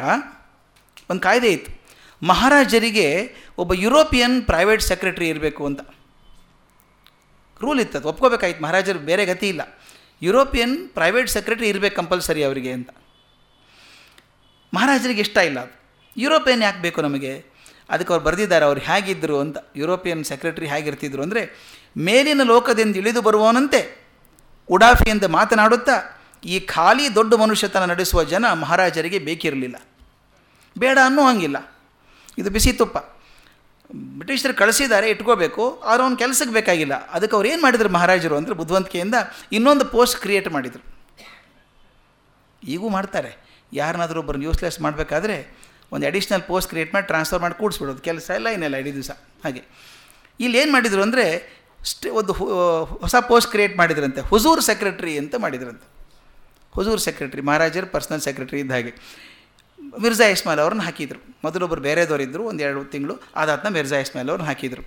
ಒಂದು ಕಾಯ್ದೆ ಇತ್ತು. ಮಹಾರಾಜರಿಗೆ ಒಬ್ಬ ಯುರೋಪಿಯನ್ ಪ್ರೈವೇಟ್ ಸೆಕ್ರೆಟರಿ ಇರಬೇಕು ಅಂತ. ರೂಲ್ ಇತ್ತು ಅದು, ಒಪ್ಕೋಬೇಕಾಯ್ತು, ಮಹಾರಾಜರು ಬೇರೆ ಗತಿ ಇಲ್ಲ. ಯುರೋಪಿಯನ್ ಪ್ರೈವೇಟ್ ಸೆಕ್ರೆಟರಿ ಇರಬೇಕು ಕಂಪಲ್ಸರಿ ಅವರಿಗೆ ಅಂತ. ಮಹಾರಾಜರಿಗೆ ಇಷ್ಟ ಇಲ್ಲ ಯುರೋಪಿಯನ್ ಯಾಕೆ ಬೇಕು ನಮಗೆ? ಅದಕ್ಕೆ ಅವ್ರು ಬರೆದಿದ್ದಾರೆ, ಅವ್ರು ಹೇಗಿದ್ದರು ಅಂತ ಯುರೋಪಿಯನ್ ಸೆಕ್ರೆಟರಿ ಹೇಗಿರ್ತಿದ್ರು ಅಂದರೆ, ಮೇಲಿನ ಲೋಕದಿಂದ ಇಳಿದು ಬರುವವನಂತೆ ಉಡಾಫಿಯಿಂದ ಮಾತನಾಡುತ್ತಾ, ಈ ಖಾಲಿ ದೊಡ್ಡ ಮನುಷ್ಯತನ ನಡೆಸುವ ಜನ ಮಹಾರಾಜರಿಗೆ ಬೇಕಿರಲಿಲ್ಲ. ಬೇಡ ಅನ್ನೋ ಹಂಗಿಲ್ಲ. ಇದು ಬಿಸಿ ತುಪ್ಪ. ಬ್ರಿಟಿಷರು ಕಳಿಸಿದ್ದಾರೆ, ಇಟ್ಕೋಬೇಕು, ಆದ್ರೆ ಅವ್ನ ಕೆಲಸಕ್ಕೆ ಬೇಕಾಗಿಲ್ಲ. ಅದಕ್ಕೆ ಅವ್ರು ಏನು ಮಾಡಿದರು ಮಹಾರಾಜರು ಅಂದರೆ, ಬುದ್ಧಿವಂತಿಕೆಯಿಂದ ಇನ್ನೊಂದು ಪೋಸ್ಟ್ ಕ್ರಿಯೇಟ್ ಮಾಡಿದರು. ಈಗೂ ಮಾಡ್ತಾರೆ. ಯಾರನ್ನಾದರೂ ಒಬ್ಬರು ಯೂಸ್ಲೆಸ್ ಮಾಡಬೇಕಾದ್ರೆ ಒಂದು ಅಡಿಷ್ನಲ್ ಪೋಸ್ಟ್ ಕ್ರಿಯೇಟ್ ಮಾಡಿ ಟ್ರಾನ್ಸ್ಫರ್ ಮಾಡಿ ಕೂಡಿಸ್ಬಿಡೋದು. ಕೆಲಸ ಎಲ್ಲ ಏನಿಲ್ಲ ಇಡೀ ದಿವಸ. ಹಾಗೆ. ಇಲ್ಲಿ ಏನು ಮಾಡಿದರು ಅಂದರೆ ಸ್ಟೇ ಒಂದು ಹೊಸ ಪೋಸ್ಟ್ ಕ್ರಿಯೇಟ್ ಮಾಡಿದ್ರಂತೆ. ಹುಜೂರ್ ಸೆಕ್ರೆಟ್ರಿ ಅಂತ ಮಾಡಿದ್ರಂತೆ. ಹುಜೂರ್ ಸೆಕ್ರೆಟ್ರಿ ಮಹಾರಾಜರ ಪರ್ಸ್ನಲ್ ಸೆಕ್ರೆಟ್ರಿ ಇದ್ದ ಹಾಗೆ. ಮಿರ್ಜಾ ಇಸ್ಮಾಲ್ ಅವ್ರನ್ನ ಹಾಕಿದರು. ಮೊದಲೊಬ್ಬರು ಬೇರೆದವರಿದ್ದರು ಒಂದು ಎರಡು ತಿಂಗಳು ಆದಾತನ ಮಿರ್ಜಾ ಇಸ್ಮಾಲ್ ಅವ್ರನ್ನ ಹಾಕಿದರು.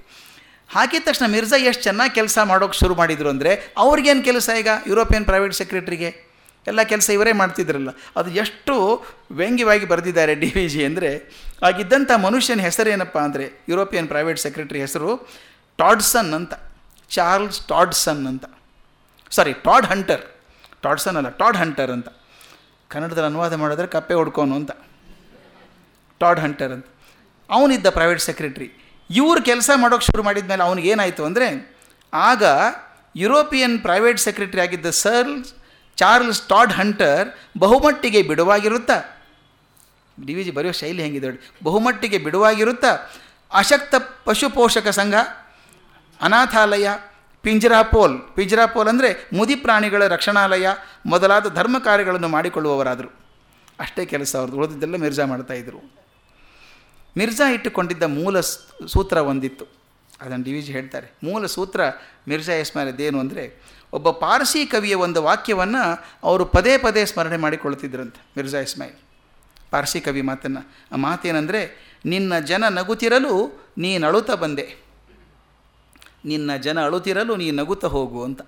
ಹಾಕಿದ ತಕ್ಷಣ ಮಿರ್ಜಾ ಎಷ್ಟು ಚೆನ್ನಾಗಿ ಕೆಲಸ ಮಾಡೋಕ್ಕೆ ಶುರು ಮಾಡಿದರು ಅಂದರೆ ಅವ್ರಿಗೇನು ಕೆಲಸ ಈಗ? ಯುರೋಪಿಯನ್ ಪ್ರೈವೇಟ್ ಸೆಕ್ರೆಟ್ರಿಗೆ ಎಲ್ಲ ಕೆಲಸ ಇವರೇ ಮಾಡ್ತಿದ್ರಲ್ಲ. ಅದು ಎಷ್ಟು ವ್ಯಂಗ್ಯವಾಗಿ ಬರೆದಿದ್ದಾರೆ ಡಿ ವಿ ಜಿ ಅಂದರೆ ಆಗಿದ್ದಂಥ ಮನುಷ್ಯನ ಹೆಸರೇನಪ್ಪ ಅಂದರೆ, ಯುರೋಪಿಯನ್ ಪ್ರೈವೇಟ್ ಸೆಕ್ರೆಟರಿ ಹೆಸರು ಟಾಡ್ಸನ್ ಅಂತ, ಚಾರ್ಲ್ಸ್ ಟಾಡ್ಸನ್ ಅಂತ. ಸಾರಿ ಟಾಡ್ ಹಂಟರ್. ಟಾಡ್ಸನ್ ಅಲ್ಲ, ಟಾಡ್ ಹಂಟರ್ ಅಂತ. ಕನ್ನಡದಲ್ಲಿ ಅನುವಾದ ಮಾಡಿದ್ರೆ ಕಪ್ಪೆ ಹೊಡ್ಕೋನು ಅಂತ. ಟಾಡ್ ಹಂಟರ್ ಅಂತ. ಅವನಿದ್ದ ಪ್ರೈವೇಟ್ ಸೆಕ್ರೆಟ್ರಿ ಇವ್ರ ಕೆಲಸ ಮಾಡೋಕ್ಕೆ ಶುರು ಮಾಡಿದ ಮೇಲೆ ಏನಾಯಿತು ಅಂದರೆ, ಆಗ ಯುರೋಪಿಯನ್ ಪ್ರೈವೇಟ್ ಸೆಕ್ರೆಟರಿ ಆಗಿದ್ದ ಸರ್ ಚಾರ್ಲ್ಸ್ ಟಾಡ್ ಹಂಟರ್ ಬಹುಮಟ್ಟಿಗೆ ಬಿಡುವಾಗಿರುತ್ತಾ. ಡಿ ವಿ ಜಿ ಬರೆಯೋ ಶೈಲಿ ಹೆಂಗಿದೆ ಬಹುಮಟ್ಟಿಗೆ ಬಿಡುವಾಗಿರುತ್ತಾ. ಅಶಕ್ತ ಪಶು ಪೋಷಕ ಸಂಘ, ಅನಾಥಾಲಯ, ಪಿಂಜರಾಪೋಲ್. ಪಿಂಜರಾಪೋಲ್ ಅಂದರೆ ಮುದಿ ಪ್ರಾಣಿಗಳ ರಕ್ಷಣಾಲಯ, ಮೊದಲಾದ ಧರ್ಮ ಕಾರ್ಯಗಳನ್ನು ಮಾಡಿಕೊಳ್ಳುವವರಾದರು. ಅಷ್ಟೇ ಕೆಲಸ ಅವ್ರದ್ದು. ಉಳಿದಿದ್ದೆಲ್ಲ ಮಿರ್ಜಾ ಮಾಡ್ತಾಯಿದ್ರು ಮಿರ್ಜಾ ಇಟ್ಟುಕೊಂಡಿದ್ದ ಮೂಲ ಸೂತ್ರ ಒಂದಿತ್ತು. ಅದನ್ನು ಡಿ ವಿ ಜಿ ಹೇಳ್ತಾರೆ. ಮೂಲ ಸೂತ್ರ ಮಿರ್ಜಾ ಇಸ್ಮಾಯಿಲದ್ದೇನು ಅಂದರೆ ಒಬ್ಬ ಪಾರ್ಸಿ ಕವಿಯ ಒಂದು ವಾಕ್ಯವನ್ನು ಅವರು ಪದೇ ಪದೇ ಸ್ಮರಣೆ ಮಾಡಿಕೊಳ್ತಿದ್ರಂತೆ ಮಿರ್ಜಾ ಇಸ್ಮಾಯಿಲ್. ಪಾರ್ಸಿ ಕವಿ ಮಾತನ್ನು, ಆ ಮಾತೇನೆಂದರೆ, ನಿನ್ನ ಜನ ನಗುತ್ತಿರಲು ನೀನು ಅಳುತ್ತಾ ಬಂದೆ. ನಿನ್ನ ಜನ ಅಳುತ್ತಿರಲು ನೀ ನಗುತ್ತಾ ಹೋಗು ಅಂತ.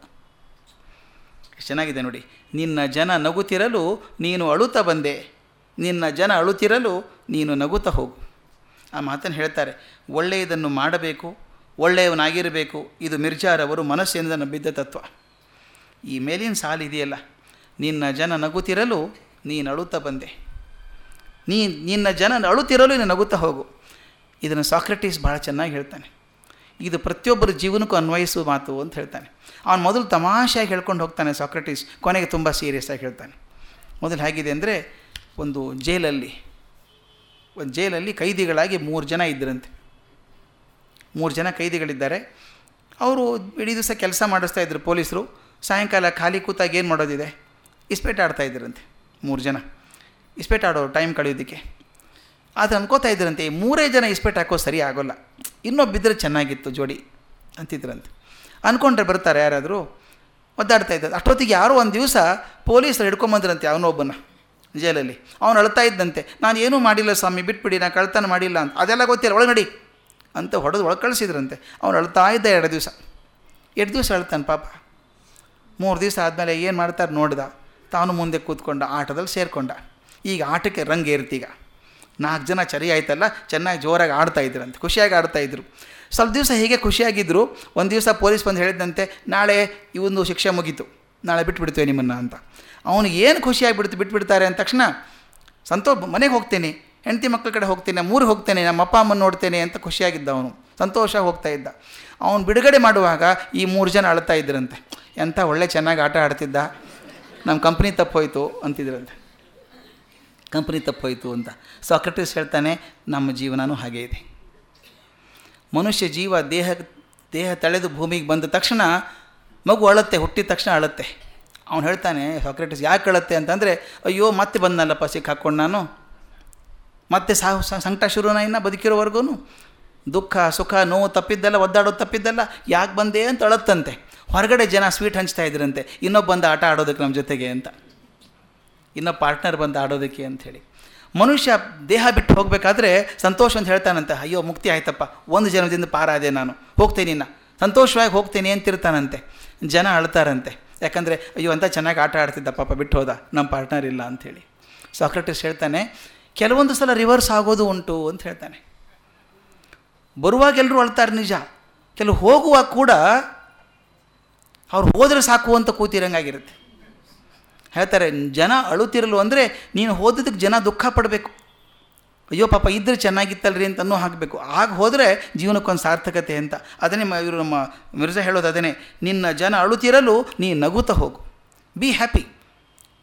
ಚೆನ್ನಾಗಿದೆ ನೋಡಿ, ನಿನ್ನ ಜನ ನಗುತ್ತಿರಲು ನೀನು ಅಳುತ್ತಾ ಬಂದೆ. ನಿನ್ನ ಜನ ಅಳುತ್ತಿರಲು ನೀನು ನಗುತ್ತಾ ಹೋಗು. ಆ ಮಾತನ್ನು ಹೇಳ್ತಾರೆ, ಒಳ್ಳೆಯದನ್ನು ಮಾಡಬೇಕು, ಒಳ್ಳೆಯವನಾಗಿರಬೇಕು. ಇದು ಮಿರ್ಜಾರವರು ಮನಸ್ಸಿನಿಂದ ನಂಬಿದ್ದ ತತ್ವ. ಈ ಮೇಲಿನ ಸಾಲು ಇದೆಯಲ್ಲ? ನಿನ್ನ ಜನ ನಗುತ್ತಿರಲು ನೀನು ಅಳುತ್ತಾ ಬಂದೆ. ನೀ, ನಿನ್ನ ಜನ ಅಳುತ್ತಿರಲು ನೀನು ನಗುತ್ತಾ ಹೋಗು. ಇದನ್ನು ಸಾಕ್ರೆಟೀಸ್ ಭಾಳ ಚೆನ್ನಾಗಿ ಹೇಳ್ತಾನೆ. ಇದು ಪ್ರತಿಯೊಬ್ಬರ ಜೀವನಕ್ಕೂ ಅನ್ವಯಿಸುವ ಮಾತು ಅಂತ ಹೇಳ್ತಾನೆ. ಅವನು ಮೊದಲು ತಮಾಷೆಯಾಗಿ ಹೇಳ್ಕೊಂಡು ಹೋಗ್ತಾನೆ ಸಾಕ್ರೆಟೀಸ್, ಕೊನೆಗೆ ತುಂಬ ಸೀರಿಯಸ್ ಆಗಿ ಹೇಳ್ತಾನೆ. ಮೊದಲು ಹೇಗಿದೆ ಅಂದರೆ, ಒಂದು ಜೈಲಲ್ಲಿ ಒಂದು ಜೈಲಲ್ಲಿ ಕೈದಿಗಳಾಗಿ ಮೂರು ಜನ ಇದ್ದರಂತೆ ಮೂರು ಜನ ಕೈದಿಗಳಿದ್ದಾರೆ. ಅವರು ಇಡೀ ದಿವಸ ಕೆಲಸ ಮಾಡಿಸ್ತಾ ಇದ್ದರು ಪೊಲೀಸರು. ಸಾಯಂಕಾಲ ಖಾಲಿ ಕೂತಾಗ ಏನು ಮಾಡೋದಿದೆ? ಇಸ್ಪೇಟ್ ಆಡ್ತಾ ಇದ್ರಂತೆ, ಮೂರು ಜನ. ಇಸ್ಪೇಟ್ ಆಡೋರು ಟೈಮ್ ಕಳೆಯೋದಕ್ಕೆ. ಆದರೆ ಅನ್ಕೋತಾ ಇದ್ರಂತೆ, ಮೂರೇ ಜನ ಇಸ್ಪೇಟ್ ಹಾಕೋ ಸರಿ ಆಗೋಲ್ಲ. ಇನ್ನೊಬ್ಬಿದ್ರೆ ಚೆನ್ನಾಗಿತ್ತು ಜೋಡಿ ಅಂತಿದ್ರಂತೆ. ಅಂದ್ಕೊಂಡ್ರೆ ಬರ್ತಾರೆ ಯಾರಾದರೂ, ಒದ್ದಾಡ್ತಾ ಇದ್ದಾರೆ ಅಷ್ಟೊತ್ತಿಗೆ ಯಾರೋ ಒಂದು ದಿವಸ ಪೊಲೀಸರು ಹಿಡ್ಕೊಂಬಂದ್ರಂತೆ ಅವನೊಬ್ಬನ ಜೈಲಲ್ಲಿ. ಅವನು ಅಳ್ತಾ ಇದ್ದಂತೆ, ನಾನು ಏನೂ ಮಾಡಿಲ್ಲ ಸ್ವಾಮಿ, ಬಿಟ್ಬಿಡಿ, ನಾನು ಕಳ್ತನ ಮಾಡಿಲ್ಲ ಅಂತ. ಅದೆಲ್ಲ ಗೊತ್ತಿಲ್ಲ ಒಳಗಡಿ ಅಂತ ಹೊಡೆದು ಒಳಗೆ ಕಳಿಸಿದ್ರಂತೆ. ಅವನು ಅಳ್ತಾ ಇದ್ದ ಎರಡು ದಿವಸ. ಎರಡು ದಿವಸ ಅಳ್ತಾನೆ ಪಾಪ. ಮೂರು ದಿವಸ ಆದಮೇಲೆ ಏನು ಮಾಡ್ತಾರೆ ನೋಡ್ದ? ತಾನು ಮುಂದೆ ಕೂತ್ಕೊಂಡ, ಆಟದಲ್ಲಿ ಸೇರಿಕೊಂಡ. ಈಗ ಆಟಕ್ಕೆ ರಂಗ್ ಏರ್ತೀಗ ನಾಲ್ಕು ಜನ ಚರಿ ಆಯ್ತಲ್ಲ, ಚೆನ್ನಾಗಿ ಜೋರಾಗಿ ಆಡ್ತಾ ಇದ್ರಂತೆ ಖುಷಿಯಾಗಿ ಆಡ್ತಾಯಿದ್ರು ಸ್ವಲ್ಪ ದಿವಸ ಹೀಗೆ ಖುಷಿಯಾಗಿದ್ದರು ಒಂದು ದಿವಸ ಪೊಲೀಸ್ ಬಂದು ಹೇಳಿದಂತೆ ನಾಳೆ ಇವೊಂದು ಶಿಕ್ಷೆ ಮುಗೀತು, ನಾಳೆ ಬಿಟ್ಬಿಡ್ತೇವೆ ನಿಮ್ಮನ್ನು ಅಂತ. ಅವನಿಗೆ ಏನು ಖುಷಿಯಾಗಿಬಿಡ್ತು ಬಿಟ್ಬಿಡ್ತಾರೆ ಅಂದ ತಕ್ಷಣ, ಸಂತೋಷ, ಮನೆಗೆ ಹೋಗ್ತೇನೆ, ಹೆಂಡತಿ ಮಕ್ಕಳ ಕಡೆ ಹೋಗ್ತೇನೆ ಮೂರು ಹೋಗ್ತೇನೆ, ನಮ್ಮ ಅಪ್ಪ ಅಮ್ಮನ ನೋಡ್ತೇನೆ ಅಂತ ಖುಷಿಯಾಗಿದ್ದ ಅವನು. ಸಂತೋಷ ಹೋಗ್ತಾ ಇದ್ದ. ಅವನು ಬಿಡುಗಡೆ ಮಾಡುವಾಗ ಈ ಮೂರು ಜನ ಅಳ್ತಾ ಇದ್ರಂತೆ. ಎಂಥ ಒಳ್ಳೆ ಚೆನ್ನಾಗಿ ಆಟ ಆಡ್ತಿದ್ದ? ನಮ್ಮ ಕಂಪ್ನಿ ತಪ್ಪೋಯ್ತು ಅಂತಿದ್ರಂತೆ ಕಂಪ್ನಿ ತಪ್ಪೋಯ್ತು ಅಂತ. ಸಾಕ್ರೆಟಿಸ್ ಹೇಳ್ತಾನೆ, ನಮ್ಮ ಜೀವನವೂ ಹಾಗೆ ಇದೆ. ಮನುಷ್ಯ ಜೀವ ದೇಹ ದೇಹ ತಳೆದು ಭೂಮಿಗೆ ಬಂದ ತಕ್ಷಣ ಮಗು ಅಳುತ್ತೆ, ಹುಟ್ಟಿದ ತಕ್ಷಣ ಅಳುತ್ತೆ. ಅವನು ಹೇಳ್ತಾನೆ, ಸಾಕ್ರೆಟಿಸ್ ಯಾಕೆ ಅಳುತ್ತೆ? ಅಂತಂದರೆ, ಅಯ್ಯೋ, ಮತ್ತೆ ಬಂದನಲ್ಲಪ್ಪ ಸಿಕ್ಕ ಹಾಕ್ಕೊಂಡು ನಾನು. ಮತ್ತೆ ಸಾಹು ಸಂಕಟ ಶುರುನ ಇನ್ನು ಬದುಕಿರೋವರೆಗೂ ದುಃಖ, ಸುಖ, ನೋವು ತಪ್ಪಿದ್ದಲ್ಲ, ಒದ್ದಾಡೋದು ತಪ್ಪಿದ್ದಲ್ಲ, ಯಾಕೆ ಬಂದೆ ಅಂತ ಅಳತ್ತಂತೆ. ಹೊರಗಡೆ ಜನ ಸ್ವೀಟ್ ಹಂಚ್ತಾ ಇದ್ರಂತೆ, ಇನ್ನೊಬ್ಬ ಬಂದು ಆಟ ಆಡೋದಕ್ಕೆ ನಮ್ಮ ಜೊತೆಗೆ ಅಂತ. ಇನ್ನೊಬ್ಬ ಪಾರ್ಟ್ನರ್ ಬಂದು ಆಡೋದಕ್ಕೆ ಅಂಥೇಳಿ ಮನುಷ್ಯ ದೇಹ ಬಿಟ್ಟು ಹೋಗಬೇಕಾದ್ರೆ ಸಂತೋಷ ಅಂತ ಹೇಳ್ತಾನಂತೆ, ಅಯ್ಯೋ, ಮುಕ್ತಿ ಆಯ್ತಪ್ಪ, ಒಂದು ಜನ್ಮದಿಂದ ಪಾರಾದೆ ನಾನು, ಹೋಗ್ತೇನೆ ಇನ್ನು, ಸಂತೋಷವಾಗಿ ಹೋಗ್ತೇನೆ ಅಂತಿರ್ತಾನಂತೆ. ಜನ ಅಳ್ತಾರಂತೆ, ಯಾಕಂದರೆ, ಅಯ್ಯೋ, ಅಂತ ಚೆನ್ನಾಗಿ ಆಟ ಆಡ್ತಿದ್ದ ಪಾಪ, ಬಿಟ್ಟು ಹೋದ, ನಮ್ಮ ಪಾರ್ಟ್ನರ್ ಇಲ್ಲ ಅಂಥೇಳಿ ಸಾಕ್ರೆಟಿಸ್ ಹೇಳ್ತಾನೆ, ಕೆಲವೊಂದು ಸಲ ರಿವರ್ಸ್ ಆಗೋದು ಉಂಟು ಅಂತ ಹೇಳ್ತಾನೆ. ಬರುವಾಗ ಎಲ್ಲರೂ ಅಳ್ತಾರೆ ನಿಜ, ಕೆಲವು ಹೋಗುವಾಗ ಕೂಡ ಅವ್ರು ಹೋದರೆ ಸಾಕು ಅಂತ ಕೂತಿರಂಗಾಗಿರುತ್ತೆ. ಹೇಳ್ತಾರೆ, ಜನ ಅಳುತ್ತಿರಲು ಅಂದರೆ ನೀನು ಹೋದದಕ್ಕೆ ಜನ ದುಃಖ ಪಡಬೇಕು. ಅಯ್ಯೋ ಪಾಪ ಇದ್ದರೆ ಚೆನ್ನಾಗಿತ್ತಲ್ರಿ ಅಂತ ಅನ್ನೋ ಹಾಕಬೇಕು. ಆಗ ಹೋದರೆ ಜೀವನಕ್ಕೊಂದು ಸಾರ್ಥಕತೆ ಅಂತ. ಅದನ್ನೇ ಇವರು ನಮ್ಮ ಮಿರ್ಜಾ ಹೇಳೋದು ಅದನ್ನೇ ನಿನ್ನ ಜನ ಅಳುತ್ತಿರಲು ನೀ ನಗುತ್ತಾ ಹೋಗು. ಬಿ ಹ್ಯಾಪಿ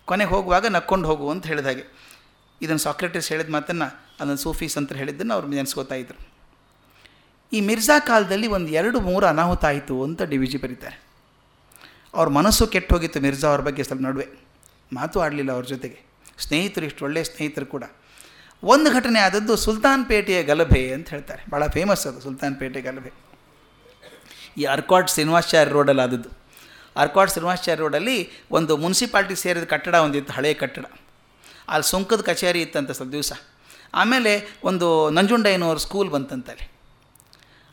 ಕೊನೆಗೆ ಹೋಗುವಾಗ ನಕ್ಕೊಂಡು ಹೋಗು ಅಂತ ಹೇಳಿದ ಹಾಗೆ. ಇದನ್ನು ಸಾಕ್ರೆಟಿಸ್ ಹೇಳಿದ ಮಾತನ್ನು ಅದನ್ನು ಸೂಫೀಸ್ ಅಂತ ಹೇಳಿದ್ದನ್ನು ಅವ್ರು ನೆನೆಸ್ಕೋತಾ ಇದ್ರು. ಈ ಮಿರ್ಜಾ ಕಾಲದಲ್ಲಿ ಒಂದು ಎರಡು ಮೂರು ಅನಾಹುತ ಆಯಿತು ಅಂತ ಡಿ ವಿ ಜಿ ಬರೀತಾರೆ. ಅವ್ರ ಮನಸ್ಸು ಕೆಟ್ಟು ಹೋಗಿತ್ತು ಮಿರ್ಜಾ ಅವ್ರ ಬಗ್ಗೆ ಸ್ವಲ್ಪ ನಡುವೆ. ಮಾತು ಆಡಲಿಲ್ಲ ಅವ್ರ ಜೊತೆಗೆ. ಸ್ನೇಹಿತರು ಇಷ್ಟು ಒಳ್ಳೆಯ ಸ್ನೇಹಿತರು ಕೂಡ. ಒಂದು ಘಟನೆ ಆದದ್ದು ಸುಲ್ತಾನ್ ಪೇಟೆಯ ಗಲಭೆ ಅಂತ ಹೇಳ್ತಾರೆ. ಭಾಳ ಫೇಮಸ್ ಅದು ಸುಲ್ತಾನ್ ಪೇಟೆ ಗಲಭೆ. ಈ ಅರ್ಕಾಡ್ ಶ್ರೀನಿವಾಸಾಚಾರ್ಯ ರೋಡಲ್ಲಿ ಆದದ್ದು. ಅರ್ಕಾಡ್ ಶ್ರೀನಿವಾಸಾಚಾರ್ಯ ರೋಡಲ್ಲಿ ಒಂದು ಮುನ್ಸಿಪಾಲ್ಟಿ ಸೇರಿದ ಕಟ್ಟಡ ಒಂದಿತ್ತು ಹಳೆಯ ಕಟ್ಟಡ. ಅಲ್ಲಿ ಸುಂಕದ ಕಚೇರಿ ಇತ್ತಂತ ಸ್ವಲ್ಪ ದಿವಸ. ಆಮೇಲೆ ಒಂದು ನಂಜುಂಡಯ್ಯನವ್ರ ಸ್ಕೂಲ್ ಬಂತಂತಲ್ಲಿ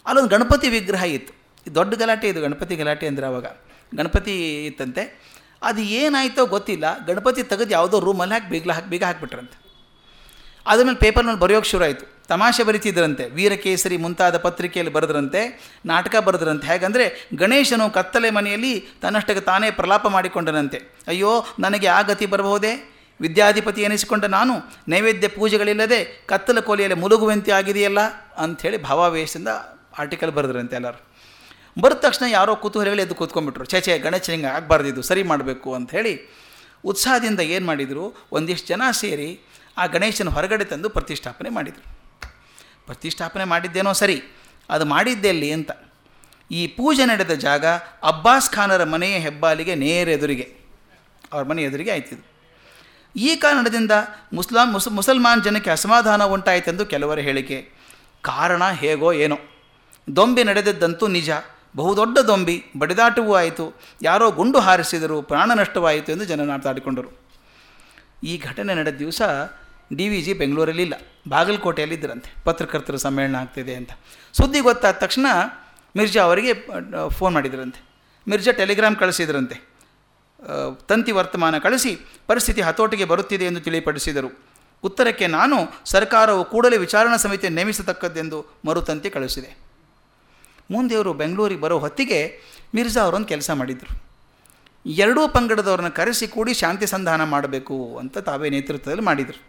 ಅಲ್ಲೊಂದು ಗಣಪತಿ ವಿಗ್ರಹ ಇತ್ತು. ದೊಡ್ಡ ಗಲಾಟೆ ಇದು, ಗಣಪತಿ ಗಲಾಟೆ ಅಂದರೆ ಅವಾಗ. ಗಣಪತಿ ಇತ್ತಂತೆ. ಅದು ಏನಾಯಿತೋ ಗೊತ್ತಿಲ್ಲ. ಗಣಪತಿ ತೆಗೆದು ಯಾವುದೋ ರೂಮಲ್ಲಿ ಹಾಕಿ ಬೀಗ್ಲ ಹಾಕಿ ಬೀಗ ಹಾಕಿಬಿಟ್ರಂತೆ. ಅದಮೇಲೆ ಪೇಪರ್ನಲ್ಲಿ ಬರೆಯೋಕ್ಕೆ ಶುರು ಆಯಿತು. ತಮಾಷೆ ಬರಿತಿದ್ರಂತೆ. ವೀರಕೇಸರಿ ಮುಂತಾದ ಪತ್ರಿಕೆಯಲ್ಲಿ ಬರೆದ್ರಂತೆ, ನಾಟಕ ಬರೆದ್ರಂತೆ. ಹೇಗಂದರೆ ಗಣೇಶನು ಕತ್ತಲೆ ಮನೆಯಲ್ಲಿ ತನ್ನಷ್ಟಕ್ಕೆ ತಾನೇ ಪ್ರಲಾಪ ಮಾಡಿಕೊಂಡನಂತೆ. ಅಯ್ಯೋ, ನನಗೆ ಆ ಗತಿ ಬರಬಹುದೇ? ವಿದ್ಯಾಧಿಪತಿ ಎನಿಸಿಕೊಂಡ ನಾನು ನೈವೇದ್ಯ ಪೂಜೆಗಳಿಲ್ಲದೆ ಕತ್ತಲ ಕೋಲಿಯಲ್ಲಿ ಮುಲುಗುವಂತೆ ಆಗಿದೆಯಲ್ಲ? ಅಂಥೇಳಿ ಭಾವಾವೇಶದಿಂದ ಆರ್ಟಿಕಲ್ ಬರೆದ್ರಂತೆ ಎಲ್ಲರೂ. ಬರೆದ ತಕ್ಷಣ ಯಾರೋ ಕುತೂಹಲಿಗಳು ಎದ್ದು ಕೂತ್ಕೊಂಡ್ಬಿಟ್ರು. ಛೇ ಗಣೇಶ ಹಿಂಗೆ ಆಗಬಾರ್ದಿದ್ದು ಸರಿ ಮಾಡಬೇಕು ಅಂಥೇಳಿ ಉತ್ಸಾಹದಿಂದ ಏನು ಮಾಡಿದರು? ಒಂದಿಷ್ಟು ಜನ ಸೇರಿ ಆ ಗಣೇಶನ ಹೊರಗಡೆ ತಂದು ಪ್ರತಿಷ್ಠಾಪನೆ ಮಾಡಿದರು. ಪ್ರತಿಷ್ಠಾಪನೆ ಮಾಡಿದ್ದೇನೋ ಸರಿ, ಅದು ಮಾಡಿದ್ದೆಲ್ಲಿ ಅಂತ. ಈ ಪೂಜೆ ನಡೆದ ಜಾಗ ಅಬ್ಬಾಸ್ ಖಾನರ ಮನೆಯ ಹೆಬ್ಬಾಲಿಗೆ ನೇರ ಎದುರಿಗೆ. ಅವ್ರ ಮನೆ ಎದುರಿಗೆ ಆಯ್ತಿದ್ದು ಈ ಕಾರಣದಿಂದ ಮುಸ್ಲಾಂ, ಮುಸ್, ಮುಸಲ್ಮಾನ್ ಜನಕ್ಕೆ ಅಸಮಾಧಾನ ಉಂಟಾಯಿತೆಂದು ಕೆಲವರ ಹೇಳಿಕೆ. ಕಾರಣ ಹೇಗೋ ಏನೋ. ದೊಂಬಿ ನಡೆದದ್ದಂತೂ ನಿಜ. ಬಹುದೊಡ್ಡ ದೊಂಬಿ, ಬಡಿದಾಟವೂ ಆಯಿತು. ಯಾರೋ ಗುಂಡು ಹಾರಿಸಿದರು, ಪ್ರಾಣ ನಷ್ಟವಾಯಿತು ಎಂದು ಜನ ಮಾತಾಡಿಕೊಂಡರು ಈ ಘಟನೆ ನಡೆದ ದಿವಸ ಡಿ ವಿ ಜಿ ಬೆಂಗಳೂರಲ್ಲಿಲ್ಲ ಬಾಗಲಕೋಟೆಯಲ್ಲಿದ್ದರಂತೆ ಪತ್ರಕರ್ತರ ಸಮ್ಮೇಳನ ಆಗ್ತಿದೆ ಅಂತ. ಸುದ್ದಿ ಗೊತ್ತಾದ ತಕ್ಷಣ ಮಿರ್ಜಾ ಅವರಿಗೆ ಫೋನ್ ಮಾಡಿದ್ರಂತೆ. ಮಿರ್ಜಾ ಟೆಲಿಗ್ರಾಮ್ ಕಳಿಸಿದ್ರಂತೆ. ತಂತಿ ವರ್ತಮಾನ ಕಳಿಸಿ, ಪರಿಸ್ಥಿತಿ ಹತೋಟಿಗೆ ಬರುತ್ತಿದೆ ಎಂದು ತಿಳಿಪಡಿಸಿದರು. ಉತ್ತರಕ್ಕೆ ನಾನು, ಸರ್ಕಾರವು ಕೂಡಲೇ ವಿಚಾರಣಾ ಸಮಿತಿ ನೇಮಿಸತಕ್ಕದ್ದೆಂದು ಮರುತಂತಿ ಕಳಿಸಿದೆ. ಮುಂದೆ ಇವರು ಬೆಂಗಳೂರಿಗೆ ಬರೋ ಹೊತ್ತಿಗೆ ಮಿರ್ಜಾ ಅವರೊಂದು ಕೆಲಸ ಮಾಡಿದರು. ಎರಡೂ ಪಂಗಡದವ್ರನ್ನ ಕರೆಸಿ ಕೂಡಿ ಶಾಂತಿ ಸಂಧಾನ ಮಾಡಬೇಕು ಅಂತ ತಾವೇ ನೇತೃತ್ವದಲ್ಲಿ ಮಾಡಿದರು.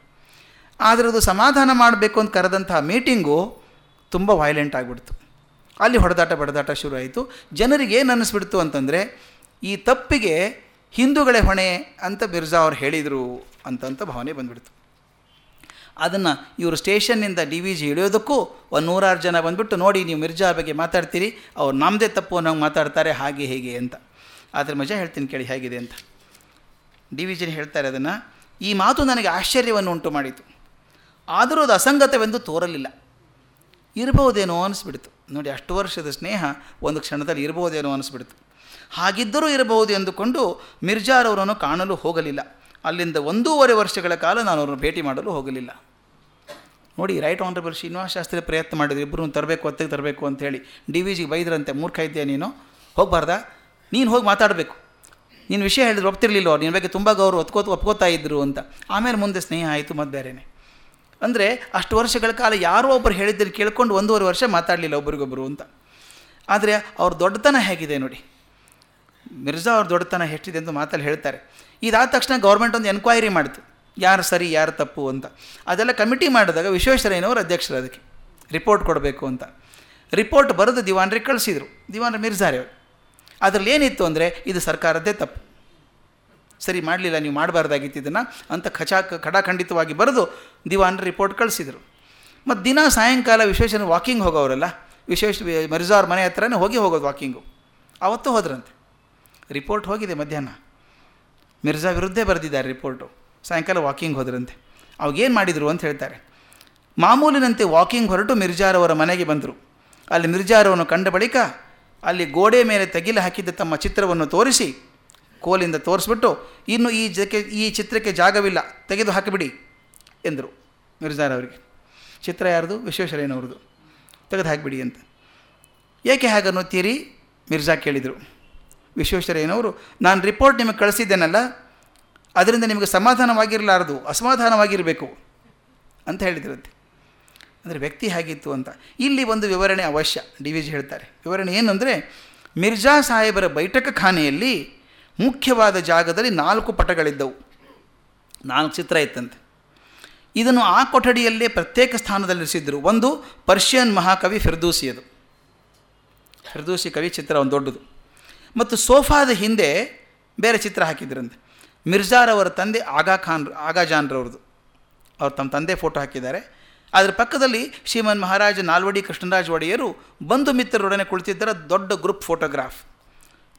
ಆದರೆ ಅದು ಸಮಾಧಾನ ಮಾಡಬೇಕು ಅಂತ ಕರೆದಂತಹ ಮೀಟಿಂಗು ತುಂಬ ವೈಲೆಂಟ್ ಆಗಿಬಿಡ್ತು. ಅಲ್ಲಿ ಹೊಡೆದಾಟ ಬಡದಾಟ ಶುರುವಾಯಿತು. ಜನರಿಗೆ ಏನು ಅನ್ನಿಸ್ಬಿಡ್ತು ಅಂತಂದರೆ, ಈ ತಪ್ಪಿಗೆ ಹಿಂದೂಗಳೇ ಹೊಣೆ ಅಂತ ಮಿರ್ಜಾ ಅವ್ರು ಹೇಳಿದರು ಅಂತಂತ ಭಾವನೆ ಬಂದುಬಿಡ್ತು. ಅದನ್ನು ಇವರು ಸ್ಟೇಷನ್ನಿಂದ ಡಿ ವಿ ಜಿ ಇಳಿಯೋದಕ್ಕೂ ಒಂದು ನೂರಾರು ಜನ ಬಂದುಬಿಟ್ಟು ನೋಡಿ ನೀವು ಮಿರ್ಜಾ ಬಗ್ಗೆ ಮಾತಾಡ್ತೀರಿ, ಅವ್ರು ನಮ್ಮದೇ ತಪ್ಪು ಅನ್ನೋಂಗೆ ಮಾತಾಡ್ತಾರೆ, ಹಾಗೆ ಹೇಗೆ ಅಂತ. ಅದ್ರ ಮಜಾ ಹೇಳ್ತೀನಿ ಕೇಳಿ ಹೇಗಿದೆ ಅಂತ. ಡಿ ವಿ ಜಿನ ಹೇಳ್ತಾರೆ ಅದನ್ನು ಈ ಮಾತು ನನಗೆ ಆಶ್ಚರ್ಯವನ್ನು ಉಂಟು ಮಾಡಿತು. ಆದರೂ ಅದು ಅಸಂಗತವೆಂದು ತೋರಲಿಲ್ಲ. ಇರಬಹುದೇನೋ ಅನಿಸ್ಬಿಡ್ತು. ನೋಡಿ, ಅಷ್ಟು ವರ್ಷದ ಸ್ನೇಹ ಒಂದು ಕ್ಷಣದಲ್ಲಿ ಇರಬಹುದೇನೋ ಅನಿಸ್ಬಿಡ್ತು. ಹಾಗಿದ್ದರೂ ಇರಬಹುದು ಎಂದುಕೊಂಡು ಮಿರ್ಜಾರವರನ್ನು ಕಾಣಲು ಹೋಗಲಿಲ್ಲ. ಅಲ್ಲಿಂದ ಒಂದೂವರೆ ವರ್ಷಗಳ ಕಾಲ ನಾನು ಅವರನ್ನು ಭೇಟಿ ಮಾಡಲು ಹೋಗಲಿಲ್ಲ. ನೋಡಿ ರೈಟ್ ಆನರಬಲ್ ಶ್ರೀನಿವಾಸ ಶಾಸ್ತ್ರಿ ಪ್ರಯತ್ನ ಮಾಡಿದ್ರು ಇಬ್ಬರು ತರಬೇಕು, ಒತ್ತಿಗೆ ತರಬೇಕು ಅಂತೇಳಿ ಡಿ ವಿ ಜಿಗೆ ಬೈದ್ರಂತೆ, ಮೂರ್ಖ ಇದೆಯಾ ನೀನು? ಹೋಗಬಾರ್ದಾ? ನೀನು ಹೋಗಿ ಮಾತಾಡಬೇಕು. ನೀನು ವಿಷಯ ಹೇಳಿದ್ರು ಒಪ್ತಿರ್ಲಿಲ್ಲ ಅವ್ರು ನಿನ್ನ ಬಗ್ಗೆ ತುಂಬ ಗೌರವ ಒಪ್ಕೋತ ಒಪ್ಕೋತಾ ಇದ್ರು ಅಂತ. ಆಮೇಲೆ ಮುಂದೆ ಸ್ನೇಹ ಆಯಿತು ಮತ್ತು ಬೇರೆನೆ ಅಂದರೆ, ಅಷ್ಟು ವರ್ಷಗಳ ಕಾಲ ಯಾರೋ ಒಬ್ಬರು ಹೇಳಿದ್ದನ್ನು ಕೇಳ್ಕೊಂಡು ಒಂದೂವರೆ ವರ್ಷ ಮಾತಾಡಲಿಲ್ಲ ಒಬ್ರಿಗೊಬ್ಬರು ಅಂತ. ಆದರೆ, ಅವ್ರ ದೊಡ್ಡತನ ಹೇಗಿದೆ ನೋಡಿ. ಮಿರ್ಜಾ ಅವ್ರ ದೊಡ್ಡತನ ಎಷ್ಟಿದೆ ಅಂತ ಮಾತಲ್ಲಿ ಹೇಳ್ತಾರೆ. ಇದಾದ ತಕ್ಷಣ ಗೌರ್ಮೆಂಟ್ ಒಂದು ಎನ್ಕ್ವೈರಿ ಮಾಡಿತು. ಯಾರು ಸರಿ, ಯಾರು ತಪ್ಪು ಅಂತ. ಅದೆಲ್ಲ ಕಮಿಟಿ ಮಾಡಿದಾಗ ವಿಶ್ವೇಶ್ವರಯ್ಯನವರು ಅಧ್ಯಕ್ಷರು ಅದಕ್ಕೆ. ರಿಪೋರ್ಟ್ ಕೊಡಬೇಕು ಅಂತ. ರಿಪೋರ್ಟ್ ಬರೆದು ದಿವಾನ್ರಿಗೆ ಕಳಿಸಿದರು. ದಿವಾನ್ರ ಮಿರ್ಜಾರಿ ಅವರು. ಅದರಲ್ಲಿ ಏನಿತ್ತು ಅಂದರೆ, ಇದು ಸರ್ಕಾರದ್ದೇ ತಪ್ಪು. ಸರಿ, ಮಾಡಲಿಲ್ಲ, ನೀವು ಮಾಡಬಾರ್ದಾಗಿತ್ತು ಇದನ್ನು ಅಂತ ಖಚಾ ಖಡಾಖಂಡಿತವಾಗಿ ಬರೆದು ದಿವಾನ್ ರಿಪೋರ್ಟ್ ಕಳಿಸಿದರು. ಮತ್ತು ದಿನ ಸಾಯಂಕಾಲ ವಿಶ್ವೇಶ್ವರ ವಾಕಿಂಗ್ ಹೋಗೋರಲ್ಲ ವಿಶೇಷ ಮಿರ್ಜಾ ಅವ್ರ ಮನೆ ಹತ್ರನೇ ಹೋಗಿ ಹೋಗೋದು ವಾಕಿಂಗು. ಅವತ್ತು ಹೋದ್ರಂತೆ. ರಿಪೋರ್ಟ್ ಹೋಗಿದೆ ಮಧ್ಯಾಹ್ನ. ಮಿರ್ಜಾ ವಿರುದ್ಧೇ ಬರೆದಿದ್ದಾರೆ ರಿಪೋರ್ಟು. ಸಾಯಂಕಾಲ ವಾಕಿಂಗ್ ಹೋದ್ರಂತೆ. ಅವಾಗೇನು ಮಾಡಿದರು ಅಂತ ಹೇಳ್ತಾರೆ. ಮಾಮೂಲಿನಂತೆ ವಾಕಿಂಗ್ ಹೊರಟು ಮಿರ್ಜಾರವರ ಮನೆಗೆ ಬಂದರು. ಅಲ್ಲಿ ಮಿರ್ಜಾರವನ್ನು ಕಂಡ ಬಳಿಕ ಅಲ್ಲಿ ಗೋಡೆ ಮೇಲೆ ತಗಿಲು ಹಾಕಿದ್ದ ತಮ್ಮ ಚಿತ್ರವನ್ನು ತೋರಿಸಿ ಕೋಲಿಂದ ತೋರಿಸ್ಬಿಟ್ಟು, ಇನ್ನು ಈ ಜಕ್ಕೆ, ಈ ಚಿತ್ರಕ್ಕೆ ಜಾಗವಿಲ್ಲ, ತೆಗೆದು ಹಾಕಿಬಿಡಿ, ಎಂದರು ಮಿರ್ಜಾರವರಿಗೆ ಚಿತ್ರ ಯಾರ್ದು? ವಿಶ್ವೇಶ್ವರಯ್ಯನವ್ರದ್ದು. ತೆಗೆದು ಹಾಕಿಬಿಡಿ ಅಂತ. ಏಕೆ ಹಾಗನ್ನುತ್ತೀರಿ ಮಿರ್ಜಾ ಕೇಳಿದರು. ವಿಶ್ವೇಶ್ವರಯ್ಯನವರು, ನಾನು ರಿಪೋರ್ಟ್ ನಿಮಗೆ ಕಳಿಸಿದ್ದೇನಲ್ಲ ಅದರಿಂದ ನಿಮಗೆ ಸಮಾಧಾನವಾಗಿರಲಾರದು, ಅಸಮಾಧಾನವಾಗಿರಬೇಕು ಅಂತ ಹೇಳಿದ್ರಂತೆ. ಅಂದರೆ ವ್ಯಕ್ತಿ ಹೇಗಿತ್ತು ಅಂತ. ಇಲ್ಲಿ ಒಂದು ವಿವರಣೆ ಅವಶ್ಯ, ಡಿ ವಿ ಜಿ ಹೇಳ್ತಾರೆ. ವಿವರಣೆ ಏನು ಅಂದರೆ ಮಿರ್ಜಾ ಸಾಹೇಬರ ಬೈಠಕ ಖಾನೆಯಲ್ಲಿ ಮುಖ್ಯವಾದ ಜಾಗದಲ್ಲಿ ನಾಲ್ಕು ಪಟಗಳಿದ್ದವು. ನಾಲ್ಕು ಚಿತ್ರ ಇತ್ತಂತೆ. ಇದನ್ನು ಆ ಕೊಠಡಿಯಲ್ಲೇ ಪ್ರತ್ಯೇಕ ಸ್ಥಾನದಲ್ಲಿರಿಸಿದ್ದರು ಒಂದು ಪರ್ಷಿಯನ್ ಮಹಾಕವಿ ಫಿರ್ದೂಸಿಯದು ಫಿರ್ದೂಸಿ ಕವಿ ಚಿತ್ರ ಒಂದು ದೊಡ್ಡದು. ಮತ್ತು ಸೋಫಾದ ಹಿಂದೆ ಬೇರೆ ಚಿತ್ರ ಹಾಕಿದ್ರಂತೆ. ಮಿರ್ಜಾರವರ ತಂದೆ ಆಗಾ ಖಾನ್, ಆಗಾ ಜಾನ್ರವ್ರದ್ದು ಅವ್ರು ತಮ್ಮ ತಂದೆ ಫೋಟೋ ಹಾಕಿದ್ದಾರೆ. ಅದರ ಪಕ್ಕದಲ್ಲಿ ಶ್ರೀಮನ್ ಮಹಾರಾಜ ನಾಲ್ವಡಿ ಕೃಷ್ಣರಾಜ ಒಡೆಯರು ಬಂಧು ಮಿತ್ರರೊಡನೆ ಕುಳಿತಿದ್ದರ ದೊಡ್ಡ ಗ್ರೂಪ್ ಫೋಟೋಗ್ರಾಫ್.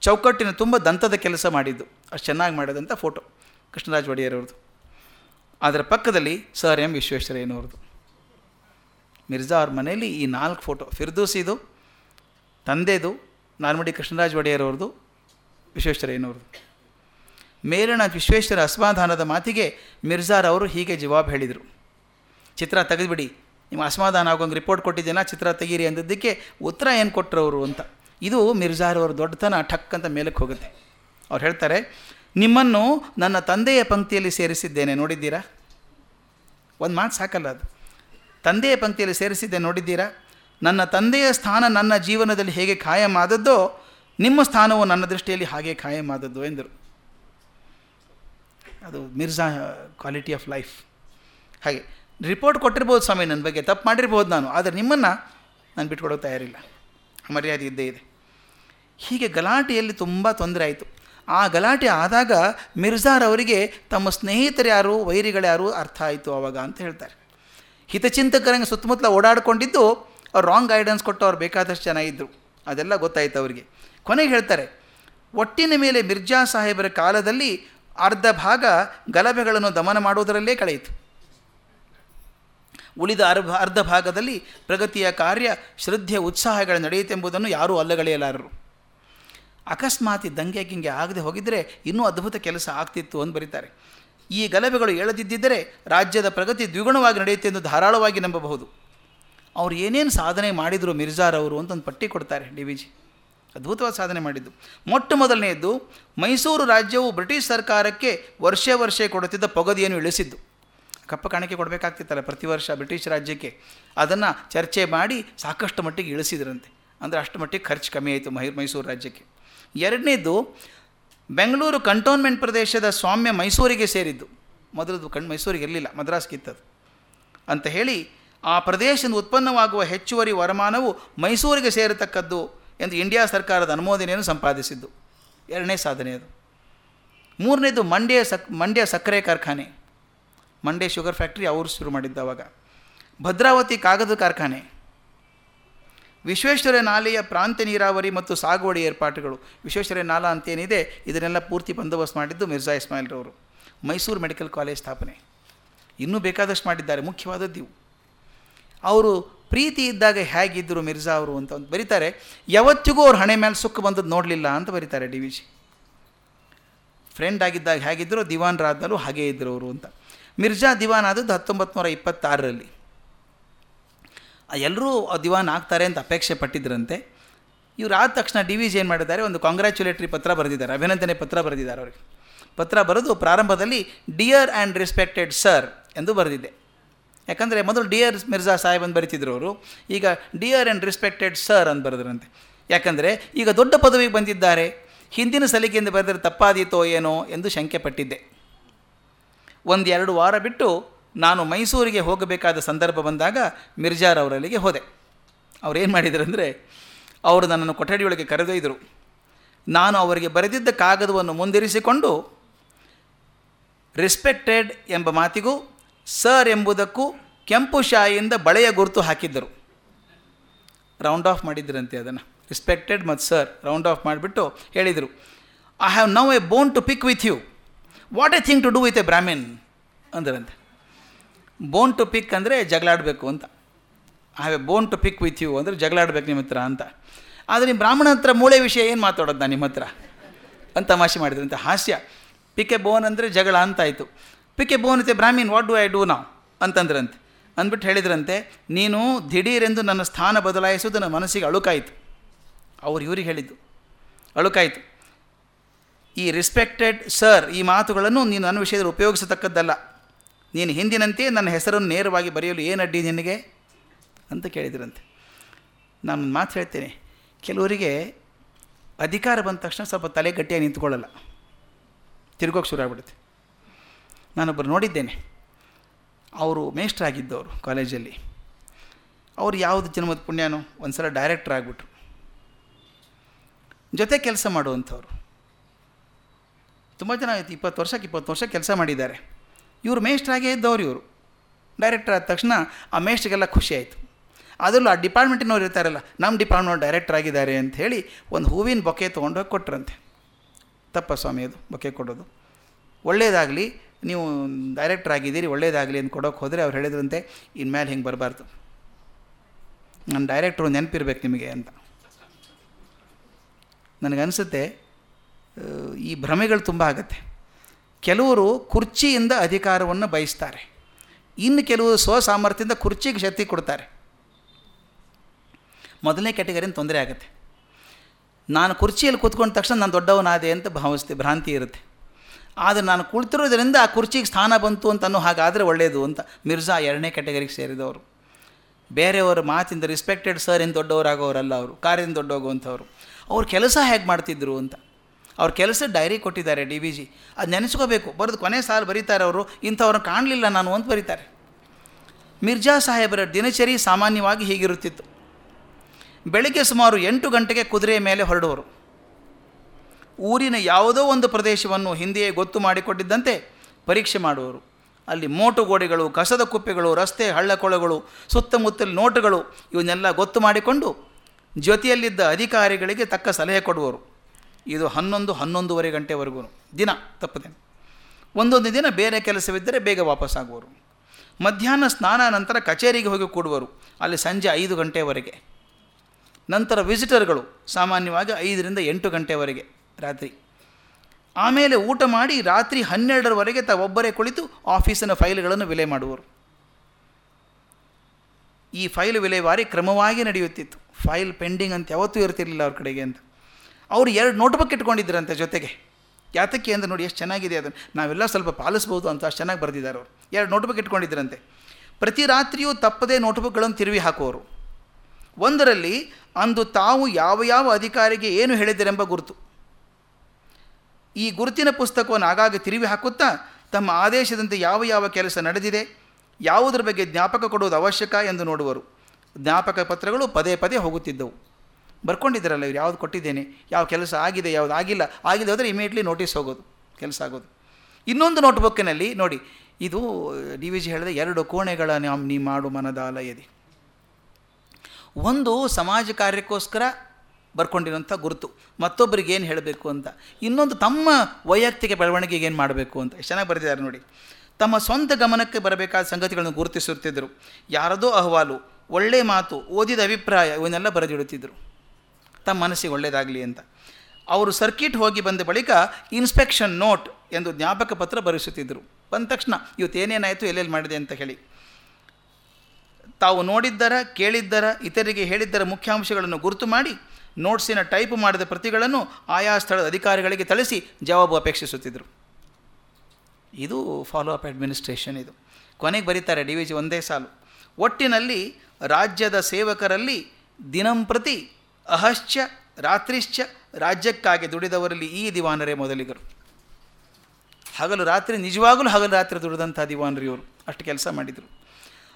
ಚೌಕಟ್ಟಿನ ತುಂಬ ದಂತದ ಕೆಲಸ ಮಾಡಿದ್ದು. ಅಷ್ಟು ಚೆನ್ನಾಗಿ ಮಾಡಿದಂಥ ಫೋಟೋ ಕೃಷ್ಣರಾಜ ಒಡೆಯರವ್ರದ್ದು ಅದರ ಪಕ್ಕದಲ್ಲಿ ಸರ್ ಎಂ ವಿಶ್ವೇಶ್ವರಯ್ಯನವ್ರದ್ದು. ಮಿರ್ಜಾ ಅವ್ರ ಮನೆಯಲ್ಲಿ ಈ ನಾಲ್ಕು ಫೋಟೋ, ಫಿರ್ದೂಸಿದು, ತಂದೆದು ನಾಲ್ಮಡಿ ಕೃಷ್ಣರಾಜ ಒಡೆಯರವ್ರದ್ದು, ವಿಶ್ವೇಶ್ವರಯ್ಯನವ್ರದ್ದು. ಮೇಲಿನ ವಿಶ್ವೇಶ್ವರ ಅಸಮಾಧಾನದ ಮಾತಿಗೆ ಮಿರ್ಜಾರ್ ಅವರು ಹೀಗೆ ಜವಾಬ್ ಹೇಳಿದರು. ಚಿತ್ರ ತೆಗೆದುಬಿಡಿ. ನಿಮ್ಮ ಅಸಮಾಧಾನ ಆಗೋಂಗೆ ರಿಪೋರ್ಟ್ ಕೊಟ್ಟಿದ್ದೇನಾ? ಚಿತ್ರ ತೆಗೀರಿ ಅಂದಿದ್ದಕ್ಕೆ ಉತ್ತರ ಏನು ಕೊಟ್ಟರವರು ಅಂತ. ಇದು ಮಿರ್ಜಾರ್ ಅವರು ದೊಡ್ಡತನ ಠಕ್ ಅಂತ ಮೇಲಕ್ಕೆ ಹೋಗುತ್ತೆ. ಅವ್ರು ಹೇಳ್ತಾರೆ, ನಿಮ್ಮನ್ನು ನನ್ನ ತಂದೆಯ ಪಂಕ್ತಿಯಲ್ಲಿ ಸೇರಿಸಿದ್ದೇನೆ, ನೋಡಿದ್ದೀರಾ? ಒಂದು ಮಾತು ಸಾಕಲ್ಲ ಅದು. ತಂದೆಯ ಪಂಕ್ತಿಯಲ್ಲಿ ಸೇರಿಸಿದ್ದೆ ನೋಡಿದ್ದೀರಾ? ನನ್ನ ತಂದೆಯ ಸ್ಥಾನ ನನ್ನ ಜೀವನದಲ್ಲಿ ಹೇಗೆ ಖಾಯಂ ಆದದ್ದೋ, ನಿಮ್ಮ ಸ್ಥಾನವು ನನ್ನ ದೃಷ್ಟಿಯಲ್ಲಿ ಹಾಗೆ ಖಾಯಂ ಆದದ್ದು ಎಂದರು. ಅದು ಮಿರ್ಜಾ ಕ್ವಾಲಿಟಿ ಆಫ್ ಲೈಫ್. ಹಾಗೆ ರಿಪೋರ್ಟ್ ಕೊಟ್ಟಿರ್ಬೋದು ಸ್ವಾಮಿ ನನ್ನ ಬಗ್ಗೆ ತಪ್ಪು ಮಾಡಿರ್ಬೋದು ನಾನು, ಆದರೆ ನಿಮ್ಮನ್ನು ನಾನು ಬಿಟ್ಕೊಡೋಕೆ ತಯಾರಿಲ್ಲ. ಮರ್ಯಾದೆ ಇದ್ದೇ ಇದೆ. ಹೀಗೆ ಗಲಾಟೆಯಲ್ಲಿ ತುಂಬ ತೊಂದರೆ ಆಯಿತು. ಆ ಗಲಾಟೆ ಆದಾಗ ಮಿರ್ಜಾರವರಿಗೆ ತಮ್ಮ ಸ್ನೇಹಿತರು ಯಾರು ವೈರಿಗಳ್ಯಾರು ಅರ್ಥ ಆಯಿತು ಆವಾಗ ಅಂತ ಹೇಳ್ತಾರೆ. ಹಿತಚಿಂತಕರಂಗೆ ಸುತ್ತಮುತ್ತಲ ಓಡಾಡಿಕೊಂಡಿದ್ದು ಅವ್ರು ರಾಂಗ್ ಗೈಡೆನ್ಸ್ ಕೊಟ್ಟು ಅವ್ರು ಬೇಕಾದಷ್ಟು ಜನ ಇದ್ದರು ಅದೆಲ್ಲ ಗೊತ್ತಾಯಿತು ಅವರಿಗೆ. ಕೊನೆಗೆ ಹೇಳ್ತಾರೆ, ಒಟ್ಟಿನ ಮೇಲೆ ಮಿರ್ಜಾ ಸಾಹೇಬರ ಕಾಲದಲ್ಲಿ ಅರ್ಧ ಭಾಗ ಗಲಭೆಗಳನ್ನು ದಮನ ಮಾಡುವುದರಲ್ಲೇ ಕಳೆಯಿತು. ಉಳಿದ ಅರ್ಧ ಅರ್ಧ ಭಾಗದಲ್ಲಿ ಪ್ರಗತಿಯ ಕಾರ್ಯ ಶ್ರದ್ಧೆ ಉತ್ಸಾಹಗಳು ನಡೆಯುತ್ತೆಂಬುದನ್ನು ಯಾರೂ ಅಲ್ಲಗಳೆಯಲಾರರು. ಅಕಸ್ಮಾತ್ ದಂಗೆ ಗಿಂಗೆ ಆಗದೆ ಹೋಗಿದ್ದರೆ ಇನ್ನೂ ಅದ್ಭುತ ಕೆಲಸ ಆಗ್ತಿತ್ತು ಅಂತ ಬರೀತಾರೆ. ಈ ಗಲಭೆಗಳು ಎಳೆದಿದ್ದರೆ ರಾಜ್ಯದ ಪ್ರಗತಿ ದ್ವಿಗುಣವಾಗಿ ನಡೆಯುತ್ತೆ ಎಂದು ಧಾರಾಳವಾಗಿ ನಂಬಬಹುದು. ಅವ್ರು ಏನೇನು ಸಾಧನೆ ಮಾಡಿದರು ಮಿರ್ಜಾರವರು ಅಂತ ಒಂದು ಪಟ್ಟಿ ಕೊಡ್ತಾರೆ ಡಿ ವಿ ಜಿ. ಅದ್ಭುತವಾದ ಸಾಧನೆ ಮಾಡಿದ್ದು. ಮೊಟ್ಟ ಮೊದಲನೆಯದ್ದು, ಮೈಸೂರು ರಾಜ್ಯವು ಬ್ರಿಟಿಷ್ ಸರ್ಕಾರಕ್ಕೆ ವರ್ಷ ವರ್ಷ ಕೊಡುತ್ತಿದ್ದ ಪೊಗದಿಯನ್ನು ಇಳಿಸಿದ್ದು. ಕಪ್ಪ ಕಾಣಿಕೆ ಕೊಡಬೇಕಾಗ್ತಿತ್ತಲ್ಲ ಪ್ರತಿ ವರ್ಷ ಬ್ರಿಟಿಷ್ ರಾಜ್ಯಕ್ಕೆ. ಅದನ್ನು ಚರ್ಚೆ ಮಾಡಿ ಸಾಕಷ್ಟು ಮಟ್ಟಿಗೆ ಇಳಿಸಿದ್ರಂತೆ. ಅಂದರೆ ಅಷ್ಟು ಮಟ್ಟಿಗೆ ಖರ್ಚು ಕಮ್ಮಿ ಆಯಿತು ಮೈ ಮೈಸೂರು ರಾಜ್ಯಕ್ಕೆ. ಎರಡನೇದು ಬೆಂಗಳೂರು ಕಂಟೋನ್ಮೆಂಟ್ ಪ್ರದೇಶದ ಸ್ವಾಮ್ಯ ಮೈಸೂರಿಗೆ ಸೇರಿದ್ದು. ಮೊದಲದು ಕಣ್ಣು ಮೈಸೂರಿಗೆ ಇರಲಿಲ್ಲ ಮದ್ರಾಸ್ಗಿತ್ತದು ಅಂತ ಹೇಳಿ ಆ ಪ್ರದೇಶದಿಂದ ಉತ್ಪನ್ನವಾಗುವ ಹೆಚ್ಚುವರಿ ವರಮಾನವು ಮೈಸೂರಿಗೆ ಸೇರತಕ್ಕದ್ದು ಎಂದು ಇಂಡಿಯಾ ಸರ್ಕಾರದ ಅನುಮೋದನೆಯನ್ನು ಸಂಪಾದಿಸಿದ್ದು. ಎರಡನೇ ಸಾಧನೆ ಅದು. ಮೂರನೇದು ಮಂಡ್ಯ ಸಕ್, ಮಂಡ್ಯ ಸಕ್ಕರೆ ಕಾರ್ಖಾನೆ. ಮಂಡ್ಯ ಶುಗರ್ ಫ್ಯಾಕ್ಟ್ರಿ ಅವರು ಶುರು ಮಾಡಿದ್ದು ಅವಾಗ. ಭದ್ರಾವತಿ ಕಾಗದ ಕಾರ್ಖಾನೆ. ವಿಶ್ವೇಶ್ವರ ನಾಲೆಯ ಪ್ರಾಂತ್ಯ ನೀರಾವರಿ ಮತ್ತು ಸಾಗುವಳಿ ಏರ್ಪಾಟುಗಳು. ವಿಶ್ವೇಶ್ವರ ನಾಲ ಅಂತೇನಿದೆ, ಇದನ್ನೆಲ್ಲ ಪೂರ್ತಿ ಬಂದೋಬಸ್ತ್ ಮಾಡಿದ್ದು ಮಿರ್ಜಾ ಇಸ್ಮಾಯಿಲ್ರವರು ಮೈಸೂರು ಮೆಡಿಕಲ್ ಕಾಲೇಜ್ ಸ್ಥಾಪನೆ. ಇನ್ನೂ ಬೇಕಾದಷ್ಟು ಮಾಡಿದ್ದಾರೆ, ಮುಖ್ಯವಾದದ್ದು ಇವು. ಅವರು ಪ್ರೀತಿ ಇದ್ದಾಗ ಹೇಗಿದ್ದರು ಮಿರ್ಜಾ ಅವರು ಅಂತ ಒಂದು ಬರೀತಾರೆ, ಯಾವತ್ತಿಗೂ ಅವ್ರ ಹಣೆ ಮೇಲೆ ಸುಕ್ಕ ಬಂದದ್ದು ನೋಡಲಿಲ್ಲ ಅಂತ ಬರೀತಾರೆ ಡಿ ವಿ ಜಿ. ಫ್ರೆಂಡ್ ಆಗಿದ್ದಾಗ ಹೇಗಿದ್ದರು ದಿವಾನ್ರಾದಲ್ಲೂ ಹಾಗೇ ಇದ್ದರು ಅವರು ಅಂತ. ಮಿರ್ಜಾ ದಿವಾನ್ ಆದದ್ದು ಹತ್ತೊಂಬತ್ತು ನೂರ ಇಪ್ಪತ್ತಾರರಲ್ಲಿ ಎಲ್ಲರೂ ದಿವಾನ್ ಆಗ್ತಾರೆ ಅಂತ ಅಪೇಕ್ಷೆ ಪಟ್ಟಿದ್ರಂತೆ. ಇವ್ರು ಆದ ತಕ್ಷಣ ಡಿ ವಿ ಜಿ ಏನು ಮಾಡಿದ್ದಾರೆ, ಒಂದು ಕಾಂಗ್ರ್ಯಾಚುಲೇಟ್ರಿ ಪತ್ರ ಬರೆದಿದ್ದಾರೆ, ಅಭಿನಂದನೆ ಪತ್ರ ಬರೆದಿದ್ದಾರೆ ಅವರಿಗೆ. ಪತ್ರ ಬರೆದು ಪ್ರಾರಂಭದಲ್ಲಿ ಡಿಯರ್ ಆ್ಯಂಡ್ ರೆಸ್ಪೆಕ್ಟೆಡ್ ಸರ್ ಎಂದು ಬರೆದಿದ್ದೆ. ಯಾಕಂದರೆ ಮೊದಲು ಡಿಯರ್ ಮಿರ್ಜಾ ಸಾಹೇಬ್ ಅಂತ ಬರಿತಿದ್ರು ಅವರು. ಈಗ ಡಿಯರ್ ಆ್ಯಂಡ್ ರೆಸ್ಪೆಕ್ಟೆಡ್ ಸರ್ ಅಂತ ಬರೆದ್ರಂತೆ. ಯಾಕಂದರೆ ಈಗ ದೊಡ್ಡ ಪದವಿಗೆ ಬಂದಿದ್ದಾರೆ. ಹಿಂದಿನ ಸಲಿಕೆಯಿಂದ ಬರೆದರೆ ತಪ್ಪಾದೀತೋ ಏನೋ ಎಂದು ಶಂಕೆ ಪಟ್ಟಿದ್ದೆ. ಒಂದೆರಡು ವಾರ ಬಿಟ್ಟು ನಾನು ಮೈಸೂರಿಗೆ ಹೋಗಬೇಕಾದ ಸಂದರ್ಭ ಬಂದಾಗ ಮಿರ್ಜಾರವರಲ್ಲಿಗೆ ಹೋದೆ. ಅವರೇನು ಮಾಡಿದ್ರು ಅಂದರೆ ಅವರು ನನ್ನನ್ನು ಕೊಠಡಿಯೊಳಗೆ ಕರೆದೊಯ್ದರು. ನಾನು ಅವರಿಗೆ ಬರೆದಿದ್ದ ಕಾಗದವನ್ನು ಮುಂದಿರಿಸಿಕೊಂಡು, ರೆಸ್ಪೆಕ್ಟೆಡ್ ಎಂಬ ಮಾತಿಗೂ ಸರ್ ಎಂಬುದಕ್ಕೂ ಕೆಂಪು ಶಾಯಿಯಿಂದ ಬಳೆಯ ಗುರುತು ಹಾಕಿದ್ದರು. ರೌಂಡ್ ಆಫ್ ಮಾಡಿದ್ರಂತೆ ಅದನ್ನು. ರಿಸ್ಪೆಕ್ಟೆಡ್ ಮತ್ತು ಸರ್ ರೌಂಡ್ ಆಫ್ ಮಾಡಿಬಿಟ್ಟು ಹೇಳಿದರು. I have now a bone to pick with you what a thing to do with a Brahmin ಅಂದ್ರಂತೆ. ಬೋನ್ ಟು ಪಿಕ್ ಅಂದರೆ ಜಗಳಾಡಬೇಕು ಅಂತ. I have a bone to pick with you ಅಂದರೆ ಜಗಳಾಡ್ಬೇಕು ನಿಮ್ಮ ಹತ್ರ ಅಂತ. ಆದರೆ ನಿಮ್ಮ ಬ್ರಾಹ್ಮಣ ಹತ್ರ ಮೂಳೆ ವಿಷಯ ಏನು ಮಾತಾಡೋದು ನಾನು ನಿಮ್ಮ ಹತ್ರ? ಅಂತ ತಮಾಷೆ ಮಾಡಿದ್ರಂತೆ. ಹಾಸ್ಯ. ಪಿಕ್ ಎ ಬೋನ್ ಅಂದರೆ ಜಗಳ ಅಂತಾಯಿತು. Pick ಬೋನಿತೆ Brahmin what do I do ನಾವು ಅಂತಂದ್ರಂತೆ. ಅಂದ್ಬಿಟ್ಟು ಹೇಳಿದ್ರಂತೆ, ನೀನು ದಿಢೀರೆಂದು ನನ್ನ ಸ್ಥಾನ ಬದಲಾಯಿಸೋದು ನನ್ನ ಮನಸ್ಸಿಗೆ ಅಳುಕಾಯಿತು. ಅವ್ರು ಇವ್ರಿಗೆ ಹೇಳಿದ್ದು. ಅಳುಕಾಯಿತು. ಈ ರೆಸ್ಪೆಕ್ಟೆಡ್ ಸರ್ ಈ ಮಾತುಗಳನ್ನು ನೀನು ನನ್ನ ವಿಷಯದಲ್ಲಿ ಉಪಯೋಗಿಸತಕ್ಕದ್ದಲ್ಲ. ನೀನು ಹಿಂದಿನಂತೆ ನನ್ನ ಹೆಸರನ್ನು ನೇರವಾಗಿ ಬರೆಯಲು ಏನು ಅಡ್ಡಿ ನಿನಗೆ? ಅಂತ ಕೇಳಿದ್ರಂತೆ. ನಾನು ಮಾತು ಹೇಳ್ತೇನೆ. ಕೆಲವರಿಗೆ ಅಧಿಕಾರ ಬಂದ ತಕ್ಷಣ ಸ್ವಲ್ಪ ತಲೆ ಗಟ್ಟಿಯಾಗಿ ನಿಂತ್ಕೊಳ್ಳಲ್ಲ. ತಿರುಗೋಕೆ ಶುರು ಆಗ್ಬಿಡುತ್ತೆ. ನಾನೊಬ್ಬರು ನೋಡಿದ್ದೇನೆ. ಅವರು ಮೇಷ್ಟ್ರಾಗಿದ್ದವರು ಕಾಲೇಜಲ್ಲಿ. ಅವರು ಯಾವುದು ಜನ್ಮದ ಪುಣ್ಯನೋ ಒಂದು ಸಲ ಡೈರೆಕ್ಟ್ರ್ ಆಗಿಬಿಟ್ರು. ಜೊತೆ ಕೆಲಸ ಮಾಡುವಂಥವ್ರು. ತುಂಬ ಜನ ಆಯಿತು, ಇಪ್ಪತ್ತು ವರ್ಷಕ್ಕೆ ಇಪ್ಪತ್ತು ವರ್ಷ ಕೆಲಸ ಮಾಡಿದ್ದಾರೆ. ಇವರು ಮೇಷ್ಟ್ರಾಗೇ ಇದ್ದವ್ರು ಇವರು. ಡೈರೆಕ್ಟರ್ ಆದ ತಕ್ಷಣ ಆ ಮೇಷ್ಟ್ರಿಗೆಲ್ಲ ಖುಷಿ ಆಯಿತು. ಅದರಲ್ಲೂ ಆ ಡಿಪಾರ್ಟ್ಮೆಂಟಿನವ್ರು ಇರ್ತಾರಲ್ಲ ನಮ್ಮ ಡಿಪಾರ್ಟ್ಮೆಂಟ್ ಡೈರೆಕ್ಟರ್ ಆಗಿದ್ದಾರೆ ಅಂತ ಹೇಳಿ ಒಂದು ಹೂವಿನ ಬೊಕೆ ತೊಗೊಂಡು ಹೋಗಿ ತಪ್ಪ ಸ್ವಾಮಿ ಅದು ಬೊಕೆ ಕೊಡೋದು. ಒಳ್ಳೆಯದಾಗಲಿ ನೀವು ಡೈರೆಕ್ಟರ್ ಆಗಿದ್ದೀರಿ, ಒಳ್ಳೇದಾಗಲಿ ಅಂತ ಕೊಡೋಕೆ ಹೋದರೆ ಅವ್ರು ಹೇಳಿದ್ರಂತೆ ಇನ್ಮೇಲೆ ಹಿಂಗೆ ಬರಬಾರ್ದು. ನನ್ನ ಡೈರೆಕ್ಟ್ರು ನೆನಪಿರ್ಬೇಕು ನಿಮಗೆ ಅಂತ. ನನಗನ್ಸುತ್ತೆ ಈ ಭ್ರಮೆಗಳು ತುಂಬ ಆಗುತ್ತೆ. ಕೆಲವರು ಕುರ್ಚಿಯಿಂದ ಅಧಿಕಾರವನ್ನು ಬಯಸ್ತಾರೆ. ಇನ್ನು ಕೆಲವು ಸ್ವಸಾಮರ್ಥ್ಯದಿಂದ ಕುರ್ಚಿಗೆ ಶಕ್ತಿ ಕೊಡ್ತಾರೆ. ಮೊದಲನೇ ಕ್ಯಾಟಗರಿಯಿಂದ ತೊಂದರೆ ಆಗುತ್ತೆ. ನಾನು ಕುರ್ಚಿಯಲ್ಲಿ ಕೂತ್ಕೊಂಡ ತಕ್ಷಣ ನಾನು ದೊಡ್ಡವನಾದೆ ಅಂತ ಭಾವಿಸ್ತೆ, ಭ್ರಾಂತಿ ಇರುತ್ತೆ. ಆದರೆ ನಾನು ಕುಳಿತಿರೋದ್ರಿಂದ ಆ ಕುರ್ಚಿಗೆ ಸ್ಥಾನ ಬಂತು ಅಂತ ಅನ್ನೋ ಹಾಗಾದರೆ ಒಳ್ಳೆಯದು ಅಂತ ಮಿರ್ಜಾ ಎರಡನೇ ಕ್ಯಾಟಗರಿಗೆ ಸೇರಿದವರು. ಬೇರೆಯವರು ಮಾತಿಂದ ರಿಸ್ಪೆಕ್ಟೆಡ್ ಸರ್ ಏನು ದೊಡ್ಡವರಾಗೋರಲ್ಲ ಅವರು, ಕಾರ್ಯದಿಂದ ದೊಡ್ಡೋಗುವಂಥವ್ರು. ಅವ್ರ ಕೆಲಸ ಹೇಗೆ ಮಾಡ್ತಿದ್ರು ಅಂತ. ಅವ್ರ ಕೆಲಸ ಡೈರಿ ಕೊಟ್ಟಿದ್ದಾರೆ ಡಿ ವಿ ಜಿ ಅದು ನೆನೆಸ್ಕೋಬೇಕು. ಬರೆದು ಕೊನೆ ಸಾಲು ಬರೀತಾರೆ ಅವರು, ಇಂಥವ್ರನ್ನ ಕಾಣಲಿಲ್ಲ ನಾನು ಅಂತ ಬರೀತಾರೆ. ಮಿರ್ಜಾ ಸಾಹೇಬರ ದಿನಚರಿ ಸಾಮಾನ್ಯವಾಗಿ ಹೀಗಿರುತ್ತಿತ್ತು. ಬೆಳಗ್ಗೆ ಸುಮಾರು ಎಂಟು ಗಂಟೆಗೆ ಕುದುರೆಯ ಮೇಲೆ ಹೊರಡುವರು ಊರಿನ ಯಾವುದೋ ಒಂದು ಪ್ರದೇಶವನ್ನು ಹಿಂದೆಯೇ ಗೊತ್ತು ಮಾಡಿಕೊಟ್ಟಿದ್ದಂತೆ ಪರೀಕ್ಷೆ ಮಾಡುವರು ಅಲ್ಲಿ ಮೋಟು ಗೋಡೆಗಳು ಕಸದ ಕುಪ್ಪೆಗಳು, ರಸ್ತೆ ಹಳ್ಳಕೊಳಗಳು ಸುತ್ತಮುತ್ತಲ ನೋಟುಗಳು ಇವನ್ನೆಲ್ಲ ಗೊತ್ತು ಮಾಡಿಕೊಂಡು ಜೊತೆಯಲ್ಲಿದ್ದ ಅಧಿಕಾರಿಗಳಿಗೆ ತಕ್ಕ ಸಲಹೆ ಕೊಡುವರು ಇದು ಹನ್ನೊಂದು, ಹನ್ನೊಂದುವರೆ ಗಂಟೆವರೆಗೂ ದಿನ ತಪ್ಪದೆ ಒಂದೊಂದು ದಿನ ಬೇರೆ ಕೆಲಸವಿದ್ದರೆ ಬೇಗ ವಾಪಸ್ಸಾಗುವರು. ಮಧ್ಯಾಹ್ನ ಸ್ನಾನ ನಂತರ ಕಚೇರಿಗೆ ಹೋಗಿ ಕೂಡುವರು, ಅಲ್ಲಿ ಸಂಜೆ ಐದು ಗಂಟೆವರೆಗೆ. ನಂತರ ವಿಸಿಟರ್ಗಳು ಸಾಮಾನ್ಯವಾಗಿ ಐದರಿಂದ ಎಂಟು ಗಂಟೆವರೆಗೆ. ರಾತ್ರಿ. ಆಮೇಲೆ ಊಟ ಮಾಡಿ ರಾತ್ರಿ ಹನ್ನೆರಡರವರೆಗೆ ತಾವೊಬ್ಬರೇ ಕುಳಿತು ಆಫೀಸಿನ ಫೈಲ್ಗಳನ್ನು ವಿಲೆ ಮಾಡುವರು. ಈ ಫೈಲ್ ವಿಲೇವಾರಿ ಕ್ರಮವಾಗಿ ನಡೆಯುತ್ತಿತ್ತು. ಫೈಲ್ ಪೆಂಡಿಂಗ್ ಅಂತ ಯಾವತ್ತೂ ಇರ್ತಿರಲಿಲ್ಲ ಅವ್ರ ಕಡೆಗೆ ಅಂತ. ಅವರು ಎರಡು ನೋಟ್ಬುಕ್ ಇಟ್ಕೊಂಡಿದ್ದರಂತೆ ಜೊತೆಗೆ. ಯಾತಕ್ಕೆ ಅಂದರೆ ನೋಡಿ ಎಷ್ಟು ಚೆನ್ನಾಗಿದೆ ಅದನ್ನು. ನಾವೆಲ್ಲ ಸ್ವಲ್ಪ ಪಾಲಿಸ್ಬೋದು ಅಂತ ಅಷ್ಟು ಚೆನ್ನಾಗಿ ಬರೆದಿದ್ದಾರೆ ಅವರು. ಎರಡು ನೋಟ್ಬುಕ್ ಇಟ್ಕೊಂಡಿದ್ದರಂತೆ ಪ್ರತಿ ರಾತ್ರಿಯೂ ತಪ್ಪದೇ ನೋಟ್ಬುಕ್ಗಳನ್ನು ತಿರುವಿ ಹಾಕುವರು. ಒಂದರಲ್ಲಿ ಅಂದು ತಾವು ಯಾವ ಯಾವ ಅಧಿಕಾರಿಗೆ ಏನು ಹೇಳಿದರೆಂಬ ಗುರುತು. ಈ ಗುರುತಿನ ಪುಸ್ತಕವನ್ನು ಆಗಾಗ ತಿರುವಿ ಹಾಕುತ್ತಾ ತಮ್ಮ ಆದೇಶದಂತೆ ಯಾವ ಯಾವ ಕೆಲಸ ನಡೆದಿದೆ, ಯಾವುದರ ಬಗ್ಗೆ ಜ್ಞಾಪಕ ಕೊಡುವುದು ಅವಶ್ಯಕ ಎಂದು ನೋಡುವರು. ಜ್ಞಾಪಕ ಪತ್ರಗಳು ಪದೇ ಪದೇ ಹೋಗುತ್ತಿದ್ದವು. ಬರ್ಕೊಂಡಿದ್ದಾರಲ್ಲ ಇವ್ರು, ಯಾವುದು ಕೊಟ್ಟಿದ್ದೇನೆ, ಯಾವ ಕೆಲಸ ಆಗಿದೆ, ಯಾವುದು ಆಗಿಲ್ಲ ಆಗಿದೆ ಹೋದರೆ ಇಮಿಡಿಯೇಟ್ಲಿ ನೋಟಿಸ್ ಹೋಗೋದು, ಕೆಲಸ ಆಗೋದು. ಇನ್ನೊಂದು ನೋಟ್ಬುಕ್ಕಿನಲ್ಲಿ ನೋಡಿ, ಇದು ಡಿ ವಿ ಜಿ ಹೇಳಿದ ಎರಡು ಕೋಣೆಗಳ ನೀ ಮಾಡು ಮನದಾಲಯದಿ. ಒಂದು ಸಮಾಜ ಕಾರ್ಯಕ್ಕೋಸ್ಕರ ಬರ್ಕೊಂಡಿರೋಂಥ ಗುರುತು. ಮತ್ತೊಬ್ಬರಿಗೆ ಏನು ಹೇಳಬೇಕು ಅಂತ? ಇನ್ನೊಂದು ತಮ್ಮ ವೈಯಕ್ತಿಕ ಬೆಳವಣಿಗೆಗೆ ಏನು ಮಾಡಬೇಕು ಅಂತ? ಎಷ್ಟು ಚೆನ್ನಾಗಿ ಬರೆದಿದ್ದಾರೆ ನೋಡಿ. ತಮ್ಮ ಸ್ವಂತ ಗಮನಕ್ಕೆ ಬರಬೇಕಾದ ಸಂಗತಿಗಳನ್ನು ಗುರುತಿಸುತ್ತಿದ್ದರು. ಯಾರದೋ ಅಹವಾಲು ಒಳ್ಳೆಯ ಮಾತು, ಓದಿದ ಅಭಿಪ್ರಾಯ ಇವನ್ನೆಲ್ಲ ಬರೆದಿಡುತ್ತಿದ್ದರು. ತಮ್ಮ ಮನಸ್ಸಿಗೆ ಒಳ್ಳೆಯದಾಗಲಿ ಅಂತ. ಅವರು ಸರ್ಕಿಟ್ ಹೋಗಿ ಬಂದ ಬಳಿಕ ಇನ್ಸ್ಪೆಕ್ಷನ್ ನೋಟ್ ಎಂದು ಜ್ಞಾಪಕ ಪತ್ರ ಬರೆಸುತ್ತಿದ್ದರು. ಬಂದ ತಕ್ಷಣ, ಇವತ್ತು ಏನೇನಾಯಿತು, ಎಲ್ಲೆಲ್ಲಿ ಮಾಡಿದೆ ಅಂತ ಹೇಳಿ. ತಾವು ನೋಡಿದ್ದರ, ಕೇಳಿದ್ದರ, ಇತರಿಗೆ ಹೇಳಿದ್ದರ ಮುಖ್ಯಾಂಶಗಳನ್ನು ಗುರುತು ಮಾಡಿ ನೋಟ್ಸಿನ ಟೈಪ್ ಮಾಡಿದ ಪ್ರತಿಗಳನ್ನು ಆಯಾ ಸ್ಥಳದ ಅಧಿಕಾರಿಗಳಿಗೆ ತಳಿಸಿ ಜವಾಬು ಅಪೇಕ್ಷಿಸುತ್ತಿದ್ದರು ಇದು ಫಾಲೋ ಅಪ್ ಅಡ್ಮಿನಿಸ್ಟ್ರೇಷನ್ ಇದು. ಕೊನೆಗೆ ಬರೀತಾರೆ ಡಿ ವಿ ಜಿ ಒಂದೇ ಸಾಲು. ಒಟ್ಟಿನಲ್ಲಿ ರಾಜ್ಯದ ಸೇವಕರಲ್ಲಿ ದಿನಂಪ್ರತಿ ಅಹಶ್ಚ, ರಾತ್ರಿಶ್ಚ, ರಾಜ್ಯಕ್ಕಾಗಿ ದುಡಿದವರಲ್ಲಿ ಈ ದಿವಾನರೇ ಮೊದಲಿಗರು. ಹಗಲು ರಾತ್ರಿ ನಿಜವಾಗಲೂ ಹಗಲು ರಾತ್ರಿ ದುಡಿದಂಥ ದಿವಾನರು ಇವರು. ಅಷ್ಟು ಕೆಲಸ ಮಾಡಿದರು.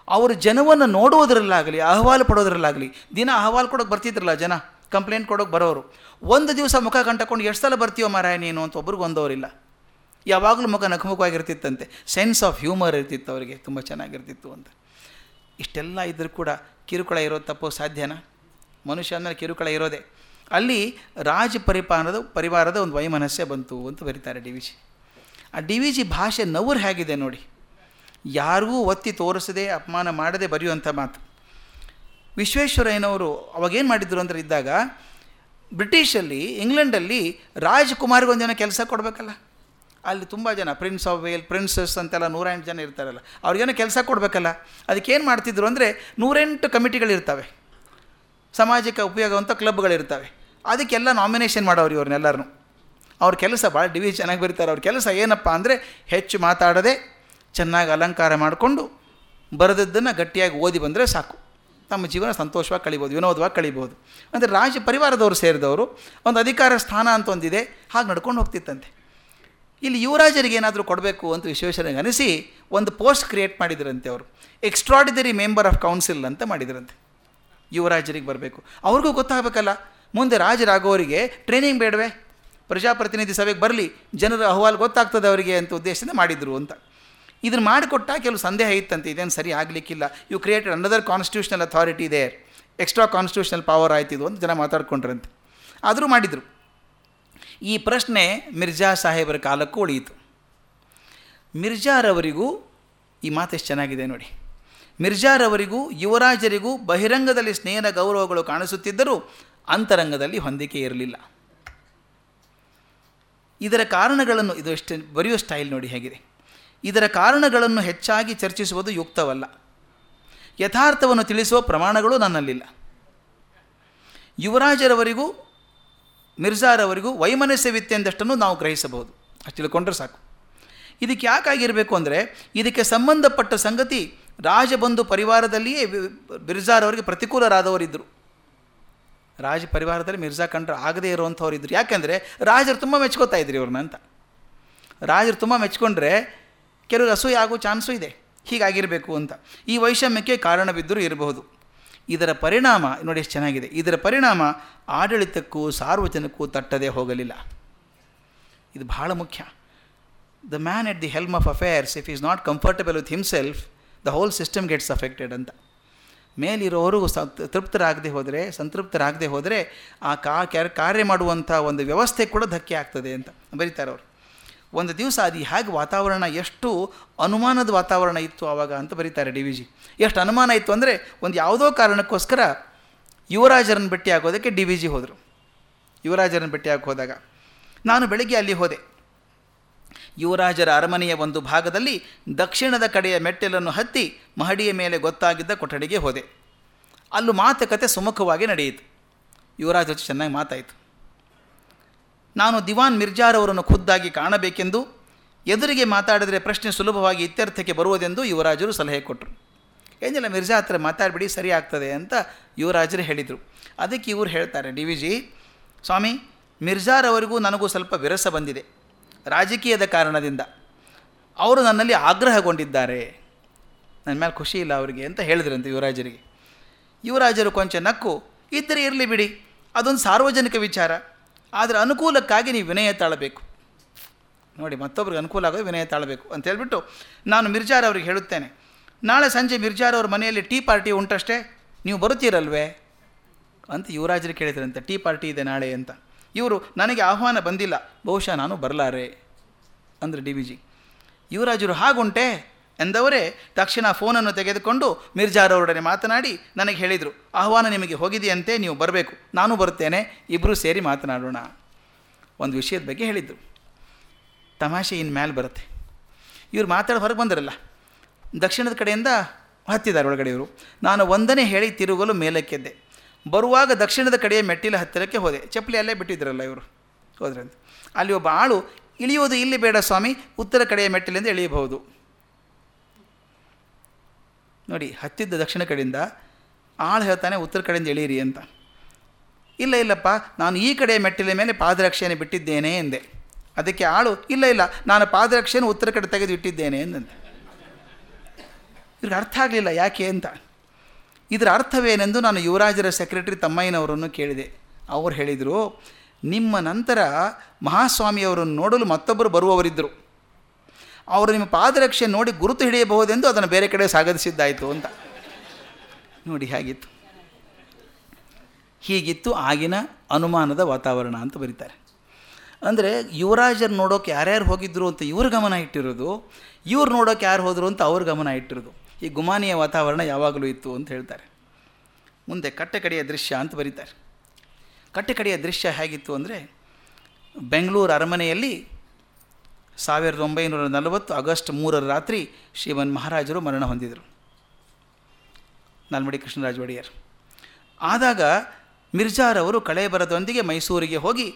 ಅವರು ಜನವನ್ನು ನೋಡುವುದರಲ್ಲಾಗಲಿ ಅಹವಾಲು ಪಡೋದರಲ್ಲಾಗಲಿ, ದಿನ ಅಹವಾಲು ಕೊಡೋಕೆ ಬರ್ತಿದ್ರಲ್ಲ ಜನ? ಕಂಪ್ಲೇಂಟ್ ಕೊಡೋಕೆ ಬರೋರು. ಒಂದು ದಿವಸ ಮುಖ ಕಂಟಕೊಂಡು ಎಷ್ಟು ಸಲ ಬರ್ತೀವೋ ಮಾರಾಯ ನೀನು ಅಂತ ಒಬ್ರಿಗೆ ಒಂದವರಿಲ್ಲ. ಯಾವಾಗಲೂ ಮುಖ ನಖಮುಖವಾಗಿರ್ತಿತ್ತಂತೆ. ಸೆನ್ಸ್ ಆಫ್ ಹ್ಯೂಮರ್ ಇರ್ತಿತ್ತು ಅವರಿಗೆ, ತುಂಬ ಚೆನ್ನಾಗಿರ್ತಿತ್ತು ಅಂತ. ಇಷ್ಟೆಲ್ಲ ಇದ್ದರೂ ಕೂಡ ಕಿರುಕುಳ ಇರೋದು ತಪ್ಪೋ, ಸಾಧ್ಯನಾ? ಮನುಷ್ಯ ಅಂದರೆ ಕಿರುಕುಳ ಇರೋದೇ. ಅಲ್ಲಿ ರಾಜ ಪರಿಪಾಲದ ಪರಿವಾರದ ಒಂದು ವೈಮನಸ್ಸೆ ಬಂತು ಅಂತ ಬರೀತಾರೆ ಡಿ ವಿ ಜಿ. ಆ ಡಿ ವಿ ಜಿ ಭಾಷೆ ನವ್ರು ಹೇಗಿದೆ ನೋಡಿ. ಯಾರಿಗೂ ಒತ್ತಿ ತೋರಿಸದೆ, ಅಪಮಾನ ಮಾಡದೆ ಬರೆಯುವಂಥ ಮಾತು. ವಿಶ್ವೇಶ್ವರಯ್ಯನವರು ಅವಾಗೇನು ಮಾಡಿದ್ರು ಅಂದರೆ ಇದ್ದಾಗ ಬ್ರಿಟಿಷಲ್ಲಿ, ಇಂಗ್ಲೆಂಡಲ್ಲಿ ರಾಜಕುಮಾರಿಗೊಂದು ಜನ ಕೆಲಸ ಕೊಡಬೇಕಲ್ಲ. ಅಲ್ಲಿ ತುಂಬ ಜನ ಪ್ರಿನ್ಸ್ ಆಫ್ ವೇಲ್ ಪ್ರಿನ್ಸಸ್ ಅಂತೆಲ್ಲ ನೂರೆಂಟು ಜನ ಇರ್ತಾರಲ್ಲ, ಅವ್ರಿಗೇನೋ ಕೆಲಸ ಕೊಡಬೇಕಲ್ಲ. ಅದಕ್ಕೇನು ಮಾಡ್ತಿದ್ರು ಅಂದರೆ ನೂರೆಂಟು ಕಮಿಟಿಗಳಿರ್ತವೆ ಸಮಾಜಕ್ಕೆ ಉಪಯೋಗವಂಥ ಕ್ಲಬ್ಗಳಿರ್ತವೆ ಅದಕ್ಕೆಲ್ಲ ನಾಮಿನೇಷನ್ ಮಾಡೋರು ಇವ್ರನ್ನೆಲ್ಲರೂ ಅವ್ರ ಕೆಲಸ ಭಾಳ ಡಿವಿ ಚೆನ್ನಾಗಿ ಬರೀತಾರೆ. ಅವ್ರ ಕೆಲಸ ಏನಪ್ಪ ಅಂದರೆ ಹೆಚ್ಚು ಮಾತಾಡದೆ ಚೆನ್ನಾಗಿ ಅಲಂಕಾರ ಮಾಡಿಕೊಂಡು ಬರೆದದ್ದನ್ನು ಗಟ್ಟಿಯಾಗಿ ಓದಿ ಬಂದರೆ ಸಾಕು. ತಮ್ಮ ಜೀವನ ಸಂತೋಷವಾಗಿ ಕಳಿಬೋದು, ವಿನೋದವಾಗಿ ಕಳಿಬೋದು. ಅಂದರೆ ರಾಜ ಪರಿವಾರದವರು ಸೇರಿದವರು, ಒಂದು ಅಧಿಕಾರ ಸ್ಥಾನ ಅಂತ ಒಂದಿದೆ, ಹಾಗೆ ನಡ್ಕೊಂಡು ಹೋಗ್ತಿತ್ತಂತೆ. ಇಲ್ಲಿ ಯುವರಾಜರಿಗೆ ಏನಾದರೂ ಕೊಡಬೇಕು ಅಂತ ವಿಶ್ವೇಶ್ವರನಿಗೆ ಅನಿಸಿ, ಒಂದು ಪೋಸ್ಟ್ ಕ್ರಿಯೇಟ್ ಮಾಡಿದ್ರಂತೆ ಅವರು. ಎಕ್ಸ್ಟ್ರಾಡಿನರಿ ಮೆಂಬರ್ ಆಫ್ ಕೌನ್ಸಿಲ್ ಅಂತ ಮಾಡಿದ್ರಂತೆ. ಯುವರಾಜರಿಗೆ ಬರಬೇಕು. ಅವ್ರಿಗೂ ಗೊತ್ತಾಗಬೇಕಲ್ಲ, ಮುಂದೆ ರಾಜರಾಗೋರಿಗೆ ಟ್ರೈನಿಂಗ್ ಬೇಡವೆ? ಪ್ರಜಾಪ್ರತಿನಿಧಿ ಸಭೆಗೆ ಬರಲಿ, ಜನರ ಅಹವಾಲು ಗೊತ್ತಾಗ್ತದೆ ಅವರಿಗೆ ಅಂತ ಉದ್ದೇಶದಿಂದ ಮಾಡಿದರು ಅಂತ. ಇದನ್ನು ಮಾಡಿಕೊಟ್ಟ ಕೆಲವು ಸಂದೇಹ ಇತ್ತಂತೆ, ಇದೇನು ಸರಿ ಆಗಲಿಕ್ಕಿಲ್ಲ. You created another constitutional authority ಇದೆ ಎಕ್ಸ್ಟ್ರಾ ಕಾನ್ಸ್ಟಿಟ್ಯೂಷನಲ್ ಪವರ್ ಆಯ್ತಿದು ಅಂತ ಜನ ಮಾತಾಡ್ಕೊಂಡ್ರಂತೆ. ಆದರೂ ಮಾಡಿದರು. ಈ ಪ್ರಶ್ನೆ ಮಿರ್ಜಾ ಸಾಹೇಬರ ಕಾಲಕ್ಕೂ ಉಳಿಯಿತು. ಮಿರ್ಜಾರವರಿಗೂ ಈ ಮಾತು ಎಷ್ಟು ಚೆನ್ನಾಗಿದೆ ನೋಡಿ. ಮಿರ್ಜಾರವರಿಗೂ, ಯುವರಾಜರಿಗೂ ಬಹಿರಂಗದಲ್ಲಿ ಸ್ನೇಹ ಗೌರವಗಳು ಕಾಣಿಸುತ್ತಿದ್ದರೂ ಅಂತರಂಗದಲ್ಲಿ ಹೊಂದಿಕೆ ಇರಲಿಲ್ಲ. ಇದರ ಕಾರಣಗಳನ್ನು ಇದು ಎಷ್ಟು ಬರೆಯುವ ಸ್ಟೈಲ್ ನೋಡಿ ಹೇಗಿದೆ. ಇದರ ಕಾರಣಗಳನ್ನು ಹೆಚ್ಚಾಗಿ ಚರ್ಚಿಸುವುದು ಯುಕ್ತವಲ್ಲ. ಯಥಾರ್ಥವನ್ನು ತಿಳಿಸುವ ಪ್ರಮಾಣಗಳು ನನ್ನಲ್ಲಿಲ್ಲ. ಯುವರಾಜರವರಿಗೂ, ಮಿರ್ಜಾರವರಿಗೂ ವೈಮನಸ್ಯವಿತ್ತೆಂದಷ್ಟನ್ನು ನಾವು ಗ್ರಹಿಸಬಹುದು. ಅಷ್ಟು ತಿಳ್ಕೊಂಡ್ರೆ ಸಾಕು. ಇದಕ್ಕೆ ಯಾಕಾಗಿರಬೇಕು ಅಂದರೆ, ಇದಕ್ಕೆ ಸಂಬಂಧಪಟ್ಟ ಸಂಗತಿ ರಾಜಬಂಧು ಪರಿವಾರದಲ್ಲಿಯೇ ಮಿರ್ಜಾರವರಿಗೆ ಪ್ರತಿಕೂಲರಾದವರಿದ್ದರು ರಾಜ ಪರಿವಾರದಲ್ಲಿ ಮಿರ್ಜಾ ಕಂಡ್ರೆ ಆಗದೇ ಇರುವಂಥವ್ರು ಇದ್ದರು ಯಾಕೆಂದರೆ ರಾಜರು ತುಂಬ ಮೆಚ್ಕೋತಾ ಇದ್ರಿ ಇವ್ರನ್ನ ಅಂತ. ರಾಜರು ತುಂಬ ಮೆಚ್ಕೊಂಡ್ರೆ ಕೆಲವರು ಅಸೂಯೆ ಆಗೋ ಚಾನ್ಸು ಇದೆ. ಹೀಗಾಗಿರಬೇಕು ಅಂತ. ಈ ವೈಷಮ್ಯಕ್ಕೆ ಕಾರಣ ಬಿದ್ದರೂ ಇರಬಹುದು. ಇದರ ಪರಿಣಾಮ, ನೋಡಿ ಎಷ್ಟು ಚೆನ್ನಾಗಿದೆ. ಇದರ ಪರಿಣಾಮ ಆಡಳಿತಕ್ಕೂ ಸಾರ್ವಜನಿಕಕ್ಕೂ ತಟ್ಟದೇ ಹೋಗಲಿಲ್ಲ. ಇದು ಬಹಳ ಮುಖ್ಯ. The man at the helm of affairs if is not comfortable with himself the whole system gets affected ಅಂತ. ಮೇಲಿರೋರು ತೃಪ್ತರಾಗದೆ ಹೋದರೆ, ಸಂತೃಪ್ತರಾಗದೆ ಹೋದರೆ ಆ ಕಾರ್ಯ ಮಾಡುವಂಥ ಒಂದು ವ್ಯವಸ್ಥೆ ಕೂಡ ಧಕ್ಕೆ ಆಗ್ತದೆ ಅಂತ. ಬರೀತಾರೆ ಅವರು. ಒಂದು ದಿವಸ ಅದು ಹೇಗೆ ವಾತಾವರಣ, ಎಷ್ಟು ಅನುಮಾನದ ವಾತಾವರಣ ಇತ್ತು ಆವಾಗ ಅಂತ ಬರೀತಾರೆ ಡಿ ವಿ ಜಿ. ಎಷ್ಟು ಅನುಮಾನ ಇತ್ತು ಅಂದರೆ ಒಂದು ಯಾವುದೋ ಕಾರಣಕ್ಕೋಸ್ಕರ ಯುವರಾಜರನ್ನು ಭೇಟಿ ಆಗೋದಕ್ಕೆ ಡಿ ವಿ ಜಿ ಹೋದರು. ಯುವರಾಜರನ್ನು ಭೇಟಿ ಆಗಿ ಹೋದಾಗ. ನಾನು ಬೆಳಗ್ಗೆ ಅಲ್ಲಿ ಹೋದೆ. ಯುವರಾಜರ ಅರಮನೆಯ ಒಂದು ಭಾಗದಲ್ಲಿ ದಕ್ಷಿಣದ ಕಡೆಯ ಮೆಟ್ಟಿಲನ್ನು ಹತ್ತಿ ಮಹಡಿಯ ಮೇಲೆ ಗೊತ್ತಾಗಿದ್ದ ಕೊಠಡಿಗೆ ಹೋದೆ. ಅಲ್ಲೂ ಮಾತುಕತೆ ಸುಮುಖವಾಗಿ ನಡೆಯಿತು. ಯುವರಾಜ ಚೆನ್ನಾಗಿ ಮಾತಾಯಿತು. ನಾನು ದಿವಾನ್ ಮಿರ್ಜಾರವರನ್ನು ಖುದ್ದಾಗಿ ಕಾಣಬೇಕೆಂದು ಎದುರಿಗೆ ಮಾತಾಡಿದರೆ ಪ್ರಶ್ನೆ ಸುಲಭವಾಗಿ ಇತ್ಯರ್ಥಕ್ಕೆ ಬರುವುದೆಂದು ಯುವರಾಜರು ಸಲಹೆ ಕೊಟ್ಟರು. ಏನಿಲ್ಲ, ಮಿರ್ಜಾ ಹತ್ರ ಮಾತಾಡಿಬಿಡಿ, ಸರಿ ಆಗ್ತದೆ ಅಂತ ಯುವರಾಜರು ಹೇಳಿದರು. ಅದಕ್ಕೆ ಇವರು ಹೇಳ್ತಾರೆ, ಡಿ ವಿ ಜಿ, ಸ್ವಾಮಿ, ಮಿರ್ಜಾರವರಿಗೂ ನನಗೂ ಸ್ವಲ್ಪ ವಿರಸ ಬಂದಿದೆ. ರಾಜಕೀಯದ ಕಾರಣದಿಂದ. ಅವರು ನನ್ನಲ್ಲಿ ಆಗ್ರಹಗೊಂಡಿದ್ದಾರೆ. ನನ್ನ ಮೇಲೆ ಖುಷಿ ಇಲ್ಲ ಅವರಿಗೆ ಅಂತ ಹೇಳಿದ್ರಂತೆ ಯುವರಾಜರಿಗೆ. ಯುವರಾಜರು ಕೊಂಚ ನಕ್ಕು, ಇದ್ದರೆ ಇರಲಿ ಬಿಡಿ, ಅದೊಂದು ಸಾರ್ವಜನಿಕ ವಿಚಾರ. ಆದರೆ ಅನುಕೂಲಕ್ಕಾಗಿ ನೀವು ವಿನಯ ತಾಳಬೇಕು. ನೋಡಿ, ಮತ್ತೊಬ್ರಿಗೆ ಅನುಕೂಲ ಆಗೋದು ವಿನಯ ತಾಳಬೇಕು ಅಂತ ಹೇಳಿಬಿಟ್ಟು ನಾನು ಮಿರ್ಜಾರ್ ಅವ್ರಿಗೆ ಹೇಳುತ್ತೇನೆ. ನಾಳೆ ಸಂಜೆ ಮಿರ್ಜಾರ್ ಅವ್ರ ಮನೆಯಲ್ಲಿ ಟೀ ಪಾರ್ಟಿ ಉಂಟಷ್ಟೇ, ನೀವು ಬರುತ್ತೀರಲ್ವೇ? ಅಂತ ಯುವರಾಜರು ಕೇಳಿದ್ರಂತೆ, ಟೀ ಪಾರ್ಟಿ ಇದೆ ನಾಳೆ ಅಂತ. ಇವರು, ನನಗೆ ಆಹ್ವಾನ ಬಂದಿಲ್ಲ, ಬಹುಶಃ ನಾನು ಬರಲಾರೆ. ಅಂದರೆ ಡಿ ವಿ ಜಿ. ಯುವರಾಜರು, ಹಾಗುಂಟೆ? ಎಂದವರೇ ತಕ್ಷಣ ಫೋನನ್ನು ತೆಗೆದುಕೊಂಡು ಮಿರ್ಜಾರವರೊಡನೆ ಮಾತನಾಡಿ ನನಗೆ ಹೇಳಿದರು, ಆಹ್ವಾನ ನಿಮಗೆ ಹೋಗಿದೆಯಂತೆ, ನೀವು ಬರಬೇಕು, ನಾನು ಬರುತ್ತೇನೆ ಇಬ್ಬರೂ ಸೇರಿ ಮಾತನಾಡೋಣ. ಒಂದು ವಿಷಯದ ಬಗ್ಗೆ ಹೇಳಿದ್ದು ತಮಾಷೆ ಇನ್ನು ಮ್ಯಾಲೆ ಬರುತ್ತೆ. ಇವ್ರು ಮಾತಾಡಿ ಹೊರಗೆ ಬಂದರಲ್ಲ, ದಕ್ಷಿಣದ ಕಡೆಯಿಂದ ಹತ್ತಿದ್ದಾರೆ ಒಳಗಡೆ ಇವರು. ನಾನು ಒಂದನೇ ಹೇಳಿ ತಿರುಗಲು ಮೇಲಕ್ಕೆದ್ದೆ. ಬರುವಾಗ ದಕ್ಷಿಣದ ಕಡೆಯ ಮೆಟ್ಟಿಲ ಹತ್ತಿರಕ್ಕೆ ಹೋದೆ. ಚಪ್ಪಲಿ ಅಲ್ಲೇ ಬಿಟ್ಟಿದ್ರಲ್ಲ ಇವರು, ಹೋದ್ರಂತ. ಅಲ್ಲಿ ಒಬ್ಬ ಆಳು, ಇಳಿಯೋದು ಇಲ್ಲಿ ಬೇಡ ಸ್ವಾಮಿ, ಉತ್ತರ ಕಡೆಯ ಮೆಟ್ಟಿಲಿಂದ ಇಳಿಯಬಹುದು. ನೋಡಿ, ಹತ್ತಿದ್ದ ದಕ್ಷಿಣ ಕಡೆಯಿಂದ ಆಳು ಹೇಳ್ತಾನೆ, ಉತ್ತರ ಕಡೆಯಿಂದ ಎಳೀರಿ ಅಂತ. ಇಲ್ಲ, ಇಲ್ಲಪ್ಪ, ನಾನು ಈ ಕಡೆಯ ಮೆಟ್ಟಿಲ ಮೇಲೆ ಪಾದರಕ್ಷೆಯನ್ನು ಬಿಟ್ಟಿದ್ದೇನೆ ಎಂದೆ. ಅದಕ್ಕೆ ಆಳು, ಇಲ್ಲ ಇಲ್ಲ, ನಾನು ಪಾದರಕ್ಷೆಯನ್ನು ಉತ್ತರ ಕಡೆ ತೆಗೆದು ಇಟ್ಟಿದ್ದೇನೆ ಎಂದಂತೆ. ಇವ್ರಿಗೆ ಅರ್ಥ ಆಗಲಿಲ್ಲ, ಯಾಕೆ ಅಂತ. ಇದರ ಅರ್ಥವೇನೆಂದು ನಾನು ಯುವರಾಜರ ಸೆಕ್ರೆಟರಿ ತಮ್ಮಯ್ಯನವರನ್ನು ಕೇಳಿದೆ. ಅವರು ಹೇಳಿದರು, ನಿಮ್ಮ ನಂತರ ಮಹಾಸ್ವಾಮಿಯವರನ್ನು ನೋಡಲು ಮತ್ತೊಬ್ಬರು ಬರುವವರಿದ್ದರು. ಅವರು ನಿಮ್ಮ ಪಾದರಕ್ಷೆ ನೋಡಿ ಗುರುತು ಹಿಡಿಯಬಹುದೆಂದು ಅದನ್ನು ಬೇರೆ ಕಡೆ ಸಾಗರಿಸಿದ್ದಾಯಿತು ಅಂತ. ನೋಡಿ ಹೇಗಿತ್ತು. ಹೀಗಿತ್ತು ಆಗಿನ ಅನುಮಾನದ ವಾತಾವರಣ ಅಂತ ಬರೀತಾರೆ. ಅಂದರೆ ಯುವರಾಜರು ನೋಡೋಕೆ ಯಾರ್ಯಾರು ಹೋಗಿದ್ರು ಅಂತ ಇವ್ರ ಗಮನ ಇಟ್ಟಿರೋದು, ಇವ್ರು ನೋಡೋಕೆ ಯಾರು ಹೋದರು ಅಂತ ಅವ್ರ ಗಮನ ಇಟ್ಟಿರೋದು. ಈ ಗುಮಾನಿಯ ವಾತಾವರಣ ಯಾವಾಗಲೂ ಇತ್ತು ಅಂತ ಹೇಳ್ತಾರೆ. ಮುಂದೆ ಕಟ್ಟೆಕಡೆಯ ದೃಶ್ಯ ಅಂತ ಬರೀತಾರೆ. ಕಟ್ಟೆಕಡೆಯ ದೃಶ್ಯ ಹೇಗಿತ್ತು ಅಂದರೆ, ಬೆಂಗಳೂರು ಅರಮನೆಯಲ್ಲಿ ಸಾವಿರದ ಒಂಬೈನೂರ ನಲವತ್ತು ಆಗಸ್ಟ್ ಮೂರರ ರಾತ್ರಿ ಶ್ರೀಮನ್ ಮಹಾರಾಜರು ಮರಣ ಹೊಂದಿದರು. ನಾಲ್ಮಡಿ ಕೃಷ್ಣರಾಜ ಒಡೆಯರ್ ಆದಾಗ ಮಿರ್ಜಾರವರು ಕಳೆಬರದೊಂದಿಗೆ ಮೈಸೂರಿಗೆ ಹೋಗಿ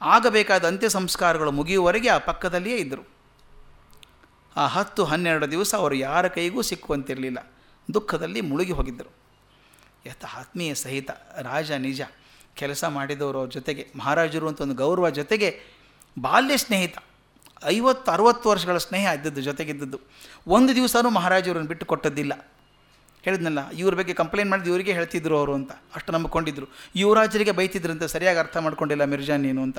ಆಗಬೇಕಾದ ಅಂತ್ಯ ಸಂಸ್ಕಾರಗಳು ಮುಗಿಯುವವರೆಗೆ ಆ ಪಕ್ಕದಲ್ಲಿಯೇ ಇದ್ದರು. ಆ ಹತ್ತು ಹನ್ನೆರಡು ದಿವಸ ಅವರು ಯಾರ ಕೈಗೂ ಸಿಕ್ಕುವಂತಿರಲಿಲ್ಲ. ದುಃಖದಲ್ಲಿ ಮುಳುಗಿ ಹೋಗಿದ್ದರು. ಯಥ ಆತ್ಮೀಯ ಸಹಿತ ರಾಜ ನಿಜ ಕೆಲಸ ಮಾಡಿದವರು ಜೊತೆಗೆ ಮಹಾರಾಜರು ಅಂತ ಒಂದು ಗೌರವ ಜೊತೆಗೆ ಬಾಲ್ಯ ಸ್ನೇಹಿತ ಐವತ್ತು, ಅರುವತ್ತು ವರ್ಷಗಳ ಸ್ನೇಹ ಇದ್ದದ್ದು, ಜೊತೆಗಿದ್ದದ್ದು. ಒಂದು ದಿವಸನೂ ಮಹಾರಾಜರನ್ನು ಬಿಟ್ಟು ಕೊಟ್ಟದ್ದಿಲ್ಲ. ಹೇಳಿದ್ನಲ್ಲ, ಇವ್ರ ಬಗ್ಗೆ ಕಂಪ್ಲೇಂಟ್ ಮಾಡಿದ ಇವರಿಗೆ ಹೇಳ್ತಿದ್ರು ಅವರು ಅಂತ. ಅಷ್ಟು ನಂಬಿಕೊಂಡಿದ್ರು. ಯುವರಾಜರಿಗೆ ಅಂತ ಸರಿಯಾಗಿ ಅರ್ಥ ಮಾಡ್ಕೊಂಡಿಲ್ಲ ಮಿರ್ಜಾನ್ ನೀನು ಅಂತ.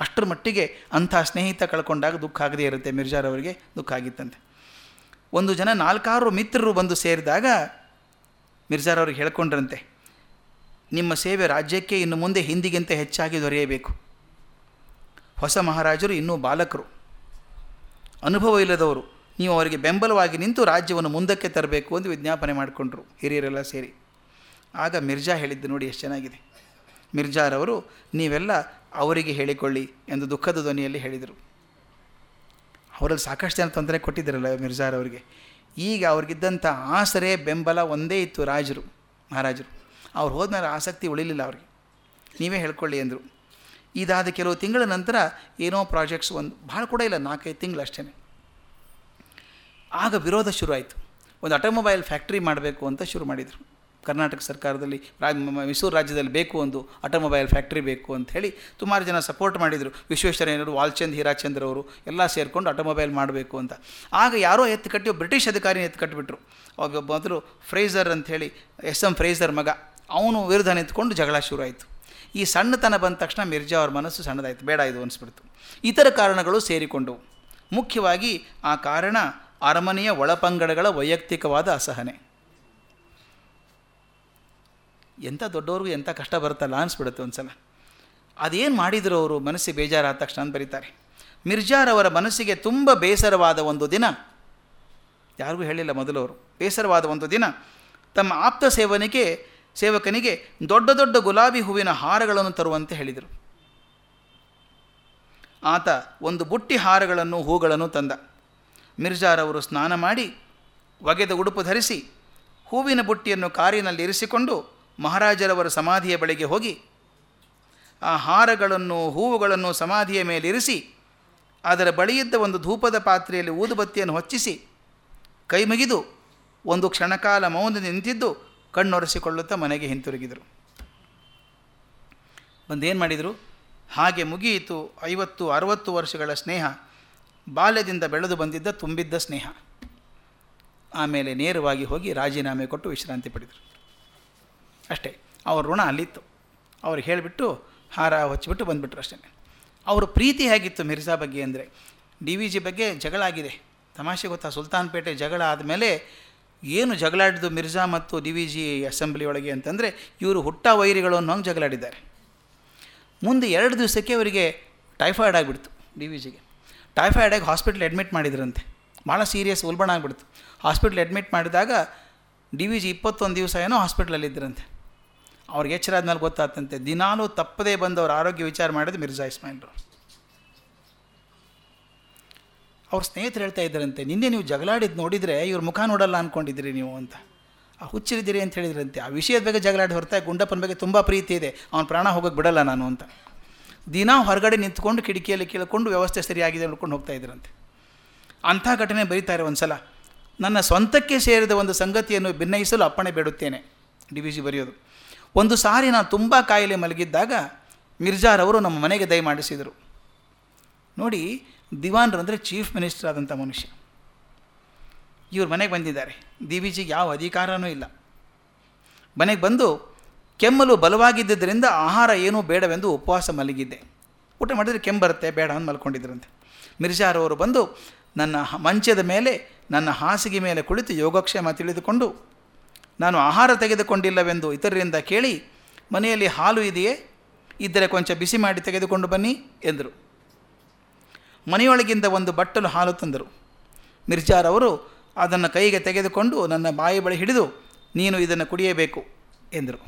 ಅಷ್ಟರ ಮಟ್ಟಿಗೆ ಅಂಥ ಸ್ನೇಹಿತ ಕಳ್ಕೊಂಡಾಗ ದುಃಖ ಆಗದೇ ಇರುತ್ತೆ ಮಿರ್ಜಾರವರಿಗೆ ದುಃಖ ಆಗಿತ್ತಂತೆ. ಒಂದು ಜನ ನಾಲ್ಕಾರು ಮಿತ್ರರು ಬಂದು ಸೇರಿದಾಗ ಮಿರ್ಜಾರವ್ರಿಗೆ ಹೇಳ್ಕೊಂಡ್ರಂತೆ, ನಿಮ್ಮ ಸೇವೆ ರಾಜ್ಯಕ್ಕೆ ಇನ್ನು ಮುಂದೆ ಹಿಂದಿಗಿಂತ ಹೆಚ್ಚಾಗಿ ದೊರೆಯಬೇಕು. ಹೊಸ ಮಹಾರಾಜರು, ಇನ್ನೂ ಬಾಲಕರು. ಅನುಭವ ಇಲ್ಲದವರು. ನೀವು ಅವರಿಗೆ ಬೆಂಬಲವಾಗಿ ನಿಂತು ರಾಜ್ಯವನ್ನು ಮುಂದಕ್ಕೆ ತರಬೇಕು ಎಂದು ವಿಜ್ಞಾಪನೆ ಮಾಡಿಕೊಂಡ್ರು ಹಿರಿಯರೆಲ್ಲ ಸೇರಿ. ಆಗ ಮಿರ್ಜಾ ಹೇಳಿದ್ದು ನೋಡಿ ಎಷ್ಟು ಚೆನ್ನಾಗಿದೆ. ಮಿರ್ಜಾರವರು, ನೀವೆಲ್ಲ ಅವರಿಗೆ ಹೇಳಿಕೊಳ್ಳಿ ಎಂದು ದುಃಖದ ಧ್ವನಿಯಲ್ಲಿ ಹೇಳಿದರು. ಅವರಲ್ಲಿ ಸಾಕಷ್ಟು ಜನ ತೊಂದರೆ ಕೊಟ್ಟಿದ್ದರಲ್ಲ ಮಿರ್ಜಾರವರಿಗೆ. ಈಗ ಅವ್ರಿಗಿದ್ದಂಥ ಆಸರೆ, ಬೆಂಬಲ ಒಂದೇ ಇತ್ತು ರಾಜರು, ಮಹಾರಾಜರು. ಅವ್ರು ಹೋದ್ಮೇಲೆ ಆಸಕ್ತಿ ಉಳಿಲಿಲ್ಲ ಅವ್ರಿಗೆ. ನೀವೇ ಹೇಳ್ಕೊಳ್ಳಿ ಅಂದರು. ಇದಾದ ಕೆಲವು ತಿಂಗಳ ನಂತರ ಏನೋ ಪ್ರಾಜೆಕ್ಟ್ಸ್ ಒಂದು, ಭಾಳ ಕೂಡ ಇಲ್ಲ, ನಾಲ್ಕೈದು ತಿಂಗಳು ಅಷ್ಟೇ. ಆಗ ವಿರೋಧ ಶುರುವಾಯಿತು. ಒಂದು ಆಟೋಮೊಬೈಲ್ ಫ್ಯಾಕ್ಟ್ರಿ ಮಾಡಬೇಕು ಅಂತ ಶುರು ಮಾಡಿದರು. ಕರ್ನಾಟಕ ಸರ್ಕಾರದಲ್ಲಿ, ರಾಜ, ಮೈಸೂರು ರಾಜ್ಯದಲ್ಲಿ ಬೇಕು ಒಂದು ಆಟೋಮೊಬೈಲ್ ಫ್ಯಾಕ್ಟ್ರಿ ಬೇಕು ಅಂತ ಹೇಳಿ ಸುಮಾರು ಜನ ಸಪೋರ್ಟ್ ಮಾಡಿದರು. ವಿಶ್ವೇಶ್ವರಯ್ಯನವರು, ವಾಲ್ಚಂದ್, ಹೀರಾಚಂದ್ರ ಅವರು ಎಲ್ಲ ಸೇರಿಕೊಂಡು ಆಟೋಮೊಬೈಲ್ ಮಾಡಬೇಕು ಅಂತ. ಆಗ ಯಾರೋ ಎತ್ತು ಕಟ್ಟಿ, ಬ್ರಿಟಿಷ್ ಅಧಿಕಾರಿನ ಎತ್ತು ಕಟ್ಟಿಬಿಟ್ರು ಮೊದಲು ಫ್ರೇಜರ್ ಅಂಥೇಳಿ ಎಸ್ ಎಂ ಫ್ರೇಜರ್ ಮಗ, ಅವನು ವಿರುದ್ಧ ನಿಂತ್ಕೊಂಡು ಜಗಳ ಶುರುವಾಯಿತು. ಈ ಸಣ್ಣತನ ಬಂದ ತಕ್ಷಣ ಮಿರ್ಜಾ ಅವ್ರ ಮನಸ್ಸು ಸಣ್ಣದಾಯಿತು. ಬೇಡ ಇದು ಅನಿಸ್ಬಿಡ್ತು. ಇತರ ಕಾರಣಗಳು ಸೇರಿಕೊಂಡವು. ಮುಖ್ಯವಾಗಿ ಆ ಕಾರಣ ಅರಮನೆಯ ಒಳಪಂಗಡಗಳ ವೈಯಕ್ತಿಕವಾದ ಅಸಹನೆ. ಎಂಥ ದೊಡ್ಡವ್ರಿಗೂ ಎಂಥ ಕಷ್ಟ ಬರುತ್ತಲ್ಲ ಅನಿಸ್ಬಿಡುತ್ತೆ ಒಂದು ಸಲ ಅದೇನು ಮಾಡಿದರು ಅವರು ಮನಸ್ಸಿಗೆ ಬೇಜಾರಾದ ತಕ್ಷಣ ಅಂತ ಬರೀತಾರೆ. ಮಿರ್ಜಾರವರ ಮನಸ್ಸಿಗೆ ತುಂಬ ಬೇಸರವಾದ ಒಂದು ದಿನ. ಯಾರಿಗೂ ಹೇಳಿಲ್ಲ ಮೊದಲವರು ಬೇಸರವಾದ ಒಂದು ದಿನ. ತಮ್ಮ ಆಪ್ತ ಸೇವನಿಗೆ ಸೇವಕನಿಗೆ ದೊಡ್ಡ ದೊಡ್ಡ ಗುಲಾಬಿ ಹೂವಿನ ಹಾರಗಳನ್ನು ತರುವಂತೆ ಹೇಳಿದರು. ಆತ ಒಂದು ಬುಟ್ಟಿ ಹಾರಗಳನ್ನು, ಹೂಗಳನ್ನು ತಂದ. ಮಿರ್ಜಾರವರು ಸ್ನಾನ ಮಾಡಿ ಒಗೆದ ಉಡುಪು ಧರಿಸಿ ಹೂವಿನ ಬುಟ್ಟಿಯನ್ನು ಕಾರಿನಲ್ಲಿ ಇರಿಸಿಕೊಂಡು ಮಹಾರಾಜರವರ ಸಮಾಧಿಯ ಬಳಿಗೆ ಹೋಗಿ ಆ ಹಾರಗಳನ್ನು, ಹೂವುಗಳನ್ನು ಸಮಾಧಿಯ ಮೇಲಿರಿಸಿ ಅದರ ಬಳಿಯಿದ್ದ ಒಂದು ಧೂಪದ ಪಾತ್ರೆಯಲ್ಲಿ ಊದುಬತ್ತಿಯನ್ನು ಹೊಚ್ಚಿಸಿ ಕೈ ಮುಗಿದು ಒಂದು ಕ್ಷಣಕಾಲ ಮೌನ ನಿಂತಿದ್ದು ಕಣ್ಣೊರೆಸಿಕೊಳ್ಳುತ್ತಾ ಮನೆಗೆ ಹಿಂತಿರುಗಿದರು. ಬಂದೇನು ಮಾಡಿದರು? ಹಾಗೆ ಮುಗಿಯಿತು ಐವತ್ತು, ಅರವತ್ತು ವರ್ಷಗಳ ಸ್ನೇಹ. ಬಾಲ್ಯದಿಂದ ಬೆಳೆದು ಬಂದಿದ್ದ ತುಂಬಿದ್ದ ಸ್ನೇಹ. ಆಮೇಲೆ ನೇರವಾಗಿ ಹೋಗಿ ರಾಜೀನಾಮೆ ಕೊಟ್ಟು ವಿಶ್ರಾಂತಿ ಪಡೆದರು. ಅಷ್ಟೇ, ಅವ್ರ ಋಣ ಅಲ್ಲಿತ್ತು. ಅವ್ರು ಹೇಳಿಬಿಟ್ಟು ಹಾರ ಹೊಚ್ಚಿಬಿಟ್ಟು ಬಂದುಬಿಟ್ರು ಅಷ್ಟೇ. ಅವರು ಪ್ರೀತಿ ಹೇಗಿತ್ತು ಮಿರ್ಜಾ ಬಗ್ಗೆ ಅಂದರೆ, ಡಿ ವಿ ಜಿ ಬಗ್ಗೆ ಜಗಳ ಆಗಿದೆ. ತಮಾಷೆ ಗೊತ್ತಾ? ಸುಲ್ತಾನ್ಪೇಟೆ ಜಗಳ ಆದಮೇಲೆ ಏನು ಜಗಳಾಡಿದ್ದು ಮಿರ್ಜಾ ಮತ್ತು ಡಿ ವಿ ಜಿ ಅಸೆಂಬ್ಲಿ ಒಳಗೆ ಅಂತಂದರೆ ಇವರು ಹುಟ್ಟ ವೈರಿಗಳು ಅನ್ನೋ ಹಂಗೆ ಜಗಳಾಡಿದ್ದಾರೆ. ಮುಂದೆ ಎರಡು ದಿವಸಕ್ಕೆ ಅವರಿಗೆ ಟೈಫಾಯ್ಡ್ ಆಗಿಬಿಡ್ತು ಡಿ ವಿ ಜಿಗೆ ಟೈಫಾಯ್ಡ್ ಆಗಿ ಹಾಸ್ಪಿಟ್ಲ್ ಅಡ್ಮಿಟ್ ಮಾಡಿದ್ರಂತೆ. ಭಾಳ ಸೀರಿಯಸ್ ಉಲ್ಬಣ ಆಗಿಬಿಡ್ತು. ಹಾಸ್ಪಿಟ್ಲ್ ಅಡ್ಮಿಟ್ ಮಾಡಿದಾಗ ಡಿ ವಿ ಜಿ ಇಪ್ಪತ್ತೊಂದು ದಿವಸ ಏನೋ ಹಾಸ್ಪಿಟ್ಲಲ್ಲಿದ್ದರಂತೆ ಅವ್ರಿಗೆ ಎಚ್ಚರ ಆದ್ಮೇಲೆ ಗೊತ್ತಾತಂತೆ. ದಿನಾಲೂ ತಪ್ಪದೇ ಬಂದು ಅವ್ರ ಆರೋಗ್ಯ ವಿಚಾರ ಮಾಡಿದ್ದು ಮಿರ್ಜಾ ಇಸ್ಮಾಯಿಲ್ರು ಅವ್ರ ಸ್ನೇಹಿತರು ಹೇಳ್ತಾ ಇದ್ದರಂತೆ, ನಿನ್ನೆ ನೀವು ಜಗಳಾಡಿದ್ದು ನೋಡಿದರೆ ಇವ್ರ ಮುಖ ನೋಡಲ್ಲ ಅಂದ್ಕೊಂಡಿದ್ದೀರಿ ನೀವು ಅಂತ. ಆ ಹುಚ್ಚಿರಿದ್ದೀರಿ ಅಂತ ಹೇಳಿದ್ರಂತೆ. ಆ ವಿಷಯದ ಬಗ್ಗೆ ಜಗಳಾಡಿ ಹೊರತಾಗಿ ಗುಂಡಪ್ಪನ ಬಗ್ಗೆ ತುಂಬ ಪ್ರೀತಿ ಇದೆ. ಅವನ ಪ್ರಾಣ ಹೋಗೋಕ್ಕೆ ಬಿಡಲ್ಲ ನಾನು ಅಂತ. ದಿನ ಹೊರಗಡೆ ನಿಂತ್ಕೊಂಡು ಕಿಟಕಿಯಲ್ಲಿ ಕೇಳಿಕೊಂಡು ವ್ಯವಸ್ಥೆ ಸರಿಯಾಗಿದೆ ನೋಡ್ಕೊಂಡು ಹೋಗ್ತಾ ಇದ್ರಂತೆ ಅಂಥ ಘಟನೆ ಬರೀತಾರೆ ಒಂದು ಸಲ ನನ್ನ ಸ್ವಂತಕ್ಕೆ ಸೇರಿದ ಒಂದು ಸಂಗತಿಯನ್ನು ಭಿನ್ನಯಿಸಲು ಅಪ್ಪಣೆ ಬೇಡುತ್ತೇನೆ. ಡಿ ವಿ ಜಿ ಬರೆಯೋದು. ಒಂದು ಸಾರಿ ನಾನು ತುಂಬ ಕಾಯಿಲೆ ಮಲಗಿದ್ದಾಗ ಮಿರ್ಜಾರವರು ನಮ್ಮ ಮನೆಗೆ ದಯಮಾಡಿಸಿದರು. ನೋಡಿ ದಿವಾನ್ರು ಅಂದರೆ ಚೀಫ್ ಮಿನಿಸ್ಟರ್ ಆದಂಥ ಮನುಷ್ಯ. ಇವ್ರ ಮನೆಗೆ ಬಂದಿದ್ದಾರೆ. ದಿವಿಜಿಗೆ ಯಾವ ಅಧಿಕಾರನೂ ಇಲ್ಲ. ಮನೆಗೆ ಬಂದು ಕೆಮ್ಮಲು ಬಲವಾಗಿದ್ದರಿಂದ ಆಹಾರ ಏನೂ ಬೇಡವೆಂದು ಉಪವಾಸ ಮಲಗಿದ್ದೆ. ಊಟ ಮಾಡಿದರೆ ಕೆಮ್ಮು ಬರುತ್ತೆ, ಬೇಡ ಅಂತ ಮಲ್ಕೊಂಡಿದ್ರಂತೆ. ಮಿರ್ಜಾರವರು ಬಂದು ನನ್ನ ಮಂಚದ ಮೇಲೆ, ನನ್ನ ಹಾಸಿಗೆ ಮೇಲೆ ಕುಳಿತು ಯೋಗಕ್ಷೇಮ ತಿಳಿದುಕೊಂಡು, ನಾನು ಆಹಾರ ತೆಗೆದುಕೊಂಡಿಲ್ಲವೆಂದು ಇತರರಿಂದ ಕೇಳಿ, ಮನೆಯಲ್ಲಿ ಹಾಲು ಇದೆಯೇ? ಇದ್ದರೆ ಕೊಂಚ ಬಿಸಿ ಮಾಡಿ ತೆಗೆದುಕೊಂಡು ಬನ್ನಿ, ಎಂದರು. ಮನೆಯೊಳಗಿಂದ ಒಂದು ಬಟ್ಟಲು ಹಾಲು ತಂದರು. ಮಿರ್ಜಾರವರು ಅದನ್ನು ಕೈಗೆ ತೆಗೆದುಕೊಂಡು ನನ್ನ ಬಾಯಿ ಬಳಿ ಹಿಡಿದು, ನೀನು ಇದನ್ನು ಕುಡಿಯಬೇಕು ಎಂದರು.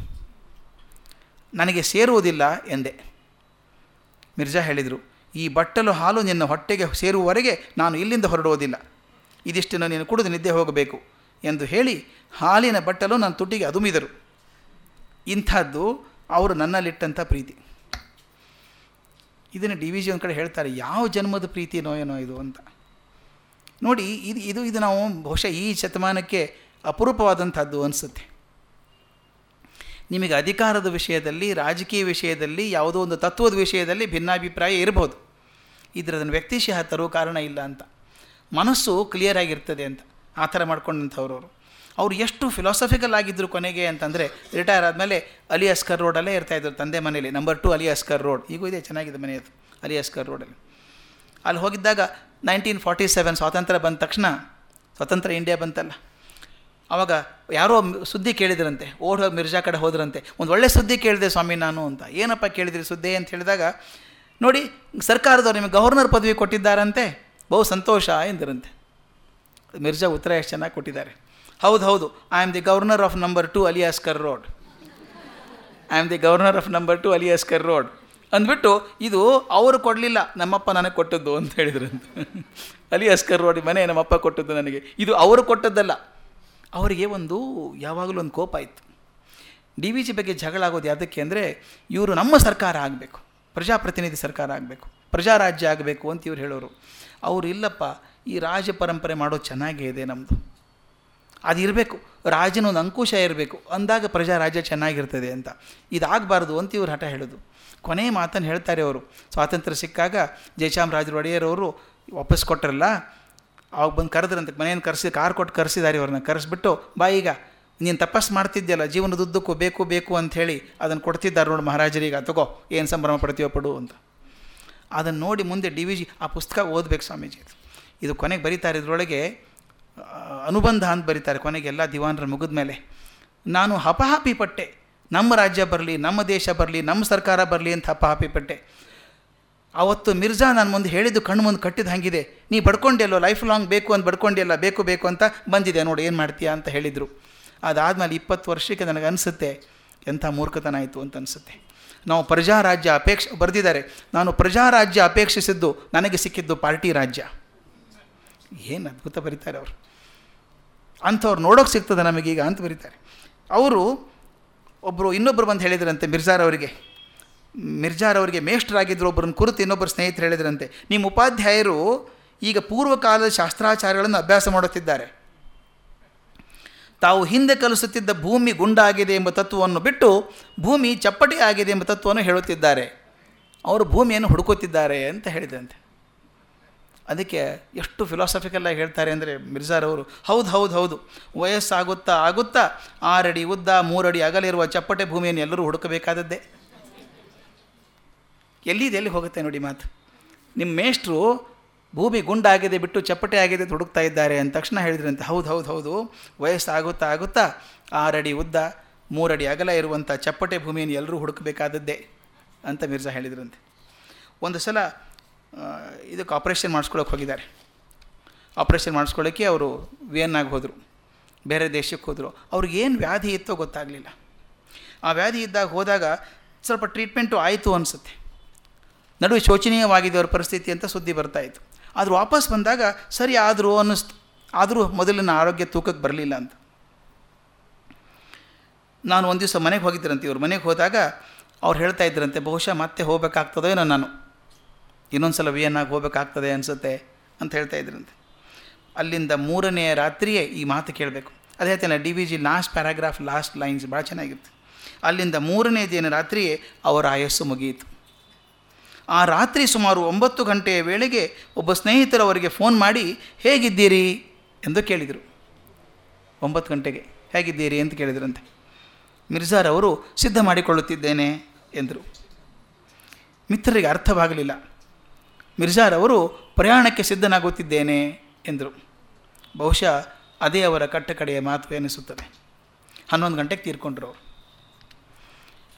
ನನಗೆ ಸೇರುವುದಿಲ್ಲ ಎಂದೆ. ಮಿರ್ಜಾ ಹೇಳಿದರು, ಈ ಬಟ್ಟಲು ಹಾಲು ನಿನ್ನ ಹೊಟ್ಟೆಗೆ ಸೇರುವವರೆಗೆ ನಾನು ಇಲ್ಲಿಂದ ಹೊರಡುವುದಿಲ್ಲ. ಇದಿಷ್ಟನ್ನು ನೀನು ಕುಡಿದು ನಿದ್ದೆ ಹೋಗಬೇಕು ಎಂದು ಹೇಳಿ ಹಾಲಿನ ಬಟ್ಟಲು ನನ್ನ ತುಟಿಗೆ ಅದುಮಿದರು. ಇಂಥದ್ದು ಅವರು ನನ್ನಲ್ಲಿಟ್ಟಂಥ ಪ್ರೀತಿ. ಇದನ್ನು ಡಿ ವಿ ಜಿ ಒಂದು ಕಡೆ ಹೇಳ್ತಾರೆ, ಯಾವ ಜನ್ಮದ ಪ್ರೀತಿ ಏನೋ ಇದು ಅಂತ. ನೋಡಿ, ಇದು ಇದು ಇದು ನಾವು ಬಹುಶಃ ಈ ಶತಮಾನಕ್ಕೆ ಅಪರೂಪವಾದಂಥದ್ದು ಅನಿಸುತ್ತೆ. ನಿಮಗೆ ಅಧಿಕಾರದ ವಿಷಯದಲ್ಲಿ, ರಾಜಕೀಯ ವಿಷಯದಲ್ಲಿ, ಯಾವುದೋ ಒಂದು ತತ್ವದ ವಿಷಯದಲ್ಲಿ ಭಿನ್ನಾಭಿಪ್ರಾಯ ಇರ್ಬೋದು. ಇದ್ರದನ್ನು ವ್ಯಕ್ತಿಶಃ ತರೋ ಕಾರಣ ಇಲ್ಲ ಅಂತ. ಮನಸ್ಸು ಕ್ಲಿಯರ್ ಆಗಿರ್ತದೆ ಅಂತ. ಆ ಥರ ಮಾಡ್ಕೊಂಡಂಥವ್ರು ಅವರು ಎಷ್ಟು ಫಿಲಾಸಫಿಕಲ್ ಆಗಿದ್ದರು ಕೊನೆಗೆ ಅಂತಂದರೆ ರಿಟೈರ್ ಆದಮೇಲೆ ಅಲಿ ಅಸ್ಕರ್ ರೋಡಲ್ಲೇ ಇರ್ತಾಯಿದ್ರು ತಂದೆ ಮನೇಲಿ. Number two Ali Askar road ಈಗೂ ಇದೆ, ಚೆನ್ನಾಗಿದೆ ಮನೆಯದು ಅಲಿ ಅಸ್ಕರ್ ರೋಡಲ್ಲಿ ಅಲ್ಲಿ. ಹೋಗಿದ್ದಾಗ ನೈನ್ಟೀನ್ ಫಾರ್ಟಿ ಸೆವೆನ್ ಸ್ವಾತಂತ್ರ್ಯ ಬಂದ ತಕ್ಷಣ, ಸ್ವತಂತ್ರ ಇಂಡಿಯಾ ಬಂತಲ್ಲ. ಆವಾಗ ಯಾರೋ ಸುದ್ದಿ ಕೇಳಿದ್ರಂತೆ ಓಡ್ ಹೋಗಿ ಮಿರ್ಜಾ ಕಡೆ ಹೋದ್ರಂತೆ, ಒಂದು ಒಳ್ಳೆ ಸುದ್ದಿ ಕೇಳಿದೆ ಸ್ವಾಮಿ ನಾನು ಅಂತ. ಏನಪ್ಪ ಕೇಳಿದ್ರಿ ಸುದ್ದಿ ಅಂತ ಹೇಳಿದಾಗ, ನೋಡಿ, ಸರ್ಕಾರದವ್ರು ನಿಮಗೆ ಗವರ್ನರ್ ಪದವಿ ಕೊಟ್ಟಿದ್ದಾರಂತೆ, ಬಹು ಸಂತೋಷ ಎಂದಿರಂತೆ. ಮಿರ್ಜಾ ಉತ್ತರ ಎಷ್ಟು ಚೆನ್ನಾಗಿ ಕೊಟ್ಟಿದ್ದಾರೆ. ಹೌದು ಹೌದು. I am the governor of number two Ali Askar road I am the governor of number two Ali Askar road ಅಂದ್ಬಿಟ್ಟು, ಇದು ಅವರು ಕೊಡಲಿಲ್ಲ, ನಮ್ಮಪ್ಪ ನನಗೆ ಕೊಟ್ಟದ್ದು ಅಂತ ಹೇಳಿದ್ರು ಅಲಿ ಅಸ್ಕರ್ ರೋಡ್ ಮನೆ ನಮ್ಮಪ್ಪ ಕೊಟ್ಟದ್ದು ನನಗೆ. ಇದು ಅವರು ಕೊಟ್ಟದ್ದಲ್ಲ. ಅವರಿಗೆ ಒಂದು, ಯಾವಾಗಲೂ ಒಂದು ಕೋಪ ಇತ್ತು. ಡಿ ವಿ ಜಿ ಬಗ್ಗೆ ಜಗಳ ಆಗೋದು ಯಾವುದಕ್ಕೆ ಅಂದರೆ, ಇವರು ನಮ್ಮ ಸರ್ಕಾರ ಆಗಬೇಕು. ಪ್ರಜಾಪ್ರತಿನಿಧಿ ಸರ್ಕಾರ ಆಗಬೇಕು. ಪ್ರಜಾರಾಜ್ಯ ಆಗಬೇಕು ಅಂತ ಇವ್ರು ಹೇಳೋರು. ಅವರು ಇಲ್ಲಪ್ಪ, ಈ ರಾಜ ಪರಂಪರೆ ಮಾಡೋದು ಚೆನ್ನಾಗೇ ಇದೆ ನಮ್ಮದು ಅದು ಇರಬೇಕು ರಾಜನ ಒಂದು ಅಂಕುಶ ಇರಬೇಕು. ಅಂದಾಗ ಪ್ರಜಾ ರಾಜ್ಯ ಚೆನ್ನಾಗಿರ್ತದೆ ಅಂತ. ಇದಾಗಬಾರ್ದು ಅಂತ ಇವ್ರು ಹಠ ಹೇಳೋದು. ಕೊನೆಯ ಮಾತನ್ನು ಹೇಳ್ತಾರೆ ಅವರು. ಸ್ವಾತಂತ್ರ್ಯ ಸಿಕ್ಕಾಗ ಜಯಚಾಮರಾಜರು ಒಡೆಯರವರು ವಾಪಸ್ ಕೊಟ್ಟರಲ್ಲ ಅವಾಗ ಬಂದು ಕರೆದ್ರಂತೆ, ಮನೆಯನ್ನು ಕರೆಸಿ, ಕಾರ್ ಕೊಟ್ಟು ಕರೆಸಿದ್ದಾರೆ ಅವ್ರನ್ನ ಕರೆಸಿಬಿಟ್ಟು, ಬಾ ಈಗ, ನೀನು ತಪಸ್ ಮಾಡ್ತಿದ್ಯಲ್ಲ ಜೀವನದುದ್ದಕ್ಕೂ ಬೇಕು ಬೇಕು ಅಂಥೇಳಿ ಅದನ್ನು ಕೊಡ್ತಿದ್ದಾರೆ ನೋಡಿ ಮಹಾರಾಜರಿಗೆ ತಗೋ, ಏನು ಸಂಭ್ರಮ ಪಡ್ತೀವೋ ಪಡು ಅಂತ. ಅದನ್ನು ನೋಡಿ ಮುಂದೆ ಡಿ ವಿ ಜಿ ಆ ಪುಸ್ತಕ ಓದಬೇಕು ಸ್ವಾಮೀಜಿ. ಇದು. ಕೊನೆಗೆ ಬರೀತಾರೆ ಇದರೊಳಗೆ ಅನುಬಂಧ ಅಂತ ಬರೀತಾರೆ ಕೊನೆಗೆ ಎಲ್ಲ ದಿವಾನರು ಮುಗಿದ ಮೇಲೆ. ನಾನು ಹಪಹಾಪಿ ಪಟ್ಟೆ. ನಮ್ಮ ರಾಜ್ಯ ಬರಲಿ, ನಮ್ಮ ದೇಶ ಬರಲಿ, ನಮ್ಮ ಸರ್ಕಾರ ಬರಲಿ ಅಂತ ಹಪಹಾಪಿ ಪಟ್ಟೆ. ಅವತ್ತು ಮಿರ್ಜಾ ನಾನು ಮುಂದೆ ಹೇಳಿದ್ದು ಕಣ್ಣು ಮುಂದೆ ಕಟ್ಟಿದ ಹಾಗಿದೆ. ನೀ ಬಡ್ಕೊಂಡಿಯಲ್ಲೋ ಲೈಫ್ ಲಾಂಗ್ ಬೇಕು ಅಂತ ಬಡ್ಕೊಂಡಿಯಲ್ಲ ಬೇಕು ಬೇಕು ಅಂತ ಬಂದಿದೆ. ನೋಡಿ, ಏನು ಮಾಡ್ತೀಯಾ ಅಂತ ಹೇಳಿದರು. ಅದಾದಮೇಲೆ ಇಪ್ಪತ್ತು ವರ್ಷಕ್ಕೆ ನನಗೆ ಅನಿಸುತ್ತೆ, ಎಂಥ ಮೂರ್ಖತನ ಆಯಿತು ಅಂತ ಅನಿಸುತ್ತೆ. ನಾವು ಪ್ರಜಾರಾಜ್ಯ ಅಪೇಕ್ಷೆ, ಬರೆದಿದ್ದಾರೆ. ನಾನು ಪ್ರಜಾರಾಜ್ಯ ಅಪೇಕ್ಷಿಸಿದ್ದು ನನಗೆ ಸಿಕ್ಕಿದ್ದು ಪಾರ್ಟಿ ರಾಜ್ಯ. ಏನು ಅದ್ಭುತ ಬರೀತಾರೆ ಅವರು. ಅಂಥವ್ರು ನೋಡೋಕೆ ಸಿಗ್ತದೆ ನಮಗೀಗ ಅಂತ ಬರೀತಾರೆ. ಅವರು ಒಬ್ಬರು ಇನ್ನೊಬ್ಬರು ಬಂದು ಹೇಳಿದ್ರಂತೆ ಮಿರ್ಜಾರವರಿಗೆ ಅವರಿಗೆ. ಮಿರ್ಜಾರ್ ಅವರಿಗೆ ಮೇಷ್ಟ್ರಾಗಿದ್ದರು ಒಬ್ಬರನ್ನು ಕುರಿತು ಇನ್ನೊಬ್ಬರು ಸ್ನೇಹಿತರು ಹೇಳಿದ್ರಂತೆ. ನಿಮ್ಮ ಉಪಾಧ್ಯಾಯರು ಈಗ ಪೂರ್ವಕಾಲದ ಶಾಸ್ತ್ರಾಚಾರಗಳನ್ನು ಅಭ್ಯಾಸ ಮಾಡುತ್ತಿದ್ದಾರೆ. ತಾವು ಹಿಂದೆ ಕಲಿಸುತ್ತಿದ್ದ ಭೂಮಿ ಗುಂಡಾಗಿದೆ ಎಂಬ ತತ್ವವನ್ನು ಬಿಟ್ಟು ಭೂಮಿ ಚಪ್ಪಟೆ ಆಗಿದೆ ಎಂಬ ತತ್ವವನ್ನು ಹೇಳುತ್ತಿದ್ದಾರೆ. ಅವರು ಭೂಮಿಯನ್ನು ಹುಡುಕುತ್ತಿದ್ದಾರೆ ಅಂತ ಹೇಳಿದಂತೆ ಅದಕ್ಕೆ ಎಷ್ಟು ಫಿಲಾಸಫಿಕಲ್ಲಾಗಿ ಹೇಳ್ತಾರೆ ಅಂದರೆ ಮಿರ್ಜಾರ್ ಅವರು, ಹೌದು ಹೌದು ಹೌದು, ವಯಸ್ಸಾಗುತ್ತಾ ಆಗುತ್ತಾ, ಆರಡಿ ಉದ್ದ, ಮೂರಡಿ ಅಗಲಿರುವ ಚಪ್ಪಟೆ ಭೂಮಿಯನ್ನು ಎಲ್ಲರೂ ಹುಡುಕಬೇಕಾದದ್ದೇ. ಎಲ್ಲಿದೆ ಎಲ್ಲಿ ಹೋಗುತ್ತೆ ನೋಡಿ ಮಾತು. ನಿಮ್ಮ ಮೇಷ್ಟ್ರು ಭೂಮಿ ಗುಂಡಾಗಿದೆ ಬಿಟ್ಟು ಚಪ್ಪಟೆ ಆಗಿದೆ ಹುಡುಕ್ತಾ ಇದ್ದಾರೆ ಅಂತ ತಕ್ಷಣ ಹೇಳಿದ್ರಂತೆ, ಹೌದು ಹೌದು ಹೌದು, ವಯಸ್ಸಾಗುತ್ತಾ ಆಗುತ್ತಾ, ಆರಡಿ ಉದ್ದ, ಮೂರಡಿ ಅಗಲ ಇರುವಂಥ ಚಪ್ಪಟೆ ಭೂಮಿಯನ್ನು ಎಲ್ಲರೂ ಹುಡುಕಬೇಕಾದದ್ದೇ ಅಂತ ಮಿರ್ಜಾ ಹೇಳಿದ್ರಂತೆ. ಒಂದು ಸಲ ಇದಕ್ಕೆ ಆಪ್ರೇಷನ್ ಮಾಡಿಸ್ಕೊಳಕ್ಕೆ ಹೋಗಿದ್ದಾರೆ. ಆಪ್ರೇಷನ್ ಮಾಡಿಸ್ಕೊಳ್ಳೋಕ್ಕೆ ಅವರು ವಿಯನ್ನಾಗಿ ಹೋದರು. ಬೇರೆ ದೇಶಕ್ಕೆ ಹೋದರು. ಅವ್ರಿಗೇನು ವ್ಯಾಧಿ ಇತ್ತೋ ಗೊತ್ತಾಗಲಿಲ್ಲ. ಆ ವ್ಯಾಧಿ ಇದ್ದಾಗ ಹೋದಾಗ ಸ್ವಲ್ಪ ಟ್ರೀಟ್ಮೆಂಟು ಆಯಿತು ಅನಿಸುತ್ತೆ. ನಡುವೆ ಶೋಚನೀಯವಾಗಿದೆ ಅವ್ರ ಪರಿಸ್ಥಿತಿ ಅಂತ ಸುದ್ದಿ ಬರ್ತಾಯಿತ್ತು ಆದರೂ ವಾಪಸ್ ಬಂದಾಗ ಸರಿ ಆದರೂ ಅನ್ನಿಸ್ತು, ಆದರೂ ಮೊದಲಿನ ಆರೋಗ್ಯ ತೂಕಕ್ಕೆ ಬರಲಿಲ್ಲ ಅಂತ. ನಾನು ಒಂದು ದಿವಸ ಮನೆಗೆ ಹೋಗಿದ್ದರಂತೆ ಇವ್ರ. ಮನೆಗೆ ಹೋದಾಗ ಅವ್ರು ಹೇಳ್ತಾ ಇದ್ರಂತೆ, ಬಹುಶಃ ಮತ್ತೆ ಹೋಗಬೇಕಾಗ್ತದೋ ಏನೋ ನಾನು. ಇನ್ನೊಂದು ಸಲ ವಿಯನ್ನಾಗಿ ಹೋಗಬೇಕಾಗ್ತದೆ ಅನಿಸುತ್ತೆ ಅಂತ ಹೇಳ್ತಾ ಇದ್ರಂತೆ. ಅಲ್ಲಿಂದ ಮೂರನೆಯ ರಾತ್ರಿಯೇ ಈ ಮಾತು ಕೇಳಬೇಕು. ಅದೇ ಹೇಳ್ತೇನೆ, D V G last paragraph last lines ಭಾಳ ಚೆನ್ನಾಗಿರುತ್ತೆ. ಅಲ್ಲಿಂದ ಮೂರನೇ ದಿನ ರಾತ್ರಿಯೇ ಅವರ ಆಯಸ್ಸು ಮುಗಿಯಿತು. ಆ ರಾತ್ರಿ ಸುಮಾರು ಒಂಬತ್ತು ಗಂಟೆಯ ವೇಳೆಗೆ ಒಬ್ಬ ಸ್ನೇಹಿತರು ಅವರಿಗೆ ಫೋನ್ ಮಾಡಿ, ಹೇಗಿದ್ದೀರಿ? ಎಂದು ಕೇಳಿದರು. ಒಂಬತ್ತು ಗಂಟೆಗೆ, ಹೇಗಿದ್ದೀರಿ? ಅಂತ ಕೇಳಿದ್ರಂತೆ. ಮಿರ್ಜಾರವರು, ಸಿದ್ಧ ಮಾಡಿಕೊಳ್ಳುತ್ತಿದ್ದೇನೆ ಎಂದರು. ಮಿತ್ರರಿಗೆ ಅರ್ಥವಾಗಲಿಲ್ಲ. ಮಿರ್ಜಾರವರು ಪ್ರಯಾಣಕ್ಕೆ ಸಿದ್ಧನಾಗುತ್ತಿದ್ದೇನೆ ಎಂದರು. ಬಹುಶಃ ಅದೇ ಅವರ ಕಟ್ಟ ಕಡೆಯ ಮಾತು ಎನಿಸುತ್ತದೆ. ಹನ್ನೊಂದು ಗಂಟೆಗೆ ತೀರ್ಕೊಂಡ್ರು ಅವರು.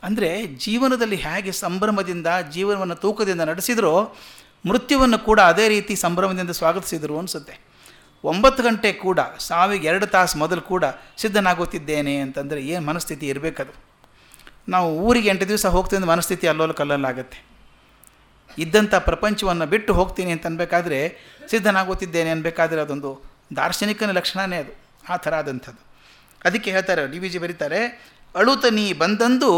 ಅಂದರೆ ಜೀವನದಲ್ಲಿ ಹೇಗೆ ಸಂಭ್ರಮದಿಂದ, ಜೀವನವನ್ನು ತೂಕದಿಂದ ನಡೆಸಿದರೋ, ಮೃತ್ಯುವನ್ನು ಕೂಡ ಅದೇ ರೀತಿ ಸಂಭ್ರಮದಿಂದ ಸ್ವಾಗತಿಸಿದರು ಅನಿಸುತ್ತೆ. ಒಂಬತ್ತು ಗಂಟೆ ಕೂಡ, ಸಾವಿಗೆ ಎರಡು ತಾಸು ಮೊದಲು ಕೂಡ ಸಿದ್ಧನಾಗುತ್ತಿದ್ದೇನೆ ಅಂತಂದರೆ ಏನು ಮನಸ್ಥಿತಿ ಇರಬೇಕದು. ನಾವು ಊರಿಗೆ ಎಂಟು ದಿವಸ ಹೋಗ್ತೀನಿ ಮನಸ್ಥಿತಿ ಅಲ್ಲೋಲು ಕಲ್ಲಲ್ಲಾಗುತ್ತೆ ಇದ್ದಂಥ ಪ್ರಪಂಚವನ್ನು ಬಿಟ್ಟು ಹೋಗ್ತೀನಿ ಅಂತ ಅನ್ಬೇಕಾದ್ರೆ ಸಿದ್ಧನಾಗುತ್ತಿದ್ದೇನೆ ಅನ್ಬೇಕಾದ್ರೆ ಅದೊಂದು ದಾರ್ಶನಿಕನ ಲಕ್ಷಣವೇ ಅದು, ಆ ಥರ ಆದಂಥದ್ದು. ಅದಕ್ಕೆ ಹೇಳ್ತಾರೆ, ಡಿ ವಿ ಜಿ ಬರೀತಾರೆ, ಅಳುತ ನೀ ಬಂದಂದು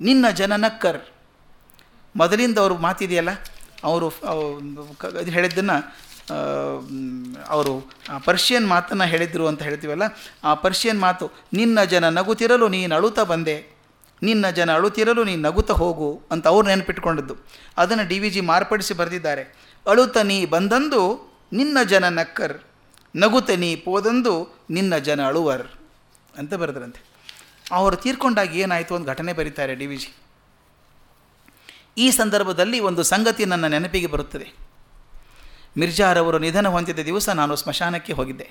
ನಿನ್ನ ಜನನಕ್ಕರ್ ಮೊದಲಿಂದ ಅವರು ಮಾತಿದೆಯಲ್ಲ, ಅವರು ಅದು ಹೇಳಿದ್ದನ್ನು ಅವರು ಆ ಪರ್ಷಿಯನ್ ಮಾತನ್ನು ಹೇಳಿದರು ಅಂತ ಹೇಳ್ತೀವಲ್ಲ, ಆ ಪರ್ಷಿಯನ್ ಮಾತು, ನಿನ್ನ ಜನ ನಗುತ್ತಿರಲು ನೀನು ಅಳುತ್ತಾ ಬಂದೆ. ನಿನ್ನ ಜನ ಅಳುತ್ತಿರಲು ನೀನು ನಗುತ್ತಾ ಹೋಗು ಅಂತ ಅವ್ರು ನೆನಪಿಟ್ಕೊಂಡದ್ದು. ಅದನ್ನು ಡಿ ವಿ ಜಿ ಮಾರ್ಪಡಿಸಿ ಬರೆದಿದ್ದಾರೆ. ಅಳುತ ನೀ ಬಂದಂದು ನಿನ್ನ ಜನ ನಕ್ಕರ್ ನಗುತ ನೀ ಪೋದಂದು ನಿನ್ನ ಜನ ಅಳುವರ್ ಅಂತ ಬರೆದ್ರಂತೆ. ಅವರು ತೀರ್ಕೊಂಡಾಗ ಏನಾಯಿತು ಒಂದು ಘಟನೆ ಬರೀತಾರೆ ಡಿ ವಿ ಈ ಸಂದರ್ಭದಲ್ಲಿ ಒಂದು ಸಂಗತಿ ನನ್ನ ನೆನಪಿಗೆ ಬರುತ್ತದೆ. ಮಿರ್ಜಾರವರು ನಿಧನ ಹೊಂದಿದ ದಿವಸ ನಾನು ಸ್ಮಶಾನಕ್ಕೆ ಹೋಗಿದ್ದೆ.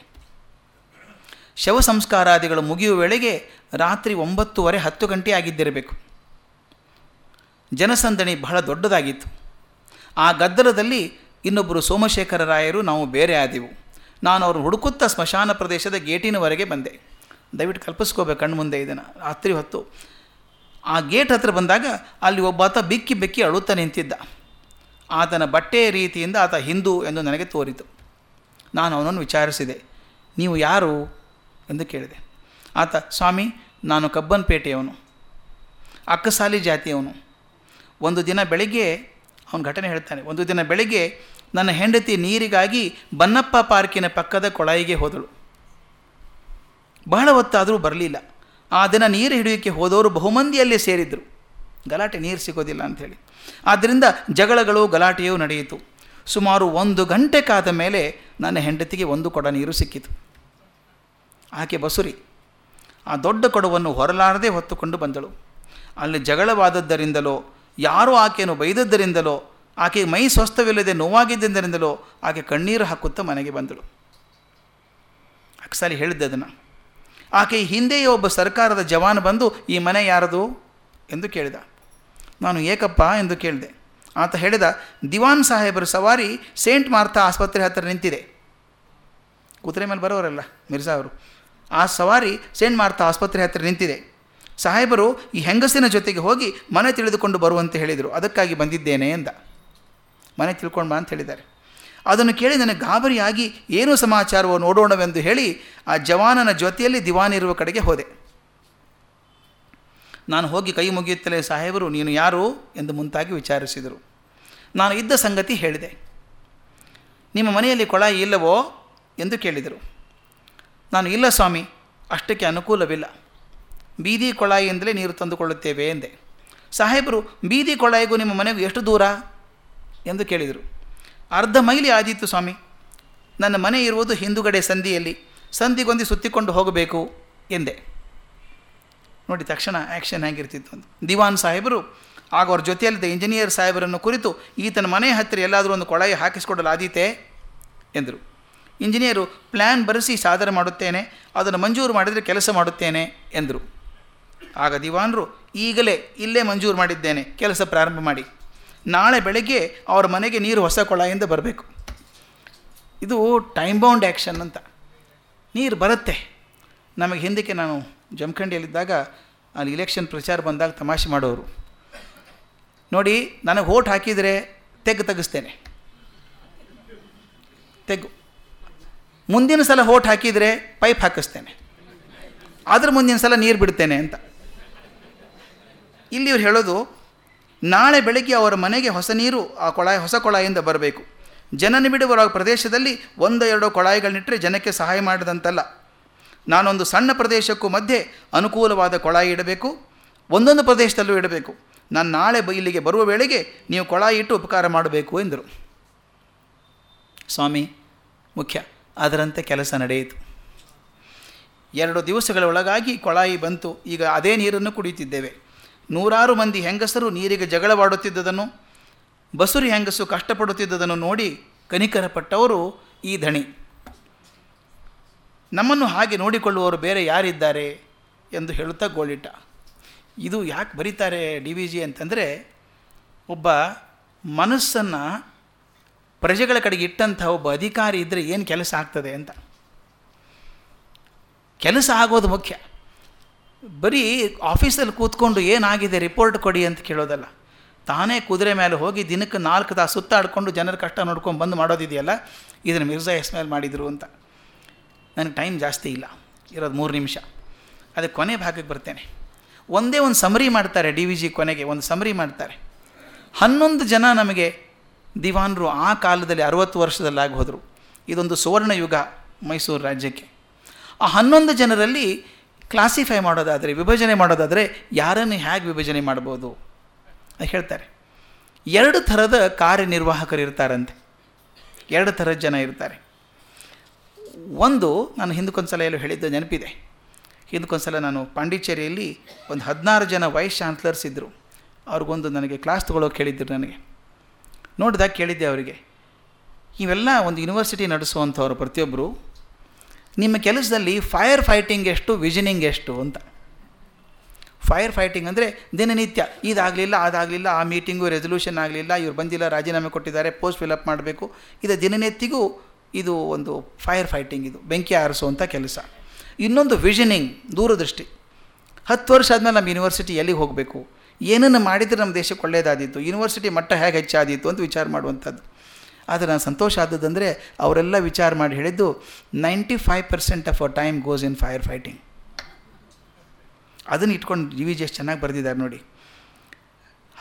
ಶವ ಸಂಸ್ಕಾರಾದಿಗಳು ಮುಗಿಯುವ ವೇಳೆಗೆ ರಾತ್ರಿ ಒಂಬತ್ತುವರೆ ಹತ್ತು ಗಂಟೆ ಆಗಿದ್ದಿರಬೇಕು. ಜನಸಂದಣಿ ಬಹಳ ದೊಡ್ಡದಾಗಿತ್ತು. ಆ ಗದ್ದಲದಲ್ಲಿ ಇನ್ನೊಬ್ಬರು ಸೋಮಶೇಖರ ರಾಯರು, ನಾವು ಬೇರೆ ಆದೆವು. ನಾನು ಅವರು ಹುಡುಕುತ್ತಾ ಸ್ಮಶಾನ ಪ್ರದೇಶದ ಗೇಟಿನವರೆಗೆ ಬಂದೆ. ದಯವಿಟ್ಟು ಕಲ್ಪಿಸ್ಕೋಬೇಕು ಕಣ್ಣು ಮುಂದೆ ಇದನ್ನು ರಾತ್ರಿ ಹೊತ್ತು. ಆ ಗೇಟ್ ಹತ್ರ ಬಂದಾಗ ಅಲ್ಲಿ ಒಬ್ಬಾತ ಬಿಕ್ಕಿ ಬೆಕ್ಕಿ ಅಳುತ್ತಾ ನಿಂತಿದ್ದ. ಆತನ ಬಟ್ಟೆಯ ರೀತಿಯಿಂದ ಆತ ಹಿಂದೂ ಎಂದು ನನಗೆ ತೋರಿತು. ನಾನು ಅವನನ್ನು ವಿಚಾರಿಸಿದೆ. ನೀವು ಯಾರು? ಎಂದು ಕೇಳಿದೆ. ಆತ, ಸ್ವಾಮಿ, ನಾನು ಕಬ್ಬನ್ಪೇಟೆಯವನು ಅಕ್ಕಸಾಲಿ ಜಾತಿಯವನು. ಒಂದು ದಿನ ಬೆಳಿಗ್ಗೆ, ಅವನು ಘಟನೆ ಹೇಳ್ತಾನೆ, ಒಂದು ದಿನ ಬೆಳಿಗ್ಗೆ ನನ್ನ ಹೆಂಡತಿ ನೀರಿಗಾಗಿ ಬನ್ನಪ್ಪ ಪಾರ್ಕಿನ ಪಕ್ಕದ ಕೊಳಾಯಿಗೆ ಹೋದಳು. ಬಹಳ ಹೊತ್ತಾದರೂ ಬರಲಿಲ್ಲ. ಆ ದಿನ ನೀರು ಹಿಡಿಯೋಕ್ಕೆ ಹೋದವರು ಬಹುಮಂದಿಯಲ್ಲೇ ಸೇರಿದ್ದರು ಗಲಾಟೆ, ನೀರು ಸಿಗೋದಿಲ್ಲ ಅಂಥೇಳಿ. ಆದ್ದರಿಂದ ಜಗಳಗಳು, ಗಲಾಟೆಯೂ ನಡೆಯಿತು. ಸುಮಾರು ಒಂದು ಗಂಟೆ ಕಾದ ಮೇಲೆ ನನ್ನ ಹೆಂಡತಿಗೆ ಒಂದು ಕೊಡ ನೀರು ಸಿಕ್ಕಿತು. ಆಕೆ ಬಸುರಿ. ಆ ದೊಡ್ಡ ಕೊಡವನ್ನು ಹೊರಲಾರದೆ ಹೊತ್ತುಕೊಂಡು ಬಂದಳು. ಅಲ್ಲಿ ಜಗಳವಾದದ್ದರಿಂದಲೋ, ಯಾರೋ ಆಕೆಯನ್ನು ಬೈದದ್ದರಿಂದಲೋ, ಆಕೆ ಮೈ ಸ್ವಸ್ಥವಿಲ್ಲದೆ ನೋವಾಗಿದ್ದರಿಂದಲೋ, ಆಕೆ ಕಣ್ಣೀರು ಹಾಕುತ್ತಾ ಮನೆಗೆ ಬಂದಳು. ಅಕ್ಸಾಲಿ ಹೇಳಿದ್ದೆ ಅದನ್ನು. ಆಕೆ ಹಿಂದೆಯೇ ಒಬ್ಬ ಸರ್ಕಾರದ ಜವಾನ್ ಬಂದು, ಈ ಮನೆ ಯಾರದು? ಎಂದು ಕೇಳಿದ. ನಾನು ಏಕಪ್ಪ ಎಂದು ಕೇಳಿದೆ. ಆತ ಹೇಳಿದ, ದಿವಾನ್ ಸಾಹೇಬರ ಸವಾರಿ ಸೇಂಟ್ ಮಾರ್ತಾ ಆಸ್ಪತ್ರೆ ಹತ್ತಿರ ನಿಂತಿದೆ. ಕುದುರೆ ಮೇಲೆ ಬರೋರಲ್ಲ, ಮಿರ್ಜಾ ಅವರು. ಆ ಸವಾರಿ ಸೇಂಟ್ ಮಾರ್ತಾ ಆಸ್ಪತ್ರೆ ಹತ್ತಿರ ನಿಂತಿದೆ. ಸಾಹೇಬರು ಈ ಹೆಂಗಸಿನ ಜೊತೆಗೆ ಹೋಗಿ ಮನೆ ತಿಳಿದುಕೊಂಡು ಬರುವಂತೆ ಹೇಳಿದರು. ಅದಕ್ಕಾಗಿ ಬಂದಿದ್ದೇನೆ ಎಂದ. ಮನೆ ತಿಳ್ಕೊಂಡು ಬಾ ಅಂತ ಹೇಳಿದ್ದಾರೆ. ಅದನ್ನು ಕೇಳಿ ನನಗೆ ಗಾಬರಿಯಾಗಿ ಏನು ಸಮಾಚಾರವೋ ನೋಡೋಣವೆಂದು ಹೇಳಿ ಆ ಜವಾನನ ಜೊತೆಯಲ್ಲಿ ದಿವಾನ್ ಇರುವ ಕಡೆಗೆ ಹೋದೆ. ನಾನು ಹೋಗಿ ಕೈ ಮುಗಿಯುತ್ತಲೇ ಸಾಹೇಬರು ನೀನು ಯಾರು ಎಂದು ಮುಂತಾಗಿ ವಿಚಾರಿಸಿದರು. ನಾನು ಇದ್ದ ಸಂಗತಿ ಹೇಳಿದೆ. ನಿಮ್ಮ ಮನೆಯಲ್ಲಿ ಕೊಳಾಯಿ ಇಲ್ಲವೋ ಎಂದು ಕೇಳಿದರು. ನಾನು ಇಲ್ಲ ಸ್ವಾಮಿ, ಅಷ್ಟಕ್ಕೆ ಅನುಕೂಲವಿಲ್ಲ. ಬೀದಿ ಕೊಳಾಯಿಯಿಂದಲೇ ನೀರು ತಂದುಕೊಳ್ಳುತ್ತೇವೆ ಎಂದೆ. ಸಾಹೇಬರು, ಬೀದಿ ಕೊಳಾಯಿಗೂ ನಿಮ್ಮ ಮನೆಗೂ ಎಷ್ಟು ದೂರ? ಎಂದು ಕೇಳಿದರು. ಅರ್ಧ ಮೈಲಿ ಆದೀತು ಸ್ವಾಮಿ. ನನ್ನ ಮನೆ ಇರುವುದು ಹಿಂದುಗಡೆ ಸಂಧಿಯಲ್ಲಿ ಸಂಧಿಗೊಂದಿ ಸುತ್ತಿಕೊಂಡು ಹೋಗಬೇಕು ಎಂದೆ. ನೋಡಿ, ತಕ್ಷಣ ಆ್ಯಕ್ಷನ್ ಹೇಗಿರ್ತಿತ್ತು ಅಂತ. ದಿವಾನ್ ಸಾಹೇಬರು, ಆಗ ಅವ್ರ ಜೊತೆಯಲ್ಲಿದ್ದ ಇಂಜಿನಿಯರ್ ಸಾಹೇಬರನ್ನು ಕುರಿತು, ಈತನ ಮನೆ ಹತ್ತಿರ ಎಲ್ಲಾದರೂ ಒಂದು ಕೊಳಾಯಿ ಹಾಕಿಸಿಕೊಡಲು ಆದೀತೆ ಎಂದರು. ಇಂಜಿನಿಯರು ಪ್ಲ್ಯಾನ್ ಬರೆಸಿ ಸಾಧನೆ ಮಾಡುತ್ತೇನೆ, ಅದನ್ನು ಮಂಜೂರು ಮಾಡಿದರೆ ಕೆಲಸ ಮಾಡುತ್ತೇನೆ ಎಂದರು. ಆಗ ದಿವಾನರು, ಈಗಲೇ ಇಲ್ಲೇ ಮಂಜೂರು ಮಾಡಿದ್ದೇನೆ, ಕೆಲಸ ಪ್ರಾರಂಭ ಮಾಡಿ. ನಾಳೆ ಬೆಳಗ್ಗೆ ಅವರ ಮನೆಗೆ ನೀರು ಹೊಸ ಕೊಳಾಯಿಂದ ಬರಬೇಕು. ಇದು ಟೈಮ್ ಬೌಂಡ್ ಆ್ಯಕ್ಷನ್ ಅಂತ. ನೀರು ಬರುತ್ತೆ. ನಮಗೆ ಹಿಂದಕ್ಕೆ ನಾನು ಜಮಖಂಡಿಯಲ್ಲಿದ್ದಾಗ, ಅಲ್ಲಿ ಇಲೆಕ್ಷನ್ ಪ್ರಚಾರ ಬಂದಾಗ ತಮಾಷೆ ಮಾಡೋರು. ನೋಡಿ, ನನಗೆ ಓಟ್ ಹಾಕಿದರೆ ತೆಗ್ಗು ತೆಗಿಸ್ತೇನೆ ತೆಗ್ಗು. ಮುಂದಿನ ಸಲ ಹೋಟ್ ಹಾಕಿದರೆ ಪೈಪ್ ಹಾಕಿಸ್ತೇನೆ. ಅದ್ರ ಮುಂದಿನ ಸಲ ನೀರು ಬಿಡ್ತೇನೆ ಅಂತ. ಇಲ್ಲಿ ಇವ್ರು ಹೇಳೋದು, ನಾಳೆ ಬೆಳಗ್ಗೆ ಅವರ ಮನೆಗೆ ಹೊಸ ನೀರು, ಆ ಕೊಳಾಯಿ, ಹೊಸ ಕೊಳಾಯಿಂದ ಬರಬೇಕು. ಜನನ ಬಿಡುವ ಪ್ರದೇಶದಲ್ಲಿ ಒಂದು ಎರಡು ಕೊಳಾಯಿಗಳನ್ನಿಟ್ಟರೆ ಜನಕ್ಕೆ ಸಹಾಯ ಮಾಡಿದಂತಲ್ಲ. ನಾನೊಂದು ಸಣ್ಣ ಪ್ರದೇಶಕ್ಕೂ ಮಧ್ಯೆ ಅನುಕೂಲವಾದ ಕೊಳಾಯಿ ಇಡಬೇಕು. ಒಂದೊಂದು ಪ್ರದೇಶದಲ್ಲೂ ಇಡಬೇಕು. ನಾನು ನಾಳೆ ಇಲ್ಲಿಗೆ ಬರುವ ವೇಳೆಗೆ ನೀವು ಕೊಳಾಯಿ ಇಟ್ಟು ಉಪಕಾರ ಮಾಡಬೇಕು ಎಂದರು. ಸ್ವಾಮಿ, ಮುಖ್ಯ. ಅದರಂತೆ ಕೆಲಸ ನಡೆಯಿತು. ಎರಡು ದಿವಸಗಳ ಒಳಗಾಗಿ ಕೊಳಾಯಿ ಬಂತು. ಈಗ ಅದೇ ನೀರನ್ನು ಕುಡಿಯುತ್ತಿದ್ದೇವೆ. ನೂರಾರು ಮಂದಿ ಹೆಂಗಸರು ನೀರಿಗೆ ಜಗಳವಾಡುತ್ತಿದ್ದುದನ್ನು, ಬಸುರಿ ಹೆಂಗಸು ಕಷ್ಟಪಡುತ್ತಿದ್ದುದನ್ನು ನೋಡಿ ಕನಿಕರಪಟ್ಟವರು ಈ ಧಣಿ. ನಮ್ಮನ್ನು ಹಾಗೆ ನೋಡಿಕೊಳ್ಳುವವರು ಬೇರೆ ಯಾರಿದ್ದಾರೆ ಎಂದು ಹೇಳುತ್ತಾ ಗೋಳಿಟ್ಟ. ಇದು ಯಾಕೆ ಬರೀತಾರೆ ಡಿ ವಿ ಜಿ ಅಂತಂದರೆ, ಒಬ್ಬ ಮನಸ್ಸನ್ನು ಪ್ರಜೆಗಳ ಕಡೆಗೆ ಇಟ್ಟಂಥ ಒಬ್ಬ ಅಧಿಕಾರಿ ಇದ್ದರೆ ಏನು ಕೆಲಸ ಆಗ್ತದೆ ಅಂತ. ಕೆಲಸ ಆಗೋದು ಮುಖ್ಯ. ಬರೀ ಆಫೀಸಲ್ಲಿ ಕೂತ್ಕೊಂಡು ಏನಾಗಿದೆ ರಿಪೋರ್ಟ್ ಕೊಡಿ ಅಂತ ಕೇಳೋದಲ್ಲ. ತಾನೇ ಕುದುರೆ ಮೇಲೆ ಹೋಗಿ ದಿನಕ್ಕೆ ನಾಲ್ಕು ತಾಸು ಸುತ್ತಾಡಿಕೊಂಡು ಜನರ ಕಷ್ಟ ನೋಡ್ಕೊಂಡು ಬಂದು ಮಾಡೋದಿದೆಯಲ್ಲ? ಇದನ್ನು ಮಿರ್ಜಾ ಎಸ್ಮೇಲ್ ಮಾಡಿದರು ಅಂತ. ನನಗೆ ಟೈಮ್ ಜಾಸ್ತಿ ಇಲ್ಲ. ಇರೋದು ಮೂರು ನಿಮಿಷ. ಅದಕ್ಕೆ ಕೊನೆ ಭಾಗಕ್ಕೆ ಬರ್ತೇನೆ. ಒಂದೇ ಒಂದು ಸಮರಿ ಮಾಡ್ತಾರೆ ಡಿ ವಿ ಜಿ ಕೊನೆಗೆ, ಒಂದು ಸಮರಿ ಮಾಡ್ತಾರೆ. ಹನ್ನೊಂದು ಜನ ನಮಗೆ ದಿವಾನರು ಆ ಕಾಲದಲ್ಲಿ ಅರವತ್ತು ವರ್ಷದಲ್ಲಾಗಿ ಹೋದರು. ಇದೊಂದು ಸುವರ್ಣ ಯುಗ ಮೈಸೂರು ರಾಜ್ಯಕ್ಕೆ. ಆ ಹನ್ನೊಂದು ಜನರಲ್ಲಿ ಕ್ಲಾಸಿಫೈ ಮಾಡೋದಾದರೆ, ವಿಭಜನೆ ಮಾಡೋದಾದರೆ ಯಾರನ್ನು ಹೇಗೆ ವಿಭಜನೆ ಮಾಡ್ಬೋದು ಅಂತ ಹೇಳ್ತಾರೆ. ಎರಡು ಥರದ ಕಾರ್ಯನಿರ್ವಾಹಕರು ಇರ್ತಾರಂತೆ. ಎರಡು ಥರದ ಜನ ಇರ್ತಾರೆ. ಒಂದು, ನಾನು ಹಿಂದಕ್ಕೊಂದು ಸಲ ಎಲ್ಲೋ ಹೇಳಿದ್ದು ನೆನಪಿದೆ. ಹಿಂದಕ್ಕೊಂದು ಸಲ ನಾನು ಪಾಂಡಿಚೇರಿಯಲ್ಲಿ ಒಂದು ಹದಿನಾರು ಜನ ವೈಸ್ ಚಾನ್ಸ್ಲರ್ಸ್ ಇದ್ದರು ಅವ್ರಿಗೊಂದು ನನಗೆ ಕ್ಲಾಸ್ ತೊಗೊಳೋಕೆ ಹೇಳಿದ್ದರು ನನಗೆ. ನೋಡಿದಾಗ ಕೇಳಿದ್ದೆ ಅವರಿಗೆ, ಇವೆಲ್ಲ ಒಂದು ಯೂನಿವರ್ಸಿಟಿ ನಡೆಸುವಂಥವ್ರು ಪ್ರತಿಯೊಬ್ಬರು ನಿಮ್ಮ ಕೆಲಸದಲ್ಲಿ ಫೈರ್ ಫೈಟಿಂಗ್ ಎಷ್ಟು ವಿಜನಿಂಗ್ ಎಷ್ಟು? ಅಂತ. ಫೈರ್ ಫೈಟಿಂಗ್ ಅಂದರೆ ದಿನನಿತ್ಯ, ಇದಾಗಲಿಲ್ಲ, ಅದಾಗಲಿಲ್ಲ, ಆ ಮೀಟಿಂಗು ರೆಸೊಲ್ಯೂಷನ್ ಆಗಲಿಲ್ಲ, ಇವ್ರು ಬಂದಿಲ್ಲ, ರಾಜೀನಾಮೆ ಕೊಟ್ಟಿದ್ದಾರೆ ಪೋಸ್ಟ್ ಫಿಲಪ್ ಮಾಡಬೇಕು. ಇದು ದಿನನಿತ್ಯಗೂ ಇದು ಒಂದು ಫೈರ್ ಫೈಟಿಂಗ್ ಇದು, ಬೆಂಕಿ ಆರಿಸುವಂಥ ಕೆಲಸ. ಇನ್ನೊಂದು ವಿಷನಿಂಗ್ ದೂರದೃಷ್ಟಿ. ಹತ್ತು ವರ್ಷ ಆದಮೇಲೆ ನಮ್ಮ ಯೂನಿವರ್ಸಿಟಿ ಎಲ್ಲಿಗೆ ಹೋಗಬೇಕು? ಏನನ್ನು ಮಾಡಿದರೆ ನಮ್ಮ ದೇಶಕ್ಕೆ ಒಳ್ಳೆಯದಾದೀತು ಯೂನಿವರ್ಸಿಟಿ ಮಟ್ಟ ಹೇಗೆ ಹೆಚ್ಚಾದೀತು ಅಂತ ವಿಚಾರ ಮಾಡುವಂಥದ್ದು. ಆದರೆ ನಾನು ಸಂತೋಷ ಆದದ್ದಂದರೆ ಅವರೆಲ್ಲ ವಿಚಾರ ಮಾಡಿ ಹೇಳಿದ್ದು ninety five percent of a time goes in fire fighting ಅದನ್ನು ಇಟ್ಕೊಂಡು ಡಿ ವಿ ಜಿ ಎಷ್ಟು ಚೆನ್ನಾಗಿ ಬರೆದಿದ್ದಾರೆ ನೋಡಿ.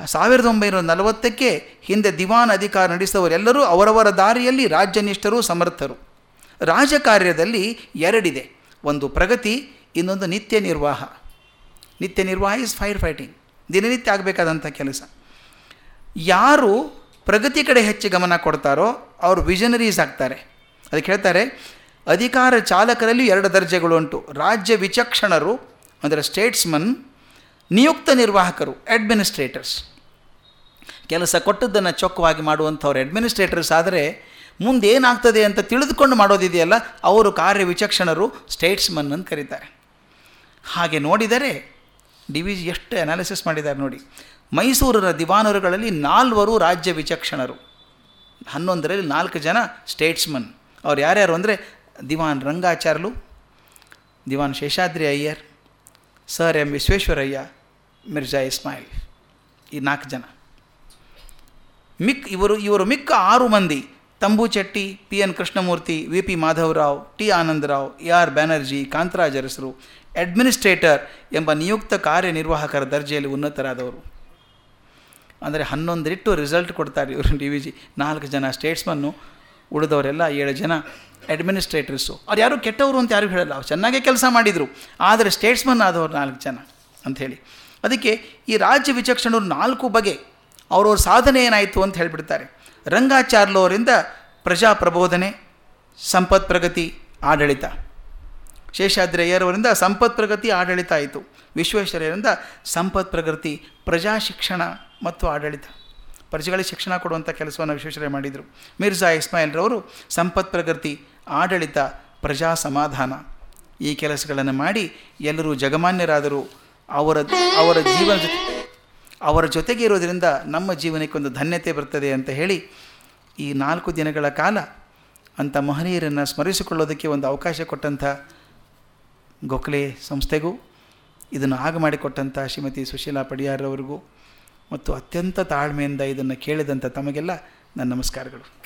ಸಾವಿರದ ಒಂಬೈನೂರ ನಲವತ್ತಕ್ಕೆ ಹಿಂದೆ ದಿವಾನ್ ಅಧಿಕಾರ ನಡೆಸಿದವರೆಲ್ಲರೂ ಅವರವರ ದಾರಿಯಲ್ಲಿ ರಾಜ್ಯನಿಷ್ಠರು, ಸಮರ್ಥರು. ರಾಜಕಾರ್ಯದಲ್ಲಿ ಎರಡಿದೆ. ಒಂದು ಪ್ರಗತಿ, ಇನ್ನೊಂದು ನಿತ್ಯ ನಿರ್ವಾಹ. ನಿತ್ಯ ನಿರ್ವಾಹ ಇಸ್ ಫೈರ್ ಫೈಟಿಂಗ್ ದಿನನಿತ್ಯ ಆಗಬೇಕಾದಂಥ ಕೆಲಸ. ಯಾರು ಪ್ರಗತಿ ಕಡೆ ಹೆಚ್ಚು ಗಮನ ಕೊಡ್ತಾರೋ ಅವರು ವಿಷನರೀಸ್ ಆಗ್ತಾರೆ. ಅದಕ್ಕೆ ಹೇಳ್ತಾರೆ, ಅಧಿಕಾರ ಚಾಲಕರಲ್ಲಿ ಎರಡು ದರ್ಜೆಗಳು ಉಂಟು. ರಾಜ್ಯ ವಿಚಕ್ಷಣರು, ಅಂದರೆ ಸ್ಟೇಟ್ಸ್ಮನ್ ನಿಯುಕ್ತ ನಿರ್ವಾಹಕರು ಅಡ್ಮಿನಿಸ್ಟ್ರೇಟರ್ಸ್ ಕೆಲಸ ಕೊಟ್ಟದ್ದನ್ನು ಚೊಕ್ಕವಾಗಿ ಮಾಡುವಂಥವ್ರು ಅಡ್ಮಿನಿಸ್ಟ್ರೇಟರ್ಸ್ ಆದರೆ ಮುಂದೇನಾಗ್ತದೆ ಅಂತ ತಿಳಿದುಕೊಂಡು ಮಾಡೋದಿದೆಯಲ್ಲ, ಅವರು ಕಾರ್ಯ ವಿಚಕ್ಷಣರು ಸ್ಟೇಟ್ಸ್ಮನ್ ಅಂತ ಕರೀತಾರೆ. ಹಾಗೆ ನೋಡಿದರೆ ಡಿ ವಿ ಜಿ ಎಷ್ಟು ಅನಾಲಿಸಿಸ್ ಮಾಡಿದ್ದಾರೆ ನೋಡಿ. ಮೈಸೂರಿನ ದಿವಾನರುಗಳಲ್ಲಿ ನಾಲ್ವರು ರಾಜ್ಯ ವಿಚಕ್ಷಣರು. ಹನ್ನೊಂದರಲ್ಲಿ ನಾಲ್ಕು ಜನ ಸ್ಟೇಟ್ಸ್ಮನ್ ಅವ್ರು ಯಾರ್ಯಾರು ಅಂದರೆ ದಿವಾನ್ ರಂಗಾಚಾರ್ಲು, ದಿವಾನ್ ಶೇಷಾದ್ರಿ ಅಯ್ಯರ್, ಸರ್ ಎಂ ವಿಶ್ವೇಶ್ವರಯ್ಯ, ಮಿರ್ಜಾ ಇಸ್ಮಾಯಿಲ್ ಈ ನಾಲ್ಕು ಜನ. ಮಿಕ್ ಇವರು ಇವರು ಮಿಕ್ಕ ಆರು ಮಂದಿ Thambu Chetty P N Krishnamurthy, V P Madhava Rao, T Ananda Rao, A R Banerji, Kantaraj ಅರಸರು ಅಡ್ಮಿನಿಸ್ಟ್ರೇಟರ್ ಎಂಬ ನಿಯುಕ್ತ ಕಾರ್ಯನಿರ್ವಾಹಕರ ದರ್ಜೆಯಲ್ಲಿ ಉನ್ನತರಾದವರು. ಅಂದರೆ ಹನ್ನೊಂದಿಟ್ಟು ರಿಸಲ್ಟ್ ಕೊಡ್ತಾರೆ ಇವರು ಡಿ ವಿ ಜಿ. ನಾಲ್ಕು ಜನ ಸ್ಟೇಟ್ಸ್ಮನ್ನು ಉಳಿದವರೆಲ್ಲ ಏಳು ಜನ ಅಡ್ಮಿನಿಸ್ಟ್ರೇಟರ್ಸು. ಅವ್ರು ಯಾರು ಕೆಟ್ಟವರು ಅಂತ ಯಾರು ಹೇಳಲ್ಲ. ಅವ್ರು ಚೆನ್ನಾಗೇ ಕೆಲಸ ಮಾಡಿದರು. ಆದರೆ ಸ್ಟೇಟ್ಸ್ಮನ್ ಆದವರು ನಾಲ್ಕು ಜನ ಅಂಥೇಳಿ. ಅದಕ್ಕೆ ಈ ರಾಜ್ಯ ವಿಚಕ್ಷಣರು ನಾಲ್ಕು ಬಗೆ ಅವ್ರವ್ರ ಸಾಧನೆ ಏನಾಯಿತು ಅಂತ ಹೇಳಿಬಿಡ್ತಾರೆ. ರಂಗಾಚಾರ್ಲವರಿಂದ ಪ್ರಜಾಪ್ರಬೋಧನೆ, ಸಂಪತ್ ಪ್ರಗತಿ, ಆಡಳಿತ. ಶೇಷಾದ್ರಯ್ಯರವರಿಂದ ಸಂಪತ್ ಪ್ರಗತಿ ಆಡಳಿತ ಆಯಿತು ವಿಶ್ವೇಶ್ವರಯ್ಯರಿಂದ ಸಂಪತ್ ಪ್ರಗತಿ ಪ್ರಜಾ ಶಿಕ್ಷಣ ಮತ್ತು ಆಡಳಿತ. ಪ್ರಜೆಗಳಿಗೆ ಶಿಕ್ಷಣ ಕೊಡುವಂಥ ಕೆಲಸವನ್ನು ವಿಶ್ವೇಶ್ವರಯ್ಯ ಮಾಡಿದರು. ಮಿರ್ಜಾ ಇಸ್ಮಾಯಿಲ್ರವರು ಸಂಪತ್ ಪ್ರಗತಿ, ಆಡಳಿತ, ಪ್ರಜಾ ಸಮಾಧಾನ ಈ ಕೆಲಸಗಳನ್ನು ಮಾಡಿ ಎಲ್ಲರೂ ಜಗಮಾನ್ಯರಾದರು. ಅವರ ಅವರ ಜೀವನ ಅವರ ಜೊತೆಗೆ ಇರೋದರಿಂದ ನಮ್ಮ ಜೀವನಕ್ಕೆ ಒಂದು ಧನ್ಯತೆ ಬರ್ತದೆ ಅಂತ ಹೇಳಿ ಈ ನಾಲ್ಕು ದಿನಗಳ ಕಾಲ ಅಂಥ ಮಹನೀಯರನ್ನು ಸ್ಮರಿಸಿಕೊಳ್ಳೋದಕ್ಕೆ ಒಂದು ಅವಕಾಶ ಕೊಟ್ಟಂಥ ಗೋಖಲೆ ಸಂಸ್ಥೆಗೂ ಇದನ್ನು ಆಗ ಮಾಡಿಕೊಟ್ಟಂಥ ಶ್ರೀಮತಿ ಸುಶೀಲಾ ಪಡಿಯಾರವರಿಗೂ ಮತ್ತು ಅತ್ಯಂತ ತಾಳ್ಮೆಯಿಂದ ಇದನ್ನು ಕೇಳಿದಂಥ ತಮಗೆಲ್ಲ ನನ್ನ ನಮಸ್ಕಾರಗಳು.